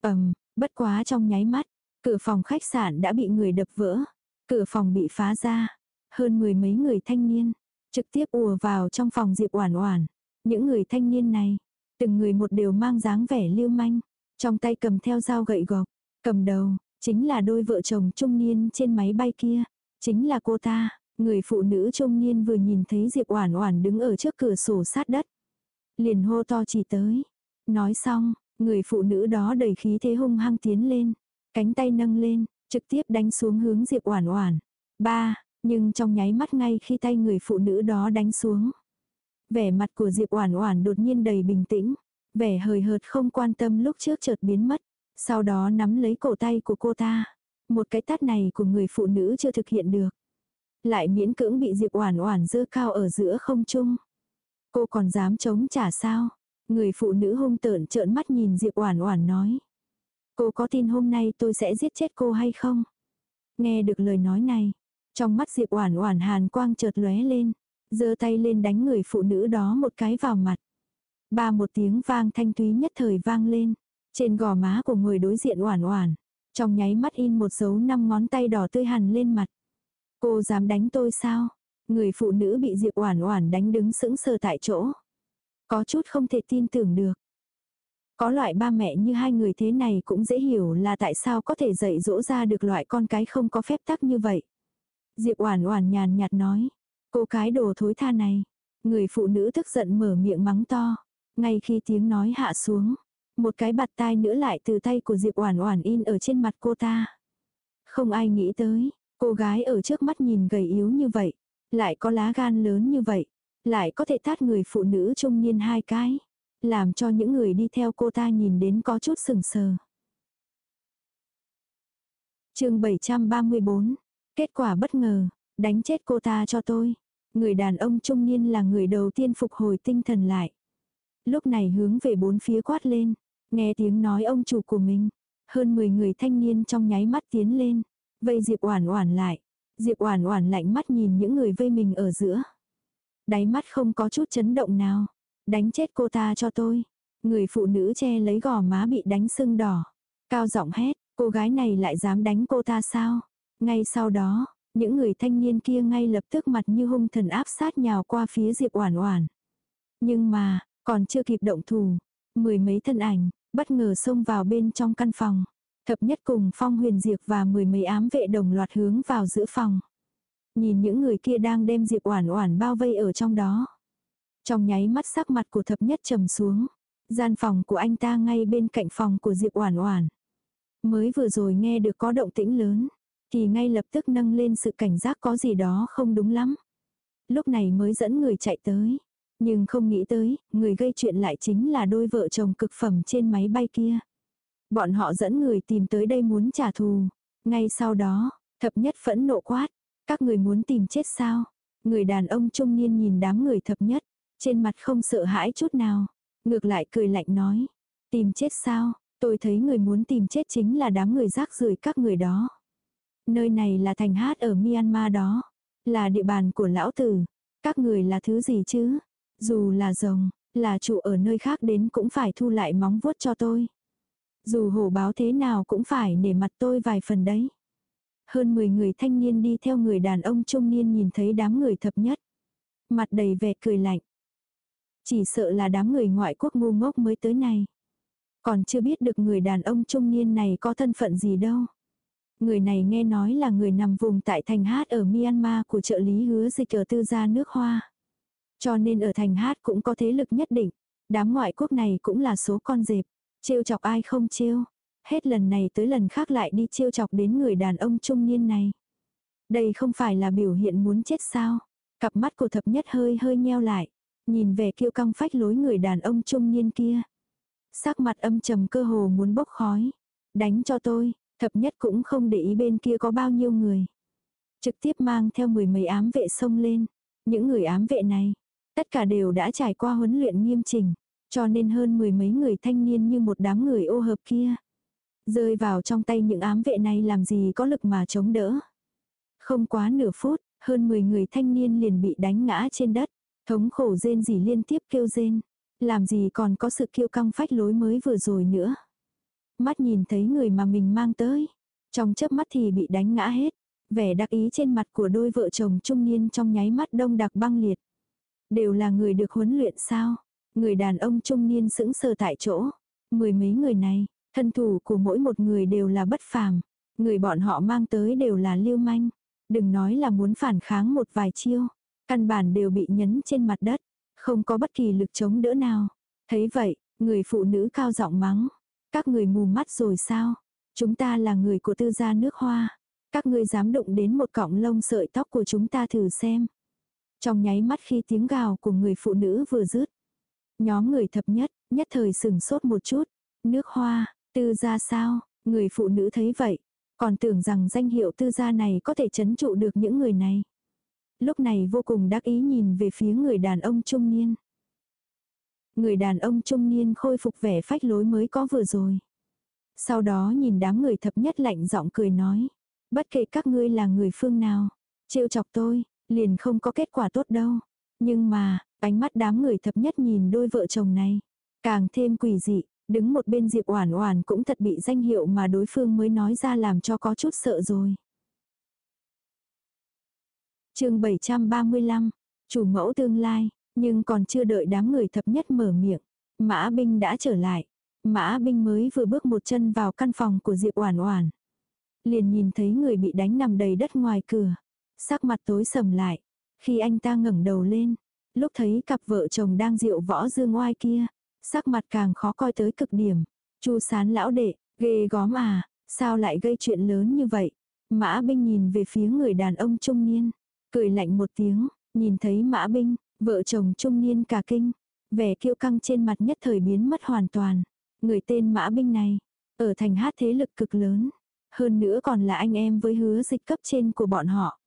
Ầm, bất quá trong nháy mắt, cửa phòng khách sạn đã bị người đập vỡ. Cửa phòng bị phá ra, hơn mười mấy người thanh niên trực tiếp ùa vào trong phòng Diệp Oản Oản. Những người thanh niên này, từng người một đều mang dáng vẻ lưu manh, trong tay cầm theo dao gậy gộc, cầm đầu chính là đôi vợ chồng trung niên trên máy bay kia, chính là cô ta. Người phụ nữ trung niên vừa nhìn thấy Diệp Oản Oản đứng ở trước cửa sổ sát đất, liền hô to chỉ tới. Nói xong, người phụ nữ đó đầy khí thế hung hăng tiến lên, cánh tay nâng lên, trực tiếp đánh xuống hướng Diệp Oản Oản. Ba, nhưng trong nháy mắt ngay khi tay người phụ nữ đó đánh xuống. Vẻ mặt của Diệp Oản Oản đột nhiên đầy bình tĩnh, vẻ hời hợt không quan tâm lúc trước chợt biến mất, sau đó nắm lấy cổ tay của cô ta. Một cái tát này của người phụ nữ chưa thực hiện được, lại miễn cưỡng bị Diệp Oản Oản giơ cao ở giữa không trung. Cô còn dám chống trả sao? Người phụ nữ hung tợn trợn mắt nhìn Diệp Oản Oản nói. Cô có tin hôm nay tôi sẽ giết chết cô hay không? Nghe được lời nói này, trong mắt Diệp Oản Oản hàn quang chợt lóe lên, giơ tay lên đánh người phụ nữ đó một cái vào mặt. Ba một tiếng vang thanh thúy nhất thời vang lên, trên gò má của người đối diện Oản Oản, trong nháy mắt in một dấu năm ngón tay đỏ tươi hằn lên mặt. Cô dám đánh tôi sao? Người phụ nữ bị Diệp Oản Oản đánh đứng sững sờ tại chỗ. Có chút không thể tin tưởng được. Có loại ba mẹ như hai người thế này cũng dễ hiểu là tại sao có thể dạy dỗ ra được loại con cái không có phép tắc như vậy. Diệp Oản Oản nhàn nhạt nói, cô cái đồ thối tha này. Người phụ nữ tức giận mở miệng mắng to, ngay khi tiếng nói hạ xuống, một cái bạt tai nữa lại từ tay của Diệp Oản Oản in ở trên mặt cô ta. Không ai nghĩ tới, cô gái ở trước mắt nhìn gầy yếu như vậy, lại có lá gan lớn như vậy, lại có thể tát người phụ nữ trung niên hai cái, làm cho những người đi theo cô ta nhìn đến có chút sừng sờ. Chương 734 Kết quả bất ngờ, đánh chết cô ta cho tôi. Người đàn ông trung niên là người đầu tiên phục hồi tinh thần lại. Lúc này hướng về bốn phía quát lên, nghe tiếng nói ông chủ của mình. Hơn 10 người thanh niên trong nháy mắt tiến lên, vây Diệp Oản Oản lại. Diệp Oản Oản lạnh mắt nhìn những người vây mình ở giữa. Đáy mắt không có chút chấn động nào. Đánh chết cô ta cho tôi. Người phụ nữ che lấy gò má bị đánh sưng đỏ. Cao giọng hét, cô gái này lại dám đánh cô ta sao? Ngay sau đó, những người thanh niên kia ngay lập tức mặt như hung thần áp sát nhào qua phía Diệp Oản Oản. Nhưng mà, còn chưa kịp động thủ, mười mấy thân ảnh bất ngờ xông vào bên trong căn phòng. Thập nhất cùng Phong Huyền Diệp và mười mấy ám vệ đồng loạt hướng vào giữa phòng. Nhìn những người kia đang đem Diệp Oản Oản bao vây ở trong đó. Trong nháy mắt sắc mặt của thập nhất trầm xuống. Gian phòng của anh ta ngay bên cạnh phòng của Diệp Oản Oản. Mới vừa rồi nghe được có động tĩnh lớn, thì ngay lập tức nâng lên sự cảnh giác có gì đó không đúng lắm. Lúc này mới dẫn người chạy tới. Nhưng không nghĩ tới, người gây chuyện lại chính là đôi vợ chồng cực phẩm trên máy bay kia. Bọn họ dẫn người tìm tới đây muốn trả thù. Ngay sau đó, thập nhất phẫn nộ quát. Các người muốn tìm chết sao? Người đàn ông trung niên nhìn đám người thập nhất. Trên mặt không sợ hãi chút nào. Ngược lại cười lạnh nói. Tìm chết sao? Tôi thấy người muốn tìm chết chính là đám người rác rưởi các người đó. Nơi này là thành hát ở Myanmar đó. Là địa bàn của lão tử. Các người là thứ gì chứ? Dù là rồng, là trụ ở nơi khác đến cũng phải thu lại móng vuốt cho tôi. Dù hổ báo thế nào cũng phải để mặt tôi vài phần đấy. Hơn 10 người thanh niên đi theo người đàn ông trung niên nhìn thấy đám người thập nhất. Mặt đầy vẻ cười lạnh. Chỉ sợ là đám người ngoại quốc ngu ngốc mới tới này. Còn chưa biết được người đàn ông trung niên này có thân phận gì đâu. Người này nghe nói là người nằm vùng tại thành hát ở Myanmar của trợ lý hứa dịch ở tư gia nước hoa. Cho nên ở thành hát cũng có thế lực nhất định. Đám ngoại quốc này cũng là số con dẹp. Trêu chọc ai không trêu. Hết lần này tới lần khác lại đi trêu chọc đến người đàn ông trung niên này. Đây không phải là biểu hiện muốn chết sao. Cặp mắt của thập nhất hơi hơi nheo lại. Nhìn về kiêu căng phách lối người đàn ông trung niên kia. Sắc mặt âm trầm cơ hồ muốn bốc khói. Đánh cho tôi, thập nhất cũng không để ý bên kia có bao nhiêu người. Trực tiếp mang theo mười mấy ám vệ xông lên. Những người ám vệ này, tất cả đều đã trải qua huấn luyện nghiêm chỉnh. Cho nên hơn mười mấy người thanh niên như một đám người ô hợp kia. Rơi vào trong tay những ám vệ này làm gì có lực mà chống đỡ. Không quá nửa phút, hơn 10 người thanh niên liền bị đánh ngã trên đất. Thống khổ rên gì liên tiếp kêu rên. Làm gì còn có sự kiêu căng phách lối mới vừa rồi nữa. Mắt nhìn thấy người mà mình mang tới. Trong chớp mắt thì bị đánh ngã hết. Vẻ đặc ý trên mặt của đôi vợ chồng trung niên trong nháy mắt đông đặc băng liệt. Đều là người được huấn luyện sao. Người đàn ông trung niên sững sờ tại chỗ. Mười mấy người này, thân thủ của mỗi một người đều là bất phàm. Người bọn họ mang tới đều là lưu manh. Đừng nói là muốn phản kháng một vài chiêu. Căn bản đều bị nhấn trên mặt đất. Không có bất kỳ lực chống đỡ nào. Thấy vậy, người phụ nữ cao giọng mắng. Các người mù mắt rồi sao? Chúng ta là người của tư gia nước hoa. Các ngươi dám đụng đến một cọng lông sợi tóc của chúng ta thử xem. Trong nháy mắt khi tiếng gào của người phụ nữ vừa dứt. Nhóm người thập nhất, nhất thời sừng sốt một chút. Nước hoa, tư gia sao? Người phụ nữ thấy vậy. Còn tưởng rằng danh hiệu tư gia này có thể chấn trụ được những người này lúc này vô cùng đắc ý nhìn về phía người đàn ông trung niên. Người đàn ông trung niên khôi phục vẻ phách lối mới có vừa rồi. Sau đó nhìn đám người thập nhất lạnh giọng cười nói. Bất kể các ngươi là người phương nào, trêu chọc tôi, liền không có kết quả tốt đâu. Nhưng mà, ánh mắt đám người thập nhất nhìn đôi vợ chồng này, càng thêm quỷ dị, đứng một bên Diệp Oản Oản cũng thật bị danh hiệu mà đối phương mới nói ra làm cho có chút sợ rồi chương 735, chủ mẫu tương lai, nhưng còn chưa đợi đám người thập nhất mở miệng. Mã Binh đã trở lại. Mã Binh mới vừa bước một chân vào căn phòng của Diệp Oản Oản. Liền nhìn thấy người bị đánh nằm đầy đất ngoài cửa. Sắc mặt tối sầm lại. Khi anh ta ngẩng đầu lên, lúc thấy cặp vợ chồng đang rượu võ dương oai kia, sắc mặt càng khó coi tới cực điểm. Chu Sán lão đệ, ghê góm à, sao lại gây chuyện lớn như vậy? Mã Binh nhìn về phía người đàn ông trung niên. Cười lạnh một tiếng, nhìn thấy mã binh, vợ chồng trung niên cả kinh. Vẻ kiêu căng trên mặt nhất thời biến mất hoàn toàn. Người tên mã binh này, ở thành hát thế lực cực lớn. Hơn nữa còn là anh em với hứa dịch cấp trên của bọn họ.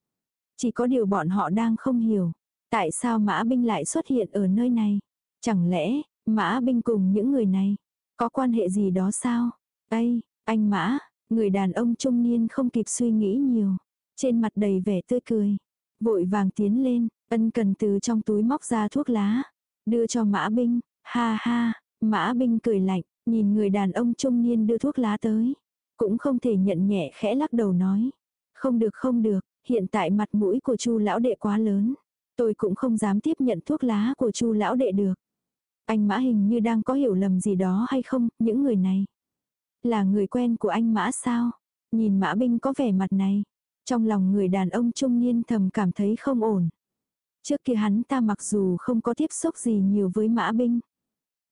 Chỉ có điều bọn họ đang không hiểu. Tại sao mã binh lại xuất hiện ở nơi này? Chẳng lẽ, mã binh cùng những người này, có quan hệ gì đó sao? Ây, anh mã, người đàn ông trung niên không kịp suy nghĩ nhiều. Trên mặt đầy vẻ tươi cười. Vội vàng tiến lên, ân cần từ trong túi móc ra thuốc lá. Đưa cho mã binh, ha ha, mã binh cười lạnh, nhìn người đàn ông trung niên đưa thuốc lá tới. Cũng không thể nhận nhẹ khẽ lắc đầu nói. Không được không được, hiện tại mặt mũi của chu lão đệ quá lớn. Tôi cũng không dám tiếp nhận thuốc lá của chu lão đệ được. Anh mã hình như đang có hiểu lầm gì đó hay không, những người này. Là người quen của anh mã sao? Nhìn mã binh có vẻ mặt này. Trong lòng người đàn ông trung niên thầm cảm thấy không ổn. Trước kia hắn ta mặc dù không có tiếp xúc gì nhiều với mã binh.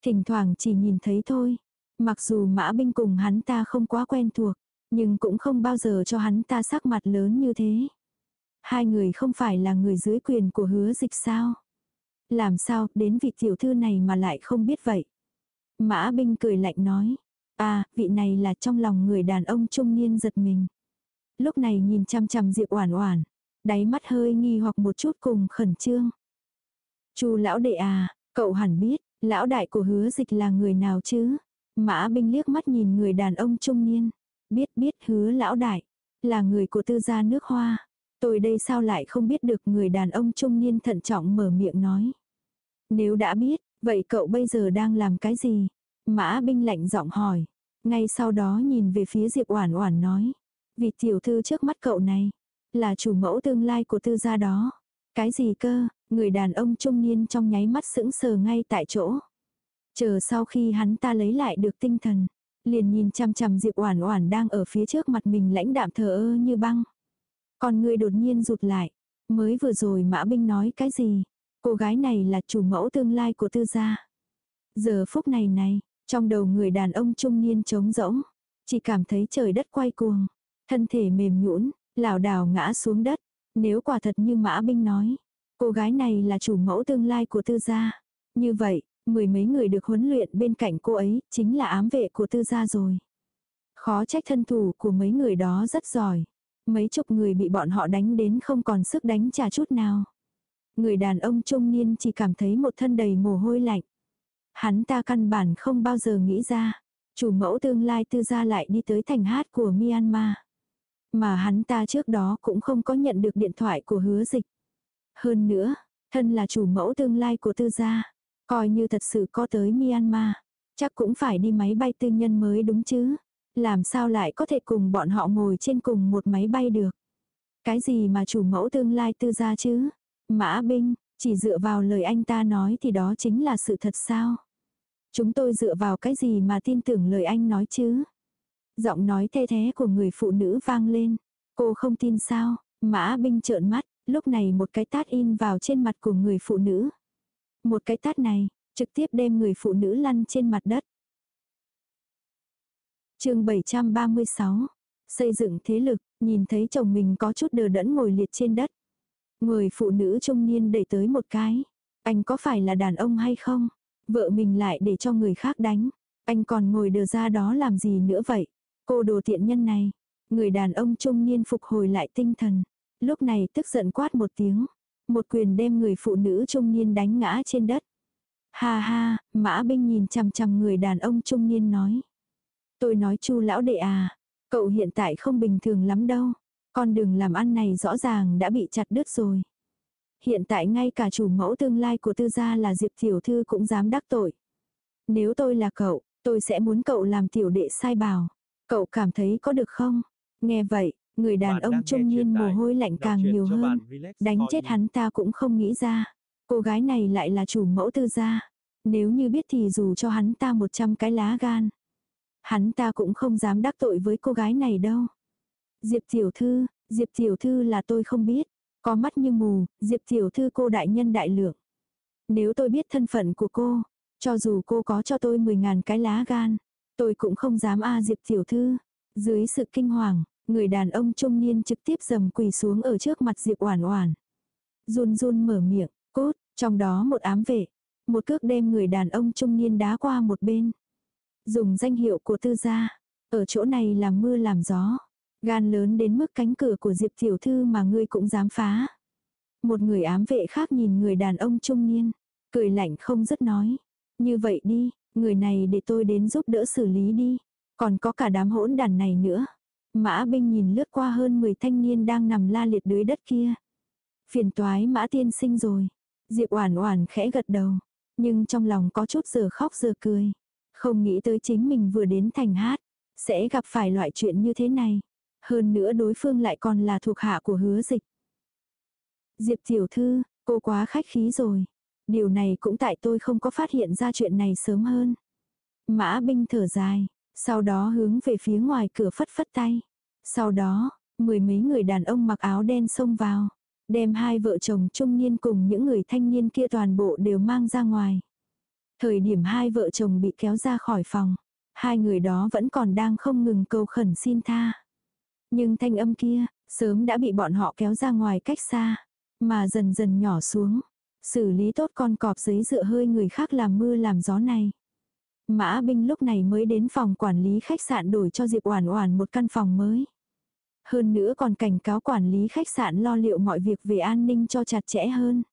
Thỉnh thoảng chỉ nhìn thấy thôi. Mặc dù mã binh cùng hắn ta không quá quen thuộc. Nhưng cũng không bao giờ cho hắn ta sắc mặt lớn như thế. Hai người không phải là người dưới quyền của hứa dịch sao? Làm sao đến vị tiểu thư này mà lại không biết vậy? Mã Binh cười lạnh nói. À, vị này là trong lòng người đàn ông trung niên giật mình. Lúc này nhìn chăm chăm Diệp Oản Oản, đáy mắt hơi nghi hoặc một chút cùng khẩn trương. Chu lão đệ à, cậu hẳn biết, lão đại của hứa dịch là người nào chứ? Mã Binh liếc mắt nhìn người đàn ông trung niên. Biết biết hứa lão đại, là người của tư gia nước hoa. Tôi đây sao lại không biết được người đàn ông trung niên thận trọng mở miệng nói. Nếu đã biết, vậy cậu bây giờ đang làm cái gì? Mã Binh lạnh giọng hỏi. Ngay sau đó nhìn về phía Diệp Oản Oản nói. Vì tiểu thư trước mắt cậu này, là chủ mẫu tương lai của tư gia đó. Cái gì cơ, người đàn ông trung niên trong nháy mắt sững sờ ngay tại chỗ. Chờ sau khi hắn ta lấy lại được tinh thần, liền nhìn chăm chăm Diệp Oản Oản đang ở phía trước mặt mình lãnh đạm thờ ơ như băng. Còn người đột nhiên rụt lại, mới vừa rồi Mã Binh nói cái gì? Cô gái này là chủ mẫu tương lai của tư gia. Giờ phút này này, trong đầu người đàn ông trung niên trống rỗng, chỉ cảm thấy trời đất quay cuồng, thân thể mềm nhũn, lảo đảo ngã xuống đất. Nếu quả thật như Mã Binh nói, cô gái này là chủ mẫu tương lai của tư gia. Như vậy, mười mấy người được huấn luyện bên cạnh cô ấy chính là ám vệ của tư gia rồi. Khó trách thân thủ của mấy người đó rất giỏi. Mấy chục người bị bọn họ đánh đến không còn sức đánh trả chút nào. Người đàn ông trung niên chỉ cảm thấy một thân đầy mồ hôi lạnh. Hắn ta căn bản không bao giờ nghĩ ra. Chủ mẫu tương lai tư gia lại đi tới thành hát của Myanmar. Mà hắn ta trước đó cũng không có nhận được điện thoại của hứa dịch. Hơn nữa, thân là chủ mẫu tương lai của tư gia. Coi như thật sự có tới Myanmar. Chắc cũng phải đi máy bay tư nhân mới đúng chứ. Làm sao lại có thể cùng bọn họ ngồi trên cùng một máy bay được. Cái gì mà chủ mẫu tương lai tư gia chứ? Mã Binh, chỉ dựa vào lời anh ta nói thì đó chính là sự thật sao? Chúng tôi dựa vào cái gì mà tin tưởng lời anh nói chứ? Giọng nói thê thế của người phụ nữ vang lên. Cô không tin sao? Mã Binh trợn mắt, lúc này một cái tát in vào trên mặt của người phụ nữ. Một cái tát này, trực tiếp đem người phụ nữ lăn trên mặt đất chương 736. Xây dựng thế lực, nhìn thấy chồng mình có chút đờ đẫn ngồi liệt trên đất. Người phụ nữ trung niên đẩy tới một cái. Anh có phải là đàn ông hay không? Vợ mình lại để cho người khác đánh. Anh còn ngồi đờ ra đó làm gì nữa vậy? Cô đồ tiện nhân này. Người đàn ông trung niên phục hồi lại tinh thần. Lúc này tức giận quát một tiếng. Một quyền đem người phụ nữ trung niên đánh ngã trên đất. Ha ha, mã binh nhìn chằm chằm người đàn ông trung niên nói. Tôi nói chu lão đệ à, cậu hiện tại không bình thường lắm đâu. Con đường làm ăn này rõ ràng đã bị chặt đứt rồi. Hiện tại ngay cả chủ mẫu tương lai của tư gia là Diệp Tiểu Thư cũng dám đắc tội. Nếu tôi là cậu, tôi sẽ muốn cậu làm tiểu đệ sai bảo. Cậu cảm thấy có được không? Nghe vậy, người đàn ông trung niên mồ hôi lạnh càng nhiều hơn. Đánh chết hắn ta cũng không nghĩ ra. Cô gái này lại là chủ mẫu tư gia. Nếu như biết thì dù cho hắn ta 100 cái lá gan. Hắn ta cũng không dám đắc tội với cô gái này đâu. Diệp tiểu thư, Diệp tiểu thư là tôi không biết. Có mắt như mù, Diệp tiểu thư cô đại nhân đại lượng. Nếu tôi biết thân phận của cô, cho dù cô có cho tôi 10.000 cái lá gan, tôi cũng không dám a Diệp tiểu thư. Dưới sự kinh hoàng, người đàn ông trung niên trực tiếp dầm quỳ xuống ở trước mặt Diệp Oản Oản. Run run mở miệng, cốt, trong đó một ám vệ, một cước đem người đàn ông trung niên đá qua một bên. Dùng danh hiệu của tư gia, ở chỗ này làm mưa làm gió. Gan lớn đến mức cánh cửa của Diệp Tiểu Thư mà ngươi cũng dám phá. Một người ám vệ khác nhìn người đàn ông trung niên, cười lạnh không rất nói. Như vậy đi, người này để tôi đến giúp đỡ xử lý đi. Còn có cả đám hỗn đàn này nữa. Mã binh nhìn lướt qua hơn 10 thanh niên đang nằm la liệt dưới đất kia. Phiền toái mã tiên sinh rồi. Diệp oản oản khẽ gật đầu. Nhưng trong lòng có chút giờ khóc giờ cười. Không nghĩ tới chính mình vừa đến thành hát. Sẽ gặp phải loại chuyện như thế này. Hơn nữa đối phương lại còn là thuộc hạ của hứa dịch. Diệp tiểu thư, cô quá khách khí rồi. Điều này cũng tại tôi không có phát hiện ra chuyện này sớm hơn. Mã binh thở dài, sau đó hướng về phía ngoài cửa phất phất tay. Sau đó, mười mấy người đàn ông mặc áo đen xông vào, đem hai vợ chồng trung niên cùng những người thanh niên kia toàn bộ đều mang ra ngoài. Thời điểm hai vợ chồng bị kéo ra khỏi phòng, hai người đó vẫn còn đang không ngừng cầu khẩn xin tha. Nhưng thanh âm kia, sớm đã bị bọn họ kéo ra ngoài cách xa, mà dần dần nhỏ xuống. Xử lý tốt con cọp giấy dựa hơi người khác làm mưa làm gió này. Mã Binh lúc này mới đến phòng quản lý khách sạn đổi cho Diệp Oản Oản một căn phòng mới. Hơn nữa còn cảnh cáo quản lý khách sạn lo liệu mọi việc về an ninh cho chặt chẽ hơn.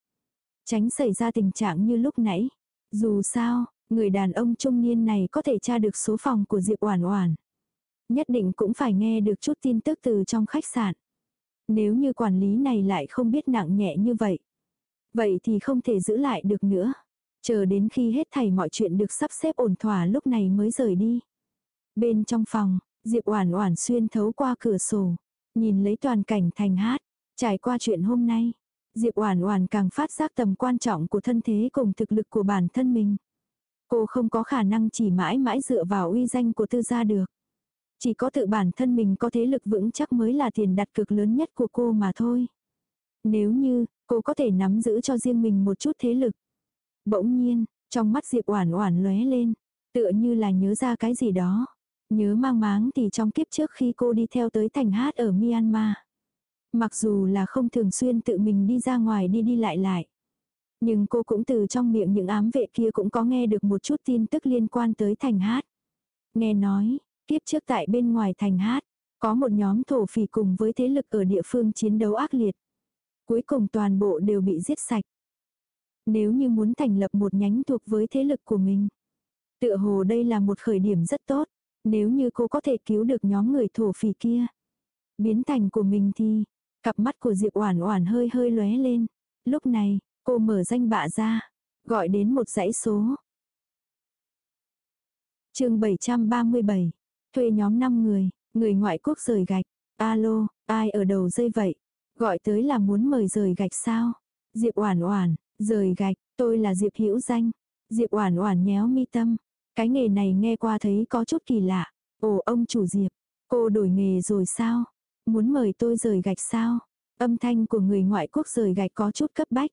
Tránh xảy ra tình trạng như lúc nãy. Dù sao, người đàn ông trung niên này có thể tra được số phòng của Diệp Oản Oản. Nhất định cũng phải nghe được chút tin tức từ trong khách sạn. Nếu như quản lý này lại không biết nặng nhẹ như vậy. Vậy thì không thể giữ lại được nữa. Chờ đến khi hết thảy mọi chuyện được sắp xếp ổn thỏa lúc này mới rời đi. Bên trong phòng, Diệp Oản Oản xuyên thấu qua cửa sổ, nhìn lấy toàn cảnh thành hát, trải qua chuyện hôm nay, Diệp Oản Oản càng phát giác tầm quan trọng của thân thế cùng thực lực của bản thân mình. Cô không có khả năng chỉ mãi mãi dựa vào uy danh của tư gia được. Chỉ có tự bản thân mình có thế lực vững chắc mới là tiền đặt cược lớn nhất của cô mà thôi. Nếu như, cô có thể nắm giữ cho riêng mình một chút thế lực. Bỗng nhiên, trong mắt Diệp Oản Oản lóe lên, tựa như là nhớ ra cái gì đó. Nhớ mang máng thì trong kiếp trước khi cô đi theo tới thành hát ở Myanmar. Mặc dù là không thường xuyên tự mình đi ra ngoài đi đi lại lại. Nhưng cô cũng từ trong miệng những ám vệ kia cũng có nghe được một chút tin tức liên quan tới thành hát. Nghe nói, kiếp trước tại bên ngoài thành hát, có một nhóm thổ phỉ cùng với thế lực ở địa phương chiến đấu ác liệt. Cuối cùng toàn bộ đều bị giết sạch. Nếu như muốn thành lập một nhánh thuộc với thế lực của mình. Tựa hồ đây là một khởi điểm rất tốt. Nếu như cô có thể cứu được nhóm người thổ phỉ kia. Biến thành của mình thì, cặp mắt của Diệp Oản Oản hơi hơi lóe lên. Lúc này, cô mở danh bạ ra, gọi đến một dãy số. Chương 737. Thuê nhóm 5 người, người ngoại quốc rời gạch. Alo, ai ở đầu dây vậy? Gọi tới là muốn mời rời gạch sao? Diệp Oản Oản, rời gạch, tôi là Diệp Hữu Danh. Diệp Oản Oản nhéo mi tâm, cái nghề này nghe qua thấy có chút kỳ lạ. Ồ ông chủ Diệp, cô đổi nghề rồi sao? Muốn mời tôi rời gạch sao? Âm thanh của người ngoại quốc rời gạch có chút cấp bách.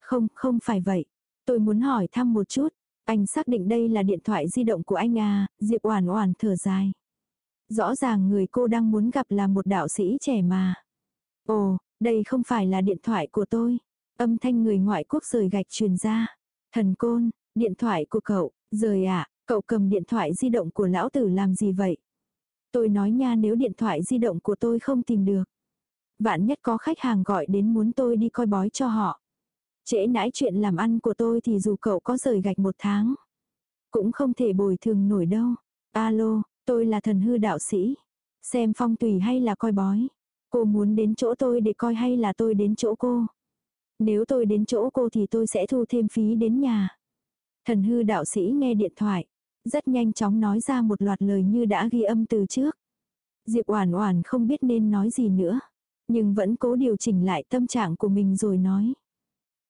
Không, không phải vậy. Tôi muốn hỏi thăm một chút. Anh xác định đây là điện thoại di động của anh à, Diệp Oản Oản thở dài. Rõ ràng người cô đang muốn gặp là một đạo sĩ trẻ mà. Ồ, đây không phải là điện thoại của tôi. Âm thanh người ngoại quốc rời gạch truyền ra. Thần côn, điện thoại của cậu, rời ạ, à, cậu cầm điện thoại di động của lão tử làm gì vậy? Tôi nói nha nếu điện thoại di động của tôi không tìm được. Vạn nhất có khách hàng gọi đến muốn tôi đi coi bói cho họ. Trễ nãi chuyện làm ăn của tôi thì dù cậu có rời gạch một tháng. Cũng không thể bồi thường nổi đâu. Alo, tôi là thần hư đạo sĩ. Xem phong tùy hay là coi bói. Cô muốn đến chỗ tôi để coi hay là tôi đến chỗ cô. Nếu tôi đến chỗ cô thì tôi sẽ thu thêm phí đến nhà. Thần hư đạo sĩ nghe điện thoại. Rất nhanh chóng nói ra một loạt lời như đã ghi âm từ trước. Diệp Oản Oản không biết nên nói gì nữa, nhưng vẫn cố điều chỉnh lại tâm trạng của mình rồi nói.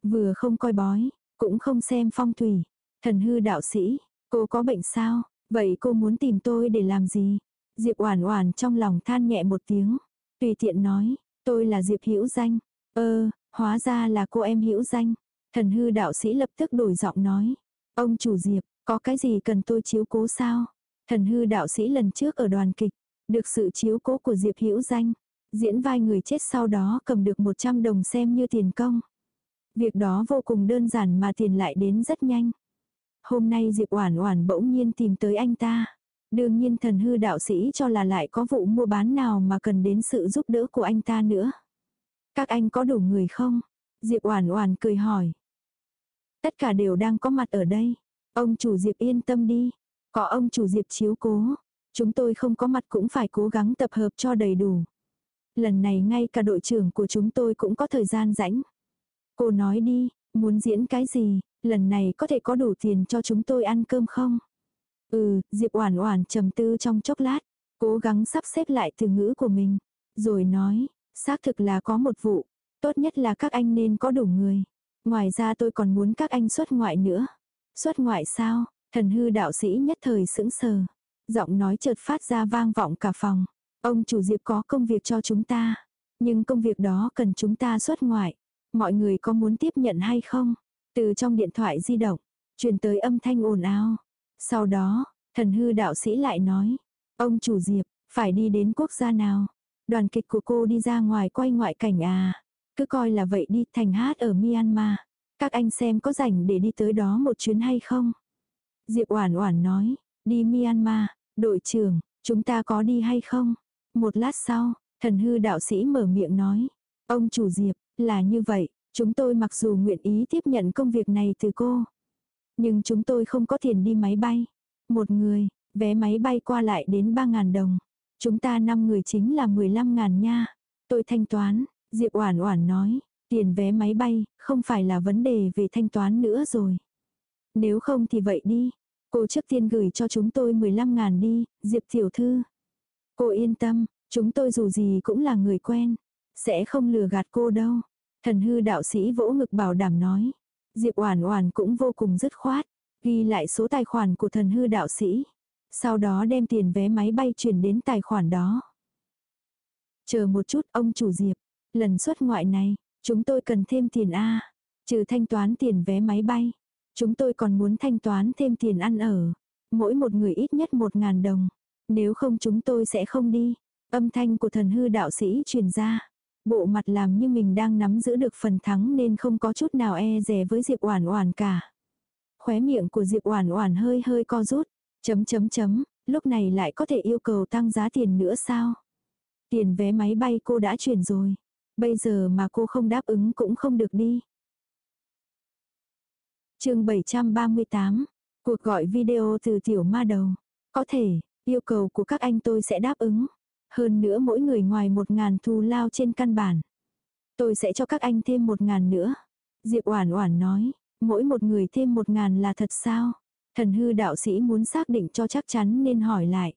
Vừa không coi bói, cũng không xem phong thủy. Thần hư đạo sĩ, cô có bệnh sao? Vậy cô muốn tìm tôi để làm gì? Diệp Oản Oản trong lòng than nhẹ một tiếng, tùy tiện nói, tôi là Diệp Hữu Danh. Ơ, hóa ra là cô em Hữu Danh. Thần hư đạo sĩ lập tức đổi giọng nói, ông chủ Diệp, có cái gì cần tôi chiếu cố sao? Thần hư đạo sĩ lần trước ở đoàn kịch, được sự chiếu cố của Diệp Hữu Danh, diễn vai người chết sau đó cầm được 100 đồng xem như tiền công. Việc đó vô cùng đơn giản mà tiền lại đến rất nhanh. Hôm nay Diệp Oản Oản bỗng nhiên tìm tới anh ta. Đương nhiên thần hư đạo sĩ cho là lại có vụ mua bán nào mà cần đến sự giúp đỡ của anh ta nữa. Các anh có đủ người không? Diệp Oản Oản cười hỏi. Tất cả đều đang có mặt ở đây. Ông chủ Diệp yên tâm đi. Có ông chủ Diệp chiếu cố. Chúng tôi không có mặt cũng phải cố gắng tập hợp cho đầy đủ. Lần này ngay cả đội trưởng của chúng tôi cũng có thời gian rảnh. Cô nói đi, muốn diễn cái gì, lần này có thể có đủ tiền cho chúng tôi ăn cơm không? Ừ, Diệp Oản Oản trầm tư trong chốc lát, cố gắng sắp xếp lại từ ngữ của mình, rồi nói, xác thực là có một vụ, tốt nhất là các anh nên có đủ người. Ngoài ra tôi còn muốn các anh xuất ngoại nữa. Xuất ngoại sao? Thần hư đạo sĩ nhất thời sững sờ. Giọng nói chợt phát ra vang vọng cả phòng. Ông chủ Diệp có công việc cho chúng ta. Nhưng công việc đó cần chúng ta xuất ngoại. Mọi người có muốn tiếp nhận hay không? Từ trong điện thoại di động, truyền tới âm thanh ồn ào. Sau đó, thần hư đạo sĩ lại nói. Ông chủ Diệp, phải đi đến quốc gia nào? Đoàn kịch của cô đi ra ngoài quay ngoại cảnh à. Cứ coi là vậy đi thành hát ở Myanmar. Các anh xem có rảnh để đi tới đó một chuyến hay không? Diệp Oản Oản nói, đi Myanmar, đội trưởng, chúng ta có đi hay không? Một lát sau, thần hư đạo sĩ mở miệng nói, ông chủ Diệp, là như vậy, chúng tôi mặc dù nguyện ý tiếp nhận công việc này từ cô, nhưng chúng tôi không có tiền đi máy bay. Một người, vé máy bay qua lại đến 3.000 đồng. Chúng ta 5 người chính là 15.000 nha. Tôi thanh toán, Diệp Oản Oản nói, tiền vé máy bay không phải là vấn đề về thanh toán nữa rồi. Nếu không thì vậy đi, cô trước tiên gửi cho chúng tôi 15.000 đi, Diệp tiểu thư. Cô yên tâm, chúng tôi dù gì cũng là người quen, sẽ không lừa gạt cô đâu. Thần hư đạo sĩ vỗ ngực bảo đảm nói. Diệp Oản Oản cũng vô cùng dứt khoát, ghi lại số tài khoản của thần hư đạo sĩ, sau đó đem tiền vé máy bay chuyển đến tài khoản đó. Chờ một chút, ông chủ Diệp, lần xuất ngoại này, chúng tôi cần thêm tiền a, trừ thanh toán tiền vé máy bay, chúng tôi còn muốn thanh toán thêm tiền ăn ở, mỗi một người ít nhất một ngàn đồng, nếu không chúng tôi sẽ không đi. Âm thanh của thần hư đạo sĩ truyền ra. Bộ mặt làm như mình đang nắm giữ được phần thắng nên không có chút nào e dè với Diệp Oản Oản cả. Khóe miệng của Diệp Oản Oản hơi hơi co rút, chấm chấm chấm, lúc này lại có thể yêu cầu tăng giá tiền nữa sao? Tiền vé máy bay cô đã chuyển rồi, bây giờ mà cô không đáp ứng cũng không được đi. Chương 738. Cuộc gọi video từ tiểu ma đầu. Có thể, yêu cầu của các anh tôi sẽ đáp ứng. Hơn nữa mỗi người ngoài một ngàn thù lao trên căn bản. Tôi sẽ cho các anh thêm một ngàn nữa. Diệp Oản Oản nói, mỗi một người thêm một ngàn là thật sao? Thần hư đạo sĩ muốn xác định cho chắc chắn nên hỏi lại.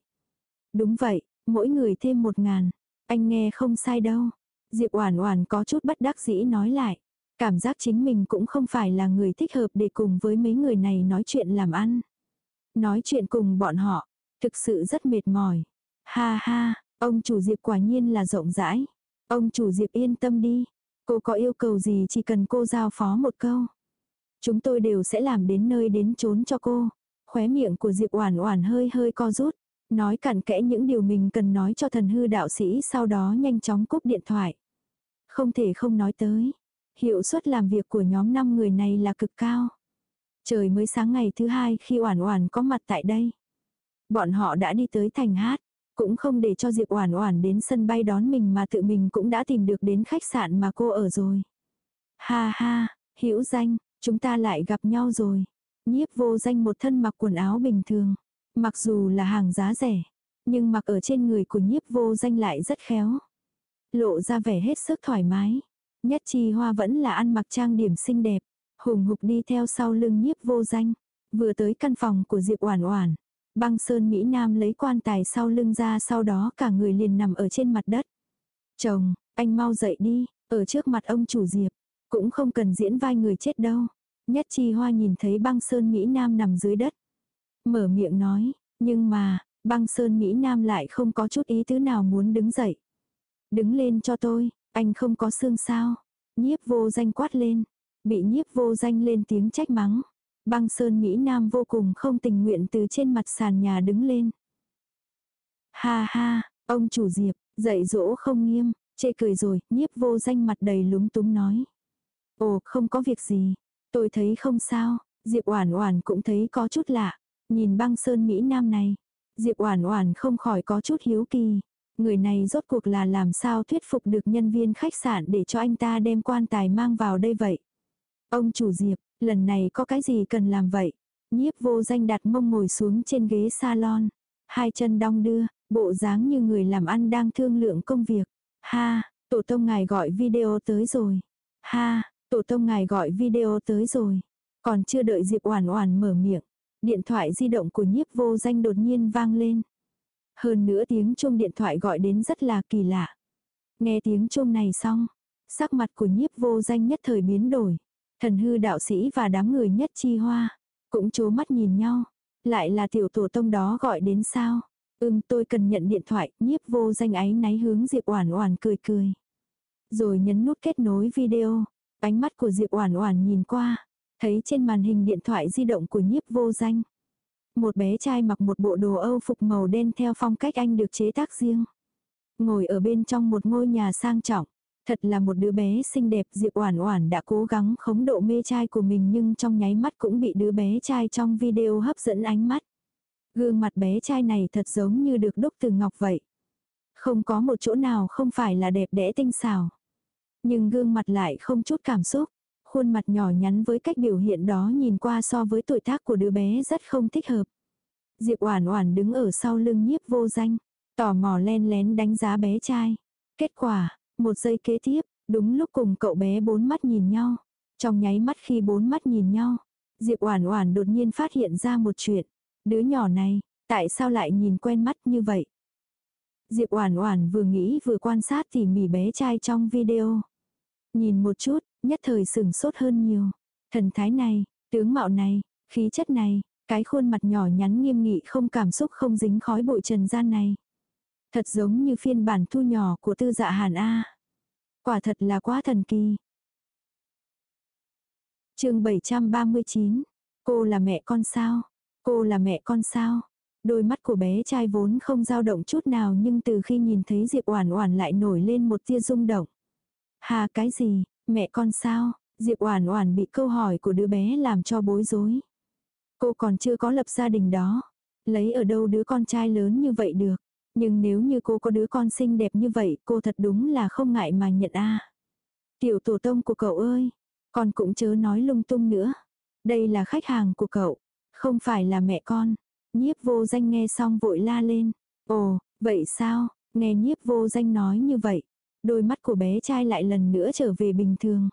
Đúng vậy, mỗi người thêm một ngàn. Anh nghe không sai đâu. Diệp Oản Oản có chút bất đắc dĩ nói lại. Cảm giác chính mình cũng không phải là người thích hợp để cùng với mấy người này nói chuyện làm ăn. Nói chuyện cùng bọn họ, thực sự rất mệt mỏi. Ha ha, Ông chủ Diệp quả nhiên là rộng rãi. Ông chủ Diệp yên tâm đi. Cô có yêu cầu gì chỉ cần cô giao phó một câu. Chúng tôi đều sẽ làm đến nơi đến chốn cho cô. Khóe miệng của Diệp Oản Oản hơi hơi co rút, nói cặn kẽ những điều mình cần nói cho thần hư đạo sĩ sau đó nhanh chóng cúp điện thoại. Không thể không nói tới, hiệu suất làm việc của nhóm 5 người này là cực cao. Trời mới sáng ngày thứ hai khi Oản Oản có mặt tại đây. Bọn họ đã đi tới thành hát, cũng không để cho Diệp Oản Oản đến sân bay đón mình mà tự mình cũng đã tìm được đến khách sạn mà cô ở rồi. Ha ha, hữu danh, chúng ta lại gặp nhau rồi. Nhiếp vô danh một thân mặc quần áo bình thường. Mặc dù là hàng giá rẻ, nhưng mặc ở trên người của nhiếp vô danh lại rất khéo. Lộ ra vẻ hết sức thoải mái. Nhất chi hoa vẫn là ăn mặc trang điểm xinh đẹp. Hùng hục đi theo sau lưng nhiếp vô danh. Vừa tới căn phòng của Diệp Oản Oản. Băng Sơn Mỹ Nam lấy quan tài sau lưng ra sau đó cả người liền nằm ở trên mặt đất. Chồng, anh mau dậy đi, ở trước mặt ông chủ Diệp. Cũng không cần diễn vai người chết đâu. Nhất chi hoa nhìn thấy băng Sơn Mỹ Nam nằm dưới đất. Mở miệng nói, nhưng mà, băng Sơn Mỹ Nam lại không có chút ý tứ nào muốn đứng dậy. Đứng lên cho tôi, anh không có xương sao. Nhiếp vô danh quát lên. Bị nhiếp vô danh lên tiếng trách mắng. Băng Sơn Mỹ Nam vô cùng không tình nguyện từ trên mặt sàn nhà đứng lên. Ha ha, ông chủ Diệp, dạy dỗ không nghiêm, chê cười rồi, nhiếp vô danh mặt đầy lúng túng nói. Ồ, không có việc gì, tôi thấy không sao, Diệp Oản Oản cũng thấy có chút lạ, nhìn băng Sơn Mỹ Nam này. Diệp Oản Oản không khỏi có chút hiếu kỳ. Người này rốt cuộc là làm sao thuyết phục được nhân viên khách sạn để cho anh ta đem quan tài mang vào đây vậy. Ông chủ Diệp, lần này có cái gì cần làm vậy? Nhiếp vô danh đặt mông ngồi xuống trên ghế salon. Hai chân đong đưa, bộ dáng như người làm ăn đang thương lượng công việc. Ha, tổ tông ngài gọi video tới rồi. Ha, tổ tông ngài gọi video tới rồi. Còn chưa đợi Diệp Oản Oản mở miệng, điện thoại di động của Nhiếp Vô Danh đột nhiên vang lên. Hơn nữa tiếng chuông điện thoại gọi đến rất là kỳ lạ. Nghe tiếng chuông này xong, sắc mặt của Nhiếp Vô Danh nhất thời biến đổi. Thần hư đạo sĩ và đám người nhất chi hoa, cũng chố mắt nhìn nhau. Lại là tiểu tổ tông đó gọi đến sao? Ừm tôi cần nhận điện thoại, nhiếp vô danh ấy náy hướng Diệp Oản Oản cười cười. Rồi nhấn nút kết nối video, ánh mắt của Diệp Oản Oản nhìn qua, thấy trên màn hình điện thoại di động của nhiếp vô danh. Một bé trai mặc một bộ đồ Âu phục màu đen theo phong cách anh được chế tác riêng. ngồi ở bên trong một ngôi nhà sang trọng. Thật là một đứa bé xinh đẹp, Diệp Oản Oản đã cố gắng khống độ mê trai của mình nhưng trong nháy mắt cũng bị đứa bé trai trong video hấp dẫn ánh mắt. Gương mặt bé trai này thật giống như được đúc từ ngọc vậy. Không có một chỗ nào không phải là đẹp đẽ tinh xảo. Nhưng gương mặt lại không chút cảm xúc. Khuôn mặt nhỏ nhắn với cách biểu hiện đó nhìn qua so với tuổi tác của đứa bé rất không thích hợp. Diệp Oản Oản đứng ở sau lưng nhiếp vô danh, tò mò len lén đánh giá bé trai. Kết quả, một giây kế tiếp, đúng lúc cùng cậu bé bốn mắt nhìn nhau. Trong nháy mắt khi bốn mắt nhìn nhau, Diệp Oản Oản đột nhiên phát hiện ra một chuyện. Đứa nhỏ này, tại sao lại nhìn quen mắt như vậy? Diệp Oản Oản vừa nghĩ vừa quan sát tỉ mỉ bé trai trong video. Nhìn một chút, nhất thời sừng sốt hơn nhiều. Thần thái này, tướng mạo này, khí chất này, cái khuôn mặt nhỏ nhắn nghiêm nghị không cảm xúc không dính khói bụi trần gian này. Thật giống như phiên bản thu nhỏ của tư dạ hàn A. Quả thật là quá thần kỳ. chương 739. Cô là mẹ con sao? Cô là mẹ con sao? Đôi mắt của bé trai vốn không dao động chút nào nhưng từ khi nhìn thấy Diệp Oản Oản lại nổi lên một tia rung động. Hà cái gì, mẹ con sao? Diệp Oản Oản bị câu hỏi của đứa bé làm cho bối rối. Cô còn chưa có lập gia đình đó, lấy ở đâu đứa con trai lớn như vậy được? Nhưng nếu như cô có đứa con xinh đẹp như vậy, cô thật đúng là không ngại mà nhận a. Tiểu tổ tông của cậu ơi, con cũng chớ nói lung tung nữa. Đây là khách hàng của cậu, không phải là mẹ con. Nhiếp vô danh nghe xong vội la lên. Ồ, vậy sao? Nghe nhiếp vô danh nói như vậy. Đôi mắt của bé trai lại lần nữa trở về bình thường.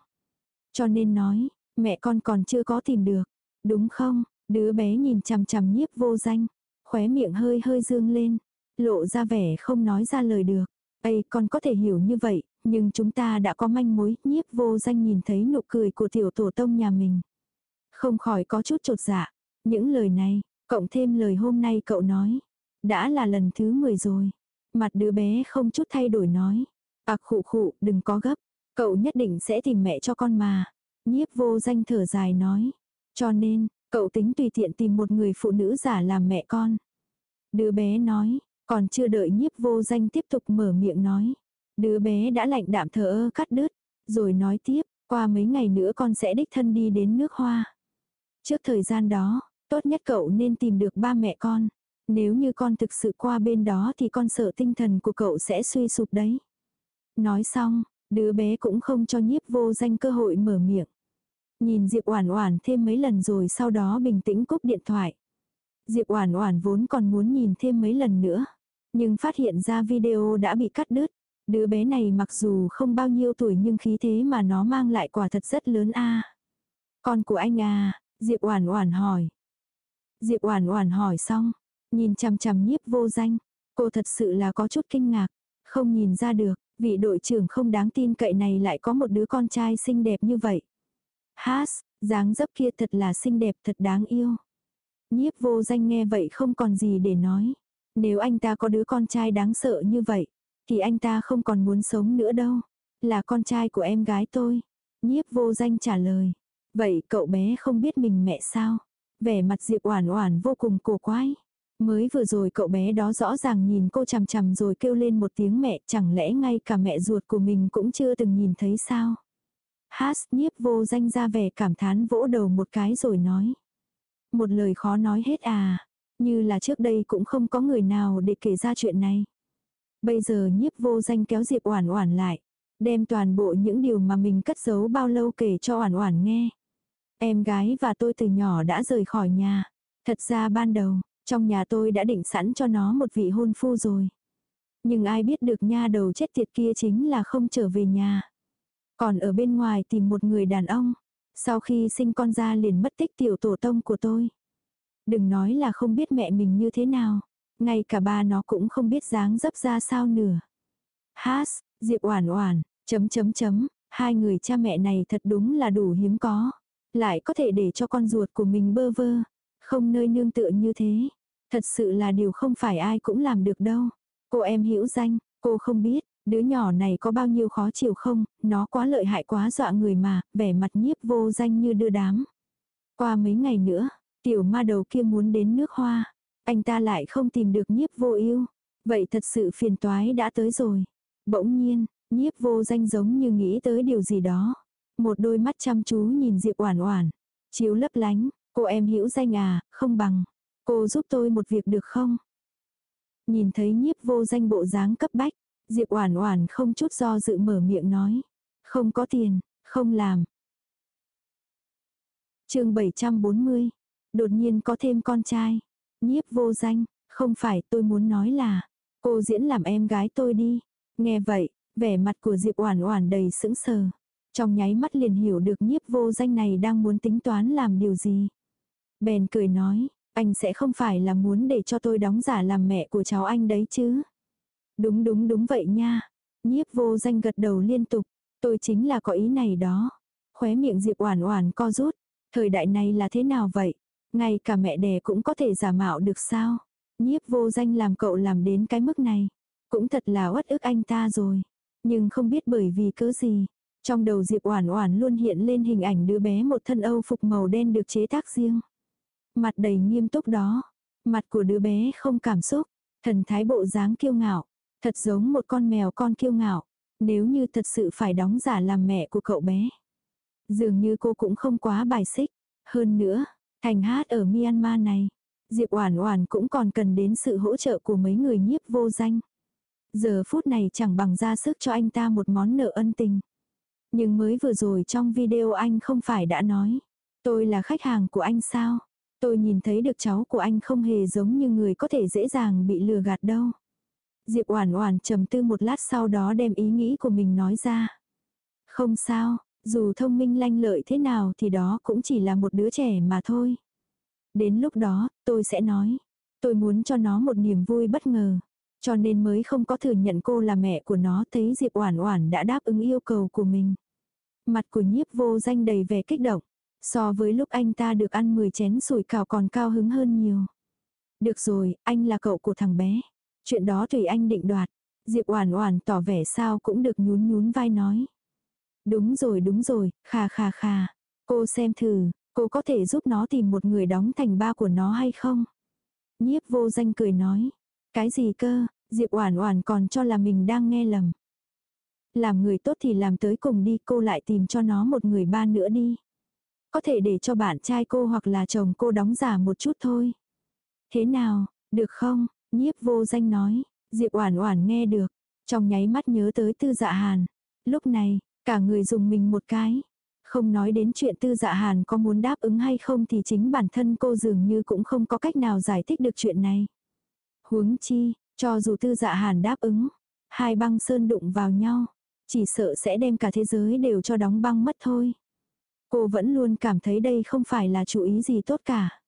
Cho nên nói, mẹ con còn chưa có tìm được. Đúng không? Đứa bé nhìn chằm chằm nhiếp vô danh. Khóe miệng hơi hơi dương lên. Lộ ra vẻ không nói ra lời được. Ây con có thể hiểu như vậy, nhưng chúng ta đã có manh mối, nhiếp vô danh nhìn thấy nụ cười của tiểu tổ tông nhà mình. Không khỏi có chút trột dạ. Những lời này, cộng thêm lời hôm nay cậu nói. Đã là lần thứ 10 rồi. Mặt đứa bé không chút thay đổi nói. À khụ khụ, đừng có gấp. Cậu nhất định sẽ tìm mẹ cho con mà. Nhiếp vô danh thở dài nói. Cho nên, cậu tính tùy tiện tìm một người phụ nữ giả làm mẹ con. Đứa bé nói, còn chưa đợi nhiếp vô danh tiếp tục mở miệng nói. Đứa bé đã lạnh đạm thờ ơ cắt đứt. Rồi nói tiếp, qua mấy ngày nữa con sẽ đích thân đi đến nước hoa. Trước thời gian đó, tốt nhất cậu nên tìm được ba mẹ con. Nếu như con thực sự qua bên đó thì con sợ tinh thần của cậu sẽ suy sụp đấy. Nói xong, đứa bé cũng không cho nhiếp vô danh cơ hội mở miệng. Nhìn Diệp Oản Oản thêm mấy lần rồi sau đó bình tĩnh cúp điện thoại. Diệp Oản Oản vốn còn muốn nhìn thêm mấy lần nữa, nhưng phát hiện ra video đã bị cắt đứt. Đứa bé này mặc dù không bao nhiêu tuổi nhưng khí thế mà nó mang lại quả thật rất lớn a. Con của anh à, Diệp Oản Oản hỏi. Diệp Oản Oản hỏi xong, nhìn chằm chằm Nhiếp Vô Danh, cô thật sự là có chút kinh ngạc, không nhìn ra được, vị đội trưởng không đáng tin cậy này lại có một đứa con trai xinh đẹp như vậy. Has, dáng dấp kia thật là xinh đẹp thật đáng yêu. Nhiếp vô danh nghe vậy không còn gì để nói. Nếu anh ta có đứa con trai đáng sợ như vậy, thì anh ta không còn muốn sống nữa đâu. Là con trai của em gái tôi. Nhiếp vô danh trả lời. Vậy cậu bé không biết mình mẹ sao? Vẻ mặt Diệp Oản Oản vô cùng cổ quái. Mới vừa rồi cậu bé đó rõ ràng nhìn cô chằm chằm rồi kêu lên một tiếng mẹ, chẳng lẽ ngay cả mẹ ruột của mình cũng chưa từng nhìn thấy sao? Hát nhiếp vô danh ra vẻ cảm thán vỗ đầu một cái rồi nói. Một lời khó nói hết à, như là trước đây cũng không có người nào để kể ra chuyện này. Bây giờ nhiếp vô danh kéo Diệp Oản Oản lại, đem toàn bộ những điều mà mình cất giấu bao lâu kể cho Oản Oản nghe. Em gái và tôi từ nhỏ đã rời khỏi nhà. Thật ra ban đầu, trong nhà tôi đã định sẵn cho nó một vị hôn phu rồi. Nhưng ai biết được nha đầu chết tiệt kia chính là không trở về nhà. Còn ở bên ngoài tìm một người đàn ông. Sau khi sinh con ra liền mất tích tiểu tổ tông của tôi. Đừng nói là không biết mẹ mình như thế nào. Ngay cả ba nó cũng không biết dáng dấp ra sao nửa. Has, Diệp Oản Oản, chấm chấm chấm, hai người cha mẹ này thật đúng là đủ hiếm có. Lại có thể để cho con ruột của mình bơ vơ, không nơi nương tựa như thế. Thật sự là điều không phải ai cũng làm được đâu. Cô em hiểu danh, cô không biết, đứa nhỏ này có bao nhiêu khó chịu không, nó quá lợi hại quá dọa người mà, vẻ mặt nhiếp vô danh như đưa đám. Qua mấy ngày nữa, tiểu ma đầu kia muốn đến nước hoa, anh ta lại không tìm được nhiếp vô yêu. Vậy thật sự phiền toái đã tới rồi. Bỗng nhiên, nhiếp vô danh giống như nghĩ tới điều gì đó. Một đôi mắt chăm chú nhìn Diệp Oản Oản, chiếu lấp lánh, "Cô em hữu danh à, không bằng cô giúp tôi một việc được không?" Nhìn thấy nhiếp vô danh bộ dáng cấp bách, Diệp Oản Oản không chút do dự mở miệng nói, "Không có tiền, không làm." Chương 740. Đột nhiên có thêm con trai. Nhiếp vô danh, không phải, tôi muốn nói là, cô diễn làm em gái tôi đi. Nghe vậy, vẻ mặt của Diệp Oản Oản đầy sững sờ. Trong nháy mắt liền hiểu được nhiếp vô danh này đang muốn tính toán làm điều gì. Bèn cười nói, anh sẽ không phải là muốn để cho tôi đóng giả làm mẹ của cháu anh đấy chứ. Đúng đúng đúng vậy nha. Nhiếp vô danh gật đầu liên tục, tôi chính là có ý này đó. Khóe miệng Diệp Oản Oản co rút, thời đại này là thế nào vậy? Ngay cả mẹ đẻ cũng có thể giả mạo được sao? Nhiếp vô danh làm cậu làm đến cái mức này. Cũng thật là uất ức anh ta rồi. Nhưng không biết bởi vì cớ gì. Trong đầu Diệp Oản Oản luôn hiện lên hình ảnh đứa bé một thân Âu phục màu đen được chế tác riêng. Mặt đầy nghiêm túc đó. Mặt của đứa bé không cảm xúc. Thần thái bộ dáng kiêu ngạo. Thật giống một con mèo con kiêu ngạo. Nếu như thật sự phải đóng giả làm mẹ của cậu bé. Dường như cô cũng không quá bài xích. Hơn nữa, thành hát ở Myanmar này. Diệp Oản Oản cũng còn cần đến sự hỗ trợ của mấy người nhiếp vô danh. Giờ phút này chẳng bằng ra sức cho anh ta một món nợ ân tình. Nhưng mới vừa rồi trong video anh không phải đã nói. Tôi là khách hàng của anh sao? Tôi nhìn thấy được cháu của anh không hề giống như người có thể dễ dàng bị lừa gạt đâu. Diệp Oản Oản trầm tư một lát sau đó đem ý nghĩ của mình nói ra. Không sao, dù thông minh lanh lợi thế nào thì đó cũng chỉ là một đứa trẻ mà thôi. Đến lúc đó, tôi sẽ nói. Tôi muốn cho nó một niềm vui bất ngờ. Cho nên mới không có thừa nhận cô là mẹ của nó thấy Diệp Oản Oản đã đáp ứng yêu cầu của mình. Mặt của nhiếp vô danh đầy vẻ kích động. So với lúc anh ta được ăn 10 chén sủi cảo còn cao hứng hơn nhiều. Được rồi, anh là cậu của thằng bé. Chuyện đó tùy anh định đoạt. Diệp Oản Oản tỏ vẻ sao cũng được nhún nhún vai nói. Đúng rồi đúng rồi, khà khà khà. Cô xem thử, cô có thể giúp nó tìm một người đóng thành ba của nó hay không? Nhiếp vô danh cười nói. Cái gì cơ, Diệp Oản Oản còn cho là mình đang nghe lầm. Làm người tốt thì làm tới cùng đi, cô lại tìm cho nó một người ba nữa đi. Có thể để cho bạn trai cô hoặc là chồng cô đóng giả một chút thôi. Thế nào, được không? Nhiếp vô danh nói, Diệp Oản Oản nghe được, trong nháy mắt nhớ tới Tư Dạ Hàn. Lúc này, cả người dùng mình một cái. Không nói đến chuyện Tư Dạ Hàn có muốn đáp ứng hay không thì chính bản thân cô dường như cũng không có cách nào giải thích được chuyện này. Huống chi, cho dù Tư Dạ Hàn đáp ứng, hai băng sơn đụng vào nhau, chỉ sợ sẽ đem cả thế giới đều cho đóng băng mất thôi. Cô vẫn luôn cảm thấy đây không phải là chủ ý gì tốt cả.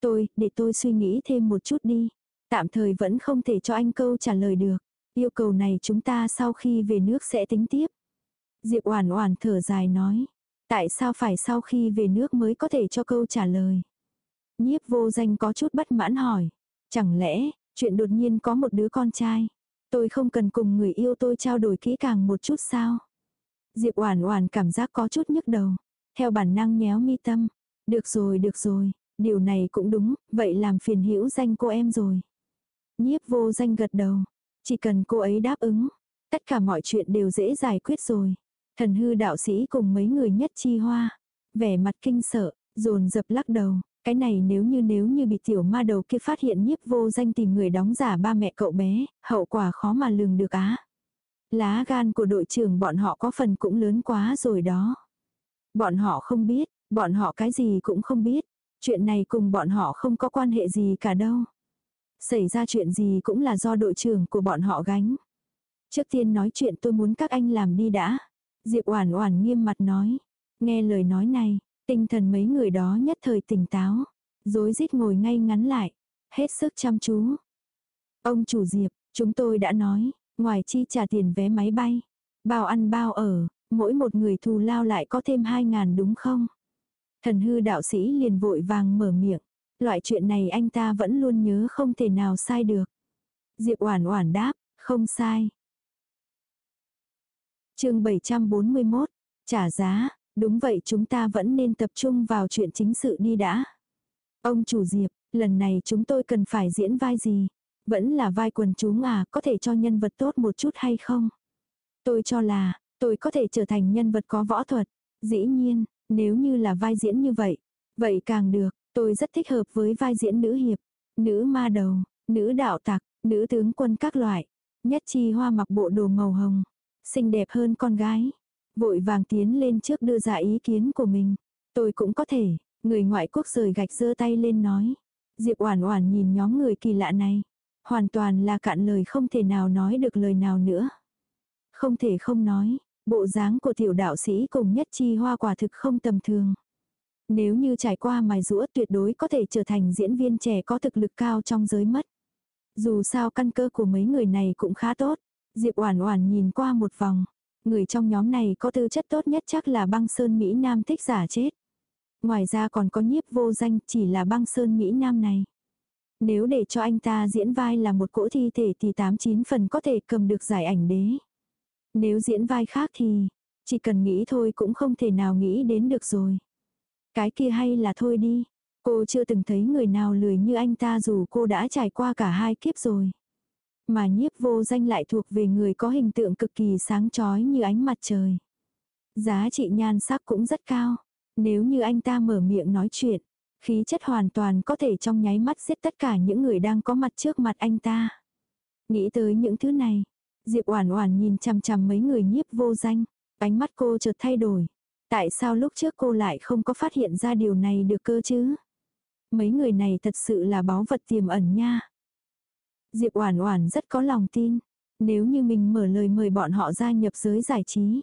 Tôi, để tôi suy nghĩ thêm một chút đi. Tạm thời vẫn không thể cho anh câu trả lời được. Yêu cầu này chúng ta sau khi về nước sẽ tính tiếp. Diệp Oản Oản thở dài nói. Tại sao phải sau khi về nước mới có thể cho câu trả lời? Nhiếp vô danh có chút bất mãn hỏi. Chẳng lẽ, chuyện đột nhiên có một đứa con trai. Tôi không cần cùng người yêu tôi trao đổi kỹ càng một chút sao? Diệp Oản Oản cảm giác có chút nhức đầu. Theo bản năng nhéo mi tâm. Được rồi, được rồi, điều này cũng đúng, vậy làm phiền hữu danh cô em rồi. Nhiếp vô danh gật đầu. Chỉ cần cô ấy đáp ứng, tất cả mọi chuyện đều dễ giải quyết rồi. Thần hư đạo sĩ cùng mấy người nhất chi hoa. Vẻ mặt kinh sợ, dồn dập lắc đầu. Cái này nếu như nếu như bị tiểu ma đầu kia phát hiện nhiếp vô danh tìm người đóng giả ba mẹ cậu bé, hậu quả khó mà lường được á. Lá gan của đội trưởng bọn họ có phần cũng lớn quá rồi đó. Bọn họ không biết, bọn họ cái gì cũng không biết. Chuyện này cùng bọn họ không có quan hệ gì cả đâu. Xảy ra chuyện gì cũng là do đội trưởng của bọn họ gánh. Trước tiên nói chuyện tôi muốn các anh làm đi đã. Diệp Oản Oản nghiêm mặt nói. Nghe lời nói này, tinh thần mấy người đó nhất thời tỉnh táo, rối rít ngồi ngay ngắn lại, hết sức chăm chú. Ông chủ Diệp, chúng tôi đã nói, ngoài chi trả tiền vé máy bay, bao ăn bao ở, mỗi một người thù lao lại có thêm hai ngàn đúng không? Thần hư đạo sĩ liền vội vàng mở miệng. Loại chuyện này anh ta vẫn luôn nhớ không thể nào sai được. Diệp Oản Oản đáp, không sai. Chương 741, trả giá, đúng vậy chúng ta vẫn nên tập trung vào chuyện chính sự đi đã. Ông chủ Diệp, lần này chúng tôi cần phải diễn vai gì? Vẫn là vai quần chúng à, có thể cho nhân vật tốt một chút hay không? Tôi cho là, tôi có thể trở thành nhân vật có võ thuật. Dĩ nhiên, nếu như là vai diễn như vậy, vậy càng được, tôi rất thích hợp với vai diễn nữ hiệp, nữ ma đầu, nữ đạo tặc, nữ tướng quân các loại. Nhất chi hoa mặc bộ đồ màu hồng, xinh đẹp hơn con gái. Vội vàng tiến lên trước đưa ra ý kiến của mình. Tôi cũng có thể, người ngoại quốc rời gạch giơ tay lên nói. Diệp Oản Oản nhìn nhóm người kỳ lạ này, hoàn toàn là cạn lời không thể nào nói được lời nào nữa. Không thể không nói, bộ dáng của tiểu đạo sĩ cùng nhất chi hoa quả thực không tầm thường. Nếu như trải qua mài rũa tuyệt đối có thể trở thành diễn viên trẻ có thực lực cao trong giới mất. Dù sao căn cơ của mấy người này cũng khá tốt. Diệp Oản Oản nhìn qua một vòng, người trong nhóm này có tư chất tốt nhất chắc là Băng Sơn Mỹ Nam thích giả chết. Ngoài ra còn có nhiếp vô danh chỉ là Băng Sơn Mỹ Nam này. Nếu để cho anh ta diễn vai là một cỗ thi thể thì 89 phần có thể cầm được giải ảnh đế. Nếu diễn vai khác thì, chỉ cần nghĩ thôi cũng không thể nào nghĩ đến được rồi. Cái kia hay là thôi đi. Cô chưa từng thấy người nào lười như anh ta dù cô đã trải qua cả hai kiếp rồi. Mà nhiếp vô danh lại thuộc về người có hình tượng cực kỳ sáng chói như ánh mặt trời. Giá trị nhan sắc cũng rất cao. Nếu như anh ta mở miệng nói chuyện, khí chất hoàn toàn có thể trong nháy mắt giết tất cả những người đang có mặt trước mặt anh ta. Nghĩ tới những thứ này, Diệp Oản Oản nhìn chằm chằm mấy người nhiếp vô danh, ánh mắt cô chợt thay đổi. Tại sao lúc trước cô lại không có phát hiện ra điều này được cơ chứ? Mấy người này thật sự là báu vật tiềm ẩn nha. Diệp Oản Oản rất có lòng tin, nếu như mình mở lời mời bọn họ gia nhập giới giải trí,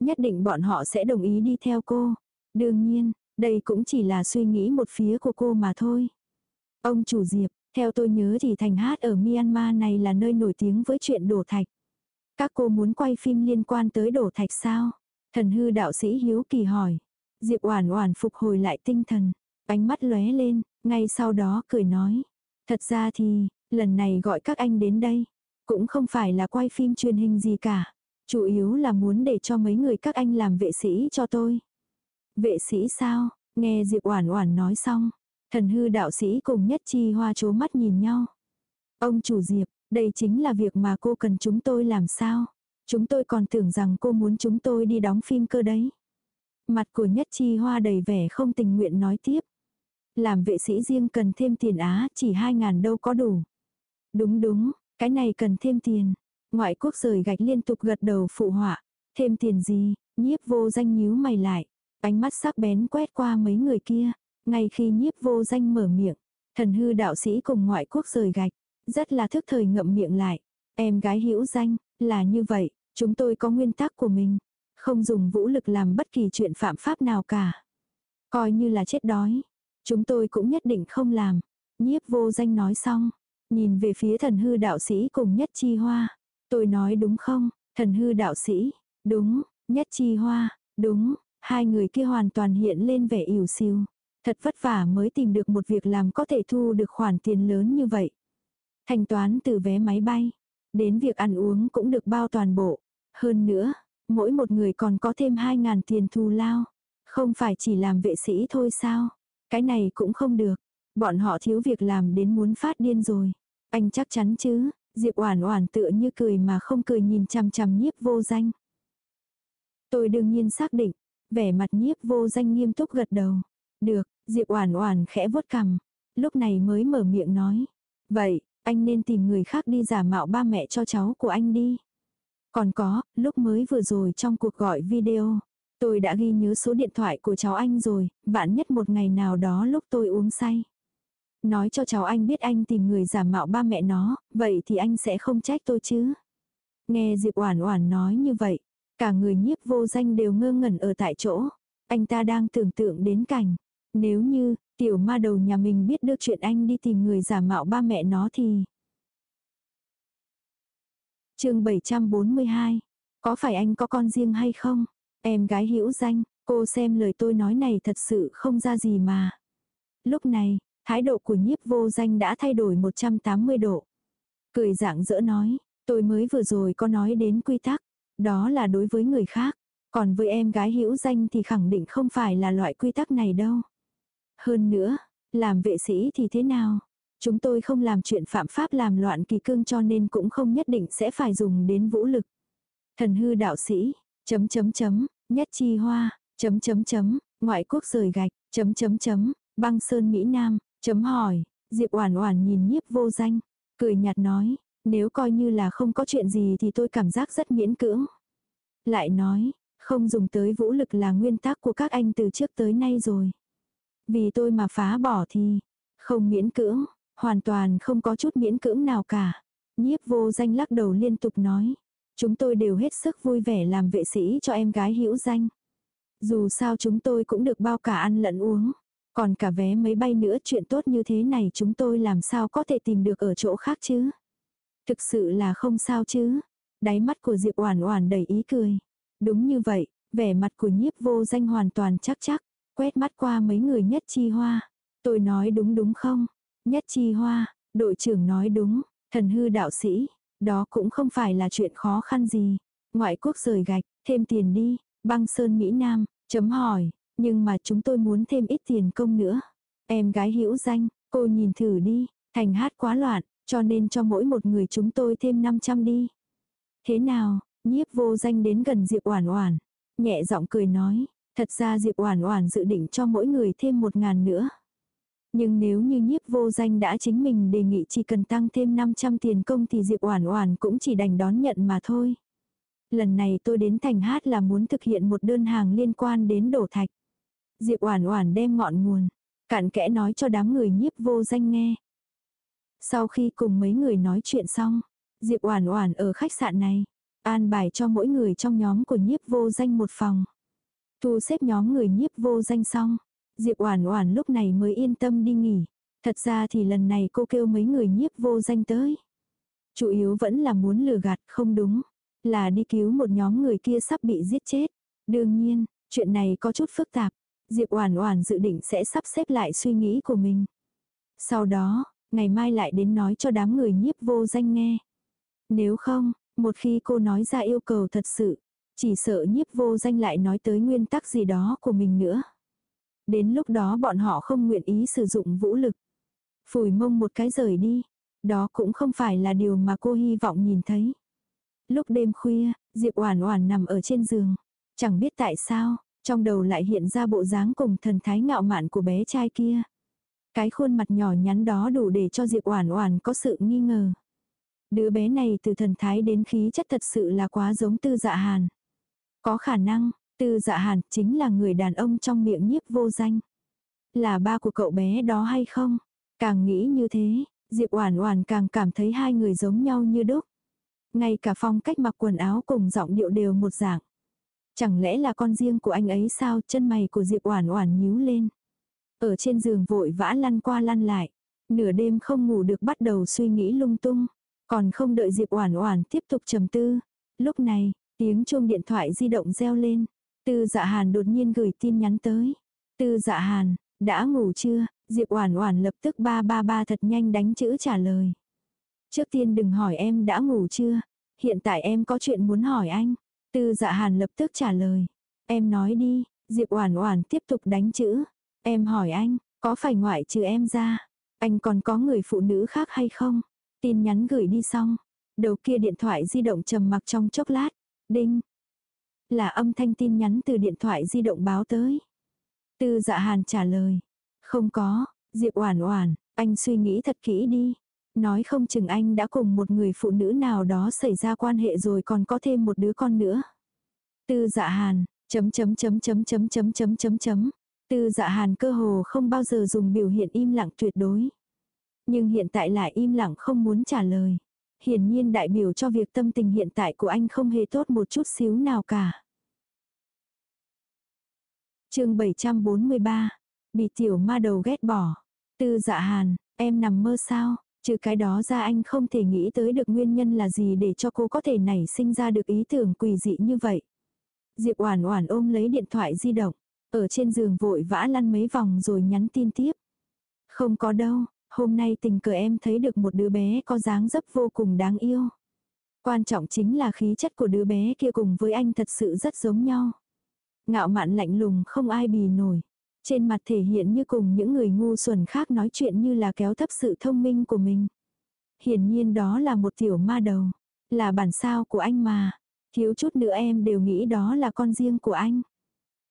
nhất định bọn họ sẽ đồng ý đi theo cô. Đương nhiên, đây cũng chỉ là suy nghĩ một phía của cô mà thôi. Ông chủ Diệp, theo tôi nhớ thì thành hát ở Myanmar này là nơi nổi tiếng với chuyện đổ thạch. Các cô muốn quay phim liên quan tới đổ thạch sao? Thần hư đạo sĩ hiếu kỳ hỏi. Diệp Oản Oản phục hồi lại tinh thần, ánh mắt lóe lên, ngay sau đó cười nói, thật ra thì, lần này gọi các anh đến đây, cũng không phải là quay phim truyền hình gì cả, chủ yếu là muốn để cho mấy người các anh làm vệ sĩ cho tôi. Vệ sĩ sao? Nghe Diệp Oản Oản nói xong, thần hư đạo sĩ cùng Nhất Chi Hoa chố mắt nhìn nhau. Ông chủ Diệp, đây chính là việc mà cô cần chúng tôi làm sao? Chúng tôi còn tưởng rằng cô muốn chúng tôi đi đóng phim cơ đấy. Mặt của Nhất Chi Hoa đầy vẻ không tình nguyện nói tiếp. Làm vệ sĩ riêng cần thêm tiền á, chỉ hai ngàn đâu có đủ. Đúng đúng, cái này cần thêm tiền. Ngoại quốc rời gạch liên tục gật đầu phụ họa. Thêm tiền gì, nhiếp vô danh nhíu mày lại. Ánh mắt sắc bén quét qua mấy người kia. Ngay khi nhiếp vô danh mở miệng, thần hư đạo sĩ cùng ngoại quốc rời gạch. Rất là thức thời ngậm miệng lại. Em gái hữu danh, là như vậy, chúng tôi có nguyên tắc của mình. Không dùng vũ lực làm bất kỳ chuyện phạm pháp nào cả. Coi như là chết đói. Chúng tôi cũng nhất định không làm. Nhiếp vô danh nói xong. Nhìn về phía thần hư đạo sĩ cùng nhất chi hoa. Tôi nói đúng không? Thần hư đạo sĩ. Đúng. Nhất chi hoa. Đúng. Hai người kia hoàn toàn hiện lên vẻ ỉu xìu. Thật vất vả mới tìm được một việc làm có thể thu được khoản tiền lớn như vậy. Thanh toán từ vé máy bay. Đến việc ăn uống cũng được bao toàn bộ. Hơn nữa, mỗi một người còn có thêm 2.000 tiền thù lao. Không phải chỉ làm vệ sĩ thôi sao? Cái này cũng không được. Bọn họ thiếu việc làm đến muốn phát điên rồi. Anh chắc chắn chứ, Diệp Oản Oản tựa như cười mà không cười nhìn chằm chằm nhiếp vô danh. Tôi đương nhiên xác định, vẻ mặt nhiếp vô danh nghiêm túc gật đầu. Được, Diệp Oản Oản khẽ vuốt cằm, lúc này mới mở miệng nói. Vậy, anh nên tìm người khác đi giả mạo ba mẹ cho cháu của anh đi. Còn có, lúc mới vừa rồi trong cuộc gọi video, tôi đã ghi nhớ số điện thoại của cháu anh rồi, vạn nhất một ngày nào đó lúc tôi uống say. Nói cho cháu anh biết anh tìm người giả mạo ba mẹ nó, vậy thì anh sẽ không trách tôi chứ. Nghe Diệp Oản Oản nói như vậy, cả người nhiếp vô danh đều ngơ ngẩn ở tại chỗ. Anh ta đang tưởng tượng đến cảnh, nếu như tiểu ma đầu nhà mình biết được chuyện anh đi tìm người giả mạo ba mẹ nó thì chương 742. Có phải anh có con riêng hay không? Em gái hữu danh, cô xem lời tôi nói này thật sự không ra gì mà. Lúc này, thái độ của nhiếp vô danh đã thay đổi 180 độ. Cười dạng dỡ nói, tôi mới vừa rồi có nói đến quy tắc, đó là đối với người khác. Còn với em gái hữu danh thì khẳng định không phải là loại quy tắc này đâu. Hơn nữa, làm vệ sĩ thì thế nào? Chúng tôi không làm chuyện phạm pháp làm loạn kỳ cương cho nên cũng không nhất định sẽ phải dùng đến vũ lực. Thần hư đạo sĩ, chấm chấm chấm, nhất chi hoa, chấm chấm chấm, ngoại quốc rời gạch, chấm chấm chấm, băng sơn Mỹ Nam, chấm hỏi, Diệp Oản Oản nhìn nhiếp vô danh, cười nhạt nói, nếu coi như là không có chuyện gì thì tôi cảm giác rất miễn cưỡng. Lại nói, không dùng tới vũ lực là nguyên tắc của các anh từ trước tới nay rồi. Vì tôi mà phá bỏ thì, không miễn cưỡng, hoàn toàn không có chút miễn cưỡng nào cả. Nhiếp vô danh lắc đầu liên tục nói. Chúng tôi đều hết sức vui vẻ làm vệ sĩ cho em gái hữu danh. Dù sao chúng tôi cũng được bao cả ăn lẫn uống. Còn cả vé máy bay nữa chuyện tốt như thế này chúng tôi làm sao có thể tìm được ở chỗ khác chứ. Thực sự là không sao chứ. Đáy mắt của Diệp Oản Oản đầy ý cười. Đúng như vậy, vẻ mặt của nhiếp vô danh hoàn toàn chắc chắc. Quét mắt qua mấy người nhất chi hoa. Tôi nói đúng đúng không? Nhất chi hoa, đội trưởng nói đúng, thần hư đạo sĩ, đó cũng không phải là chuyện khó khăn gì. Ngoại quốc rời gạch, thêm tiền đi, băng sơn Mỹ Nam, chấm hỏi, nhưng mà chúng tôi muốn thêm ít tiền công nữa. Em gái hữu danh, cô nhìn thử đi, thành hát quá loạn, cho nên cho mỗi một người chúng tôi thêm 500 đi. Thế nào, nhiếp vô danh đến gần Diệp Oản Oản, nhẹ giọng cười nói, thật ra Diệp Oản Oản dự định cho mỗi người thêm một ngàn nữa. Nhưng nếu như nhiếp vô danh đã chính mình đề nghị chỉ cần tăng thêm 500 tiền công thì Diệp Oản Oản cũng chỉ đành đón nhận mà thôi. Lần này tôi đến thành hát là muốn thực hiện một đơn hàng liên quan đến đổ thạch. Diệp Oản Oản đem ngọn nguồn, cặn kẽ nói cho đám người nhiếp vô danh nghe. Sau khi cùng mấy người nói chuyện xong, Diệp Oản Oản ở khách sạn này, an bài cho mỗi người trong nhóm của nhiếp vô danh một phòng. Thu xếp nhóm người nhiếp vô danh xong, Diệp Oản Oản lúc này mới yên tâm đi nghỉ. Thật ra thì lần này cô kêu mấy người nhiếp vô danh tới. Chủ yếu vẫn là muốn lừa gạt, không đúng. Là đi cứu một nhóm người kia sắp bị giết chết. Đương nhiên, chuyện này có chút phức tạp. Diệp Oản Oản dự định sẽ sắp xếp lại suy nghĩ của mình. Sau đó, ngày mai lại đến nói cho đám người nhiếp vô danh nghe. Nếu không, một khi cô nói ra yêu cầu thật sự, chỉ sợ nhiếp vô danh lại nói tới nguyên tắc gì đó của mình nữa. Đến lúc đó bọn họ không nguyện ý sử dụng vũ lực. Phủi mông một cái rời đi. Đó cũng không phải là điều mà cô hy vọng nhìn thấy. Lúc đêm khuya, Diệp Oản Oản nằm ở trên giường. Chẳng biết tại sao, trong đầu lại hiện ra bộ dáng cùng thần thái ngạo mạn của bé trai kia. Cái khuôn mặt nhỏ nhắn đó đủ để cho Diệp Oản Oản có sự nghi ngờ. Đứa bé này từ thần thái đến khí chất thật sự là quá giống Tư Dạ Hàn. Có khả năng, Tư dạ hàn chính là người đàn ông trong miệng nhiếp vô danh. Là ba của cậu bé đó hay không? Càng nghĩ như thế, Diệp Oản Oản càng cảm thấy hai người giống nhau như đúc. Ngay cả phong cách mặc quần áo cùng giọng điệu đều một dạng. Chẳng lẽ là con riêng của anh ấy sao? Chân mày của Diệp Oản Oản nhíu lên. Ở trên giường vội vã lăn qua lăn lại, nửa đêm không ngủ được bắt đầu suy nghĩ lung tung, còn không đợi Diệp Oản Oản tiếp tục trầm tư. Lúc này, tiếng chuông điện thoại di động reo lên, Tư dạ hàn đột nhiên gửi tin nhắn tới. Tư dạ hàn, đã ngủ chưa? Diệp Oản Oản lập tức ba ba ba thật nhanh đánh chữ trả lời. Trước tiên đừng hỏi em đã ngủ chưa, hiện tại em có chuyện muốn hỏi anh. Tư Dạ Hàn lập tức trả lời. Em nói đi, Diệp Oản Oản tiếp tục đánh chữ. Em hỏi anh, có phải ngoại trừ em ra, anh còn có người phụ nữ khác hay không? Tin nhắn gửi đi xong, đầu kia điện thoại di động trầm mặc trong chốc lát. Đinh, là âm thanh tin nhắn từ điện thoại di động báo tới. Tư dạ hàn trả lời. Không có, Diệp Oản Oản, anh suy nghĩ thật kỹ đi. Nói không chừng anh đã cùng một người phụ nữ nào đó xảy ra quan hệ rồi còn có thêm một đứa con nữa. Tư dạ hàn, chấm chấm chấm chấm chấm chấm chấm chấm chấm. Tư dạ hàn cơ hồ không bao giờ dùng biểu hiện im lặng tuyệt đối. Nhưng hiện tại lại im lặng không muốn trả lời hiển nhiên đại biểu cho việc tâm tình hiện tại của anh không hề tốt một chút xíu nào cả. chương 743, bị tiểu ma đầu ghét bỏ. Tư dạ hàn, em nằm mơ sao, trừ cái đó ra anh không thể nghĩ tới được nguyên nhân là gì để cho cô có thể nảy sinh ra được ý tưởng quỷ dị như vậy. Diệp Oản Oản ôm lấy điện thoại di động, ở trên giường vội vã lăn mấy vòng rồi nhắn tin tiếp. Không có đâu, hôm nay tình cờ em thấy được một đứa bé có dáng dấp vô cùng đáng yêu. Quan trọng chính là khí chất của đứa bé kia cùng với anh thật sự rất giống nhau. Ngạo mạn lạnh lùng không ai bì nổi. Trên mặt thể hiện như cùng những người ngu xuẩn khác nói chuyện như là kéo thấp sự thông minh của mình. Hiển nhiên đó là một tiểu ma đầu. Là bản sao của anh mà. Thiếu chút nữa em đều nghĩ đó là con riêng của anh.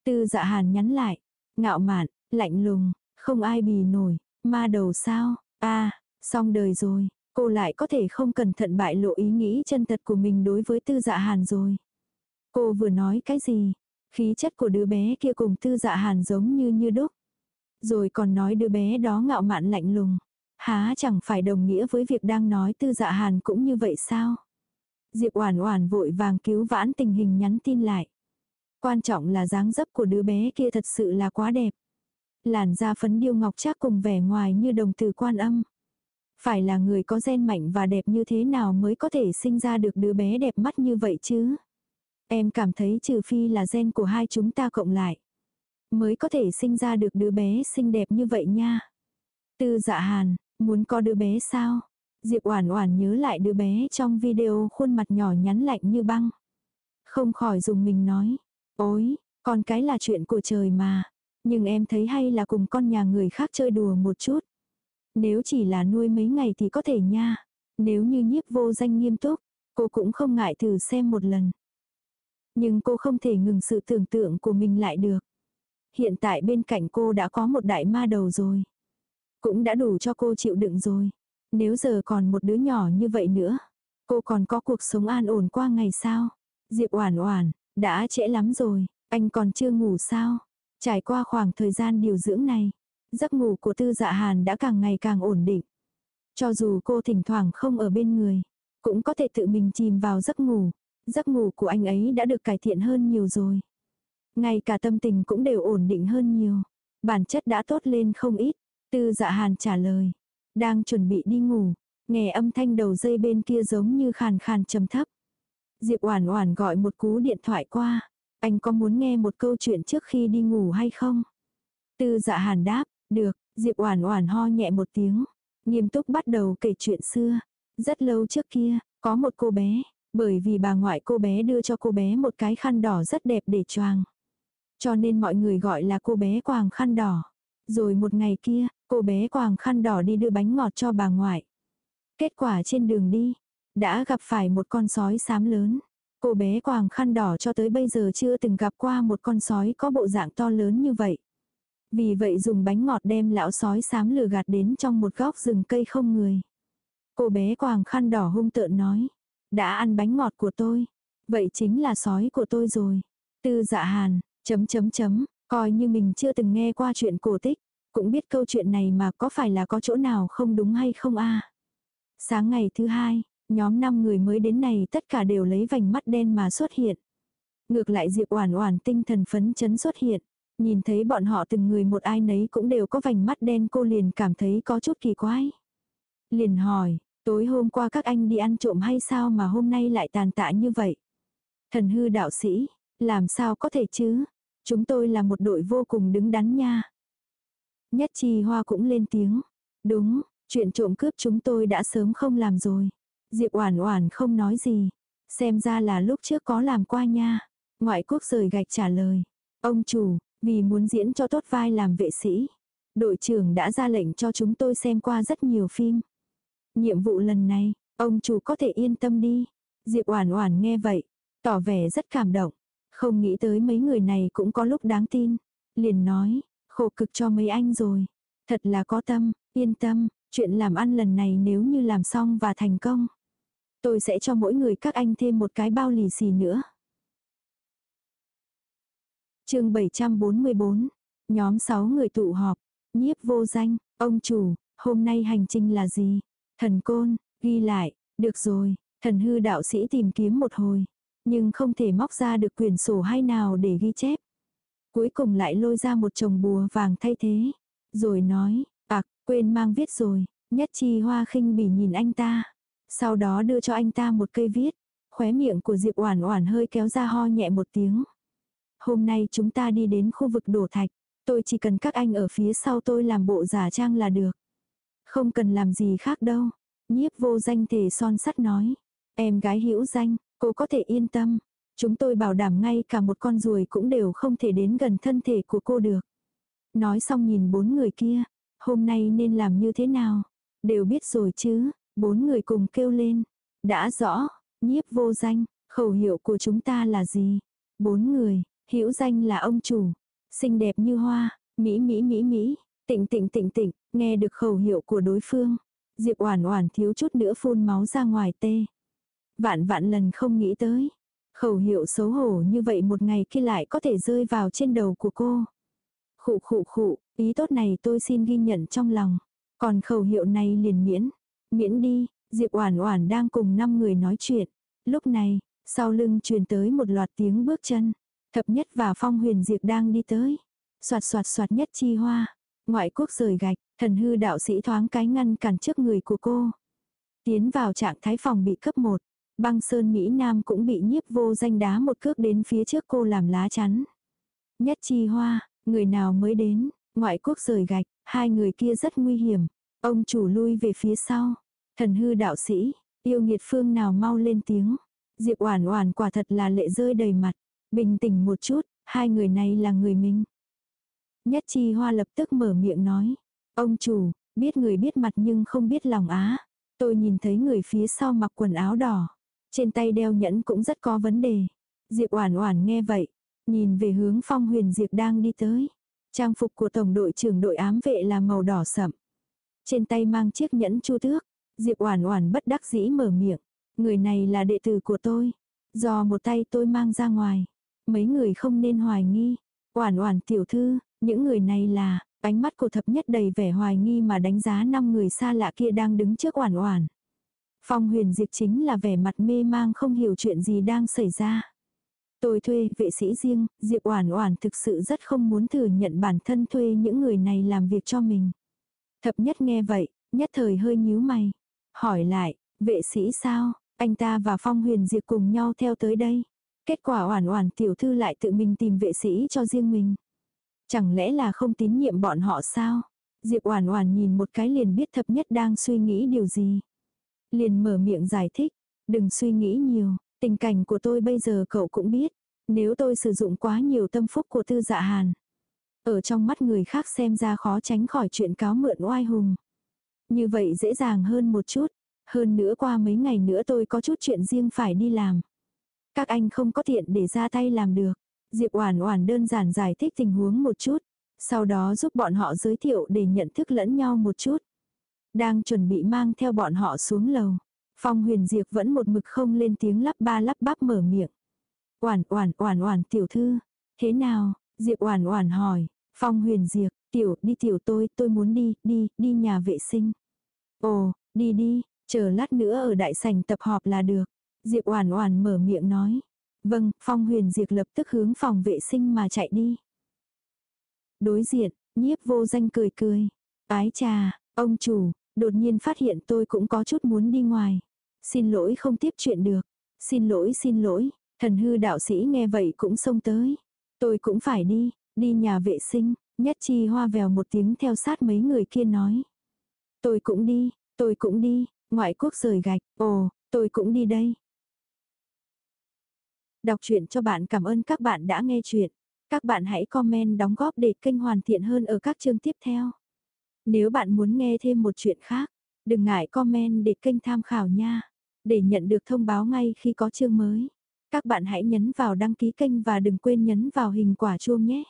Tư dạ hàn nhắn lại. Ngạo mạn, lạnh lùng, không ai bì nổi. Ma đầu sao? a à, xong đời rồi. Cô lại có thể không cẩn thận bại lộ ý nghĩ chân thật của mình đối với tư dạ hàn rồi. Cô vừa nói cái gì? Khí chất của đứa bé kia cùng tư dạ hàn giống như như đúc. Rồi còn nói đứa bé đó ngạo mạn lạnh lùng. Há chẳng phải đồng nghĩa với việc đang nói tư dạ hàn cũng như vậy sao? Diệp Oản Oản vội vàng cứu vãn tình hình nhắn tin lại. Quan trọng là dáng dấp của đứa bé kia thật sự là quá đẹp. Làn da phấn điêu ngọc trác cùng vẻ ngoài như đồng tử quan âm. Phải là người có gen mạnh và đẹp như thế nào mới có thể sinh ra được đứa bé đẹp mắt như vậy chứ? Em cảm thấy trừ phi là gen của hai chúng ta cộng lại. Mới có thể sinh ra được đứa bé xinh đẹp như vậy nha. Tư dạ hàn, muốn có đứa bé sao? Diệp Oản Oản nhớ lại đứa bé trong video khuôn mặt nhỏ nhắn lạnh như băng. Không khỏi dùng mình nói, ôi, con cái là chuyện của trời mà. Nhưng em thấy hay là cùng con nhà người khác chơi đùa một chút. Nếu chỉ là nuôi mấy ngày thì có thể nha. Nếu như nhiếp vô danh nghiêm túc, cô cũng không ngại thử xem một lần. Nhưng cô không thể ngừng sự tưởng tượng của mình lại được. Hiện tại bên cạnh cô đã có một đại ma đầu rồi. Cũng đã đủ cho cô chịu đựng rồi. Nếu giờ còn một đứa nhỏ như vậy nữa, cô còn có cuộc sống an ổn qua ngày sao? Diệp Oản Oản, đã trễ lắm rồi, anh còn chưa ngủ sao? Trải qua khoảng thời gian điều dưỡng này, giấc ngủ của Tư Dạ Hàn đã càng ngày càng ổn định. Cho dù cô thỉnh thoảng không ở bên người, cũng có thể tự mình chìm vào giấc ngủ. Giấc ngủ của anh ấy đã được cải thiện hơn nhiều rồi. Ngay cả tâm tình cũng đều ổn định hơn nhiều. Bản chất đã tốt lên không ít. Tư Dạ Hàn trả lời, đang chuẩn bị đi ngủ, nghe âm thanh đầu dây bên kia giống như khàn khàn trầm thấp. Diệp Oản Oản gọi một cú điện thoại qua, anh có muốn nghe một câu chuyện trước khi đi ngủ hay không? Tư Dạ Hàn đáp, được, Diệp Oản Oản ho nhẹ một tiếng, nghiêm túc bắt đầu kể chuyện xưa. Rất lâu trước kia, có một cô bé, bởi vì bà ngoại cô bé đưa cho cô bé một cái khăn đỏ rất đẹp để choàng. Cho nên mọi người gọi là cô bé quàng khăn đỏ. Rồi một ngày kia, cô bé quàng khăn đỏ đi đưa bánh ngọt cho bà ngoại. Kết quả trên đường đi, đã gặp phải một con sói xám lớn. Cô bé quàng khăn đỏ cho tới bây giờ chưa từng gặp qua một con sói có bộ dạng to lớn như vậy. Vì vậy dùng bánh ngọt đem lão sói xám lừa gạt đến trong một góc rừng cây không người. Cô bé quàng khăn đỏ hung tợn nói. Đã ăn bánh ngọt của tôi. Vậy chính là sói của tôi rồi. Tư dạ hàn, chấm chấm chấm, coi như mình chưa từng nghe qua chuyện cổ tích. Cũng biết câu chuyện này mà có phải là có chỗ nào không đúng hay không a Sáng ngày thứ hai, nhóm 5 người mới đến này tất cả đều lấy vành mắt đen mà xuất hiện. Ngược lại Diệp Oản Oản tinh thần phấn chấn xuất hiện. Nhìn thấy bọn họ từng người một ai nấy cũng đều có vành mắt đen cô liền cảm thấy có chút kỳ quái. Liền hỏi, tối hôm qua các anh đi ăn trộm hay sao mà hôm nay lại tàn tạ như vậy? Thần hư đạo sĩ, làm sao có thể chứ? Chúng tôi là một đội vô cùng đứng đắn nha. Nhất chi hoa cũng lên tiếng. Đúng, chuyện trộm cướp chúng tôi đã sớm không làm rồi. Diệp Oản Oản không nói gì. Xem ra là lúc trước có làm qua nha. Ngoại quốc rời gạch trả lời. Ông chủ, vì muốn diễn cho tốt vai làm vệ sĩ. Đội trưởng đã ra lệnh cho chúng tôi xem qua rất nhiều phim. Nhiệm vụ lần này, ông chủ có thể yên tâm đi. Diệp Oản Oản nghe vậy, tỏ vẻ rất cảm động. Không nghĩ tới mấy người này cũng có lúc đáng tin. Liền nói, khổ cực cho mấy anh rồi. Thật là có tâm, yên tâm, chuyện làm ăn lần này nếu như làm xong và thành công. Tôi sẽ cho mỗi người các anh thêm một cái bao lì xì nữa. chương 744, nhóm 6 người tụ họp, nhiếp vô danh, ông chủ, hôm nay hành trình là gì? Thần côn, ghi lại, được rồi, thần hư đạo sĩ tìm kiếm một hồi, nhưng không thể móc ra được quyển sổ hay nào để ghi chép. Cuối cùng lại lôi ra một chồng bùa vàng thay thế, rồi nói, ạc, quên mang viết rồi, nhất chi hoa khinh bỉ nhìn anh ta. Sau đó đưa cho anh ta một cây viết, khóe miệng của Diệp Oản Oản hơi kéo ra ho nhẹ một tiếng. Hôm nay chúng ta đi đến khu vực đổ thạch, tôi chỉ cần các anh ở phía sau tôi làm bộ giả trang là được. Không cần làm gì khác đâu. Nhiếp vô danh thể son sắt nói. Em gái hữu danh, cô có thể yên tâm. Chúng tôi bảo đảm ngay cả một con ruồi cũng đều không thể đến gần thân thể của cô được. Nói xong nhìn bốn người kia, hôm nay nên làm như thế nào? Đều biết rồi chứ, bốn người cùng kêu lên. Đã rõ, nhiếp vô danh, khẩu hiệu của chúng ta là gì? Bốn người, hữu danh là ông chủ, xinh đẹp như hoa, mỹ mỹ mỹ mỹ, tịnh tịnh tịnh tịnh, nghe được khẩu hiệu của đối phương. Diệp Oản Oản thiếu chút nữa phun máu ra ngoài tê. Vạn vạn lần không nghĩ tới, khẩu hiệu xấu hổ như vậy một ngày kia lại có thể rơi vào trên đầu của cô. Khụ khụ khụ, ý tốt này tôi xin ghi nhận trong lòng. Còn khẩu hiệu này liền miễn. Miễn đi, Diệp Oản Oản đang cùng năm người nói chuyện. Lúc này, sau lưng truyền tới một loạt tiếng bước chân. Thập nhất và Phong Huyền Diệp đang đi tới. Soạt soạt soạt nhất chi hoa. Ngoại quốc rời gạch, thần hư đạo sĩ thoáng cái ngăn cản trước người của cô. Tiến vào trạng thái phòng bị cấp 1. Băng Sơn Mỹ Nam cũng bị nhiếp vô danh đá một cước đến phía trước cô làm lá chắn. Nhất chi hoa, người nào mới đến, ngoại quốc rời gạch, hai người kia rất nguy hiểm. Ông chủ lui về phía sau. Thần hư đạo sĩ, yêu nghiệt phương nào mau lên tiếng. Diệp Oản Oản quả thật là lệ rơi đầy mặt. Bình tĩnh một chút, hai người này là người mình. Nhất chi hoa lập tức mở miệng nói. Ông chủ, biết người biết mặt nhưng không biết lòng á. Tôi nhìn thấy người phía sau mặc quần áo đỏ. Trên tay đeo nhẫn cũng rất có vấn đề. Diệp Oản Oản nghe vậy, nhìn về hướng Phong Huyền Diệp đang đi tới. Trang phục của tổng đội trưởng đội ám vệ là màu đỏ sậm. Trên tay mang chiếc nhẫn chu tước. Diệp Oản Oản bất đắc dĩ mở miệng, người này là đệ tử của tôi, do một tay tôi mang ra ngoài. Mấy người không nên hoài nghi. Oản Oản tiểu thư, những người này là, ánh mắt của thập nhất đầy vẻ hoài nghi mà đánh giá năm người xa lạ kia đang đứng trước Oản Oản. Phong huyền diệp chính là vẻ mặt mê mang không hiểu chuyện gì đang xảy ra. Tôi thuê vệ sĩ riêng, Diệp Oản Oản thực sự rất không muốn thừa nhận bản thân thuê những người này làm việc cho mình. Thập nhất nghe vậy, nhất thời hơi nhíu mày. Hỏi lại, vệ sĩ sao, anh ta và Phong huyền diệp cùng nhau theo tới đây. Kết quả Oản Oản tiểu thư lại tự mình tìm vệ sĩ cho riêng mình. Chẳng lẽ là không tín nhiệm bọn họ sao? Diệp Oản Oản nhìn một cái liền biết thập nhất đang suy nghĩ điều gì. Liền mở miệng giải thích, đừng suy nghĩ nhiều, tình cảnh của tôi bây giờ cậu cũng biết, nếu tôi sử dụng quá nhiều tâm phúc của tư dạ hàn. Ở trong mắt người khác xem ra khó tránh khỏi chuyện cáo mượn oai hùng. Như vậy dễ dàng hơn một chút, hơn nữa qua mấy ngày nữa tôi có chút chuyện riêng phải đi làm. Các anh không có tiện để ra tay làm được. Diệp Oản Oản đơn giản giải thích tình huống một chút, sau đó giúp bọn họ giới thiệu để nhận thức lẫn nhau một chút. Đang chuẩn bị mang theo bọn họ xuống lầu. Phong huyền diệp vẫn một mực không lên tiếng lắp ba lắp bắp mở miệng. Oản oản oản oản tiểu thư. Thế nào? Diệp oản oản hỏi. Phong huyền diệt, tiểu đi tiểu tôi, tôi muốn đi, đi, đi nhà vệ sinh. Ồ, đi đi, chờ lát nữa ở đại sảnh tập họp là được. Diệp oản oản mở miệng nói. Vâng, Phong huyền diệp lập tức hướng phòng vệ sinh mà chạy đi. Đối diện, nhiếp vô danh cười cười. Ái trà, ông chủ, Đột nhiên phát hiện tôi cũng có chút muốn đi ngoài. Xin lỗi không tiếp chuyện được. Xin lỗi xin lỗi. Thần hư đạo sĩ nghe vậy cũng xông tới. Tôi cũng phải đi, đi nhà vệ sinh. Nhất chi hoa vèo một tiếng theo sát mấy người kia nói. Tôi cũng đi, tôi cũng đi, ngoại quốc rời gạch, ồ, tôi cũng đi đây. Đọc truyện cho bạn cảm ơn các bạn đã nghe chuyện. Các bạn hãy comment đóng góp để kênh hoàn thiện hơn ở các chương tiếp theo. Nếu bạn muốn nghe thêm một chuyện khác, đừng ngại comment để kênh tham khảo nha. Để nhận được thông báo ngay khi có chương mới. Các bạn hãy nhấn vào đăng ký kênh và đừng quên nhấn vào hình quả chuông nhé.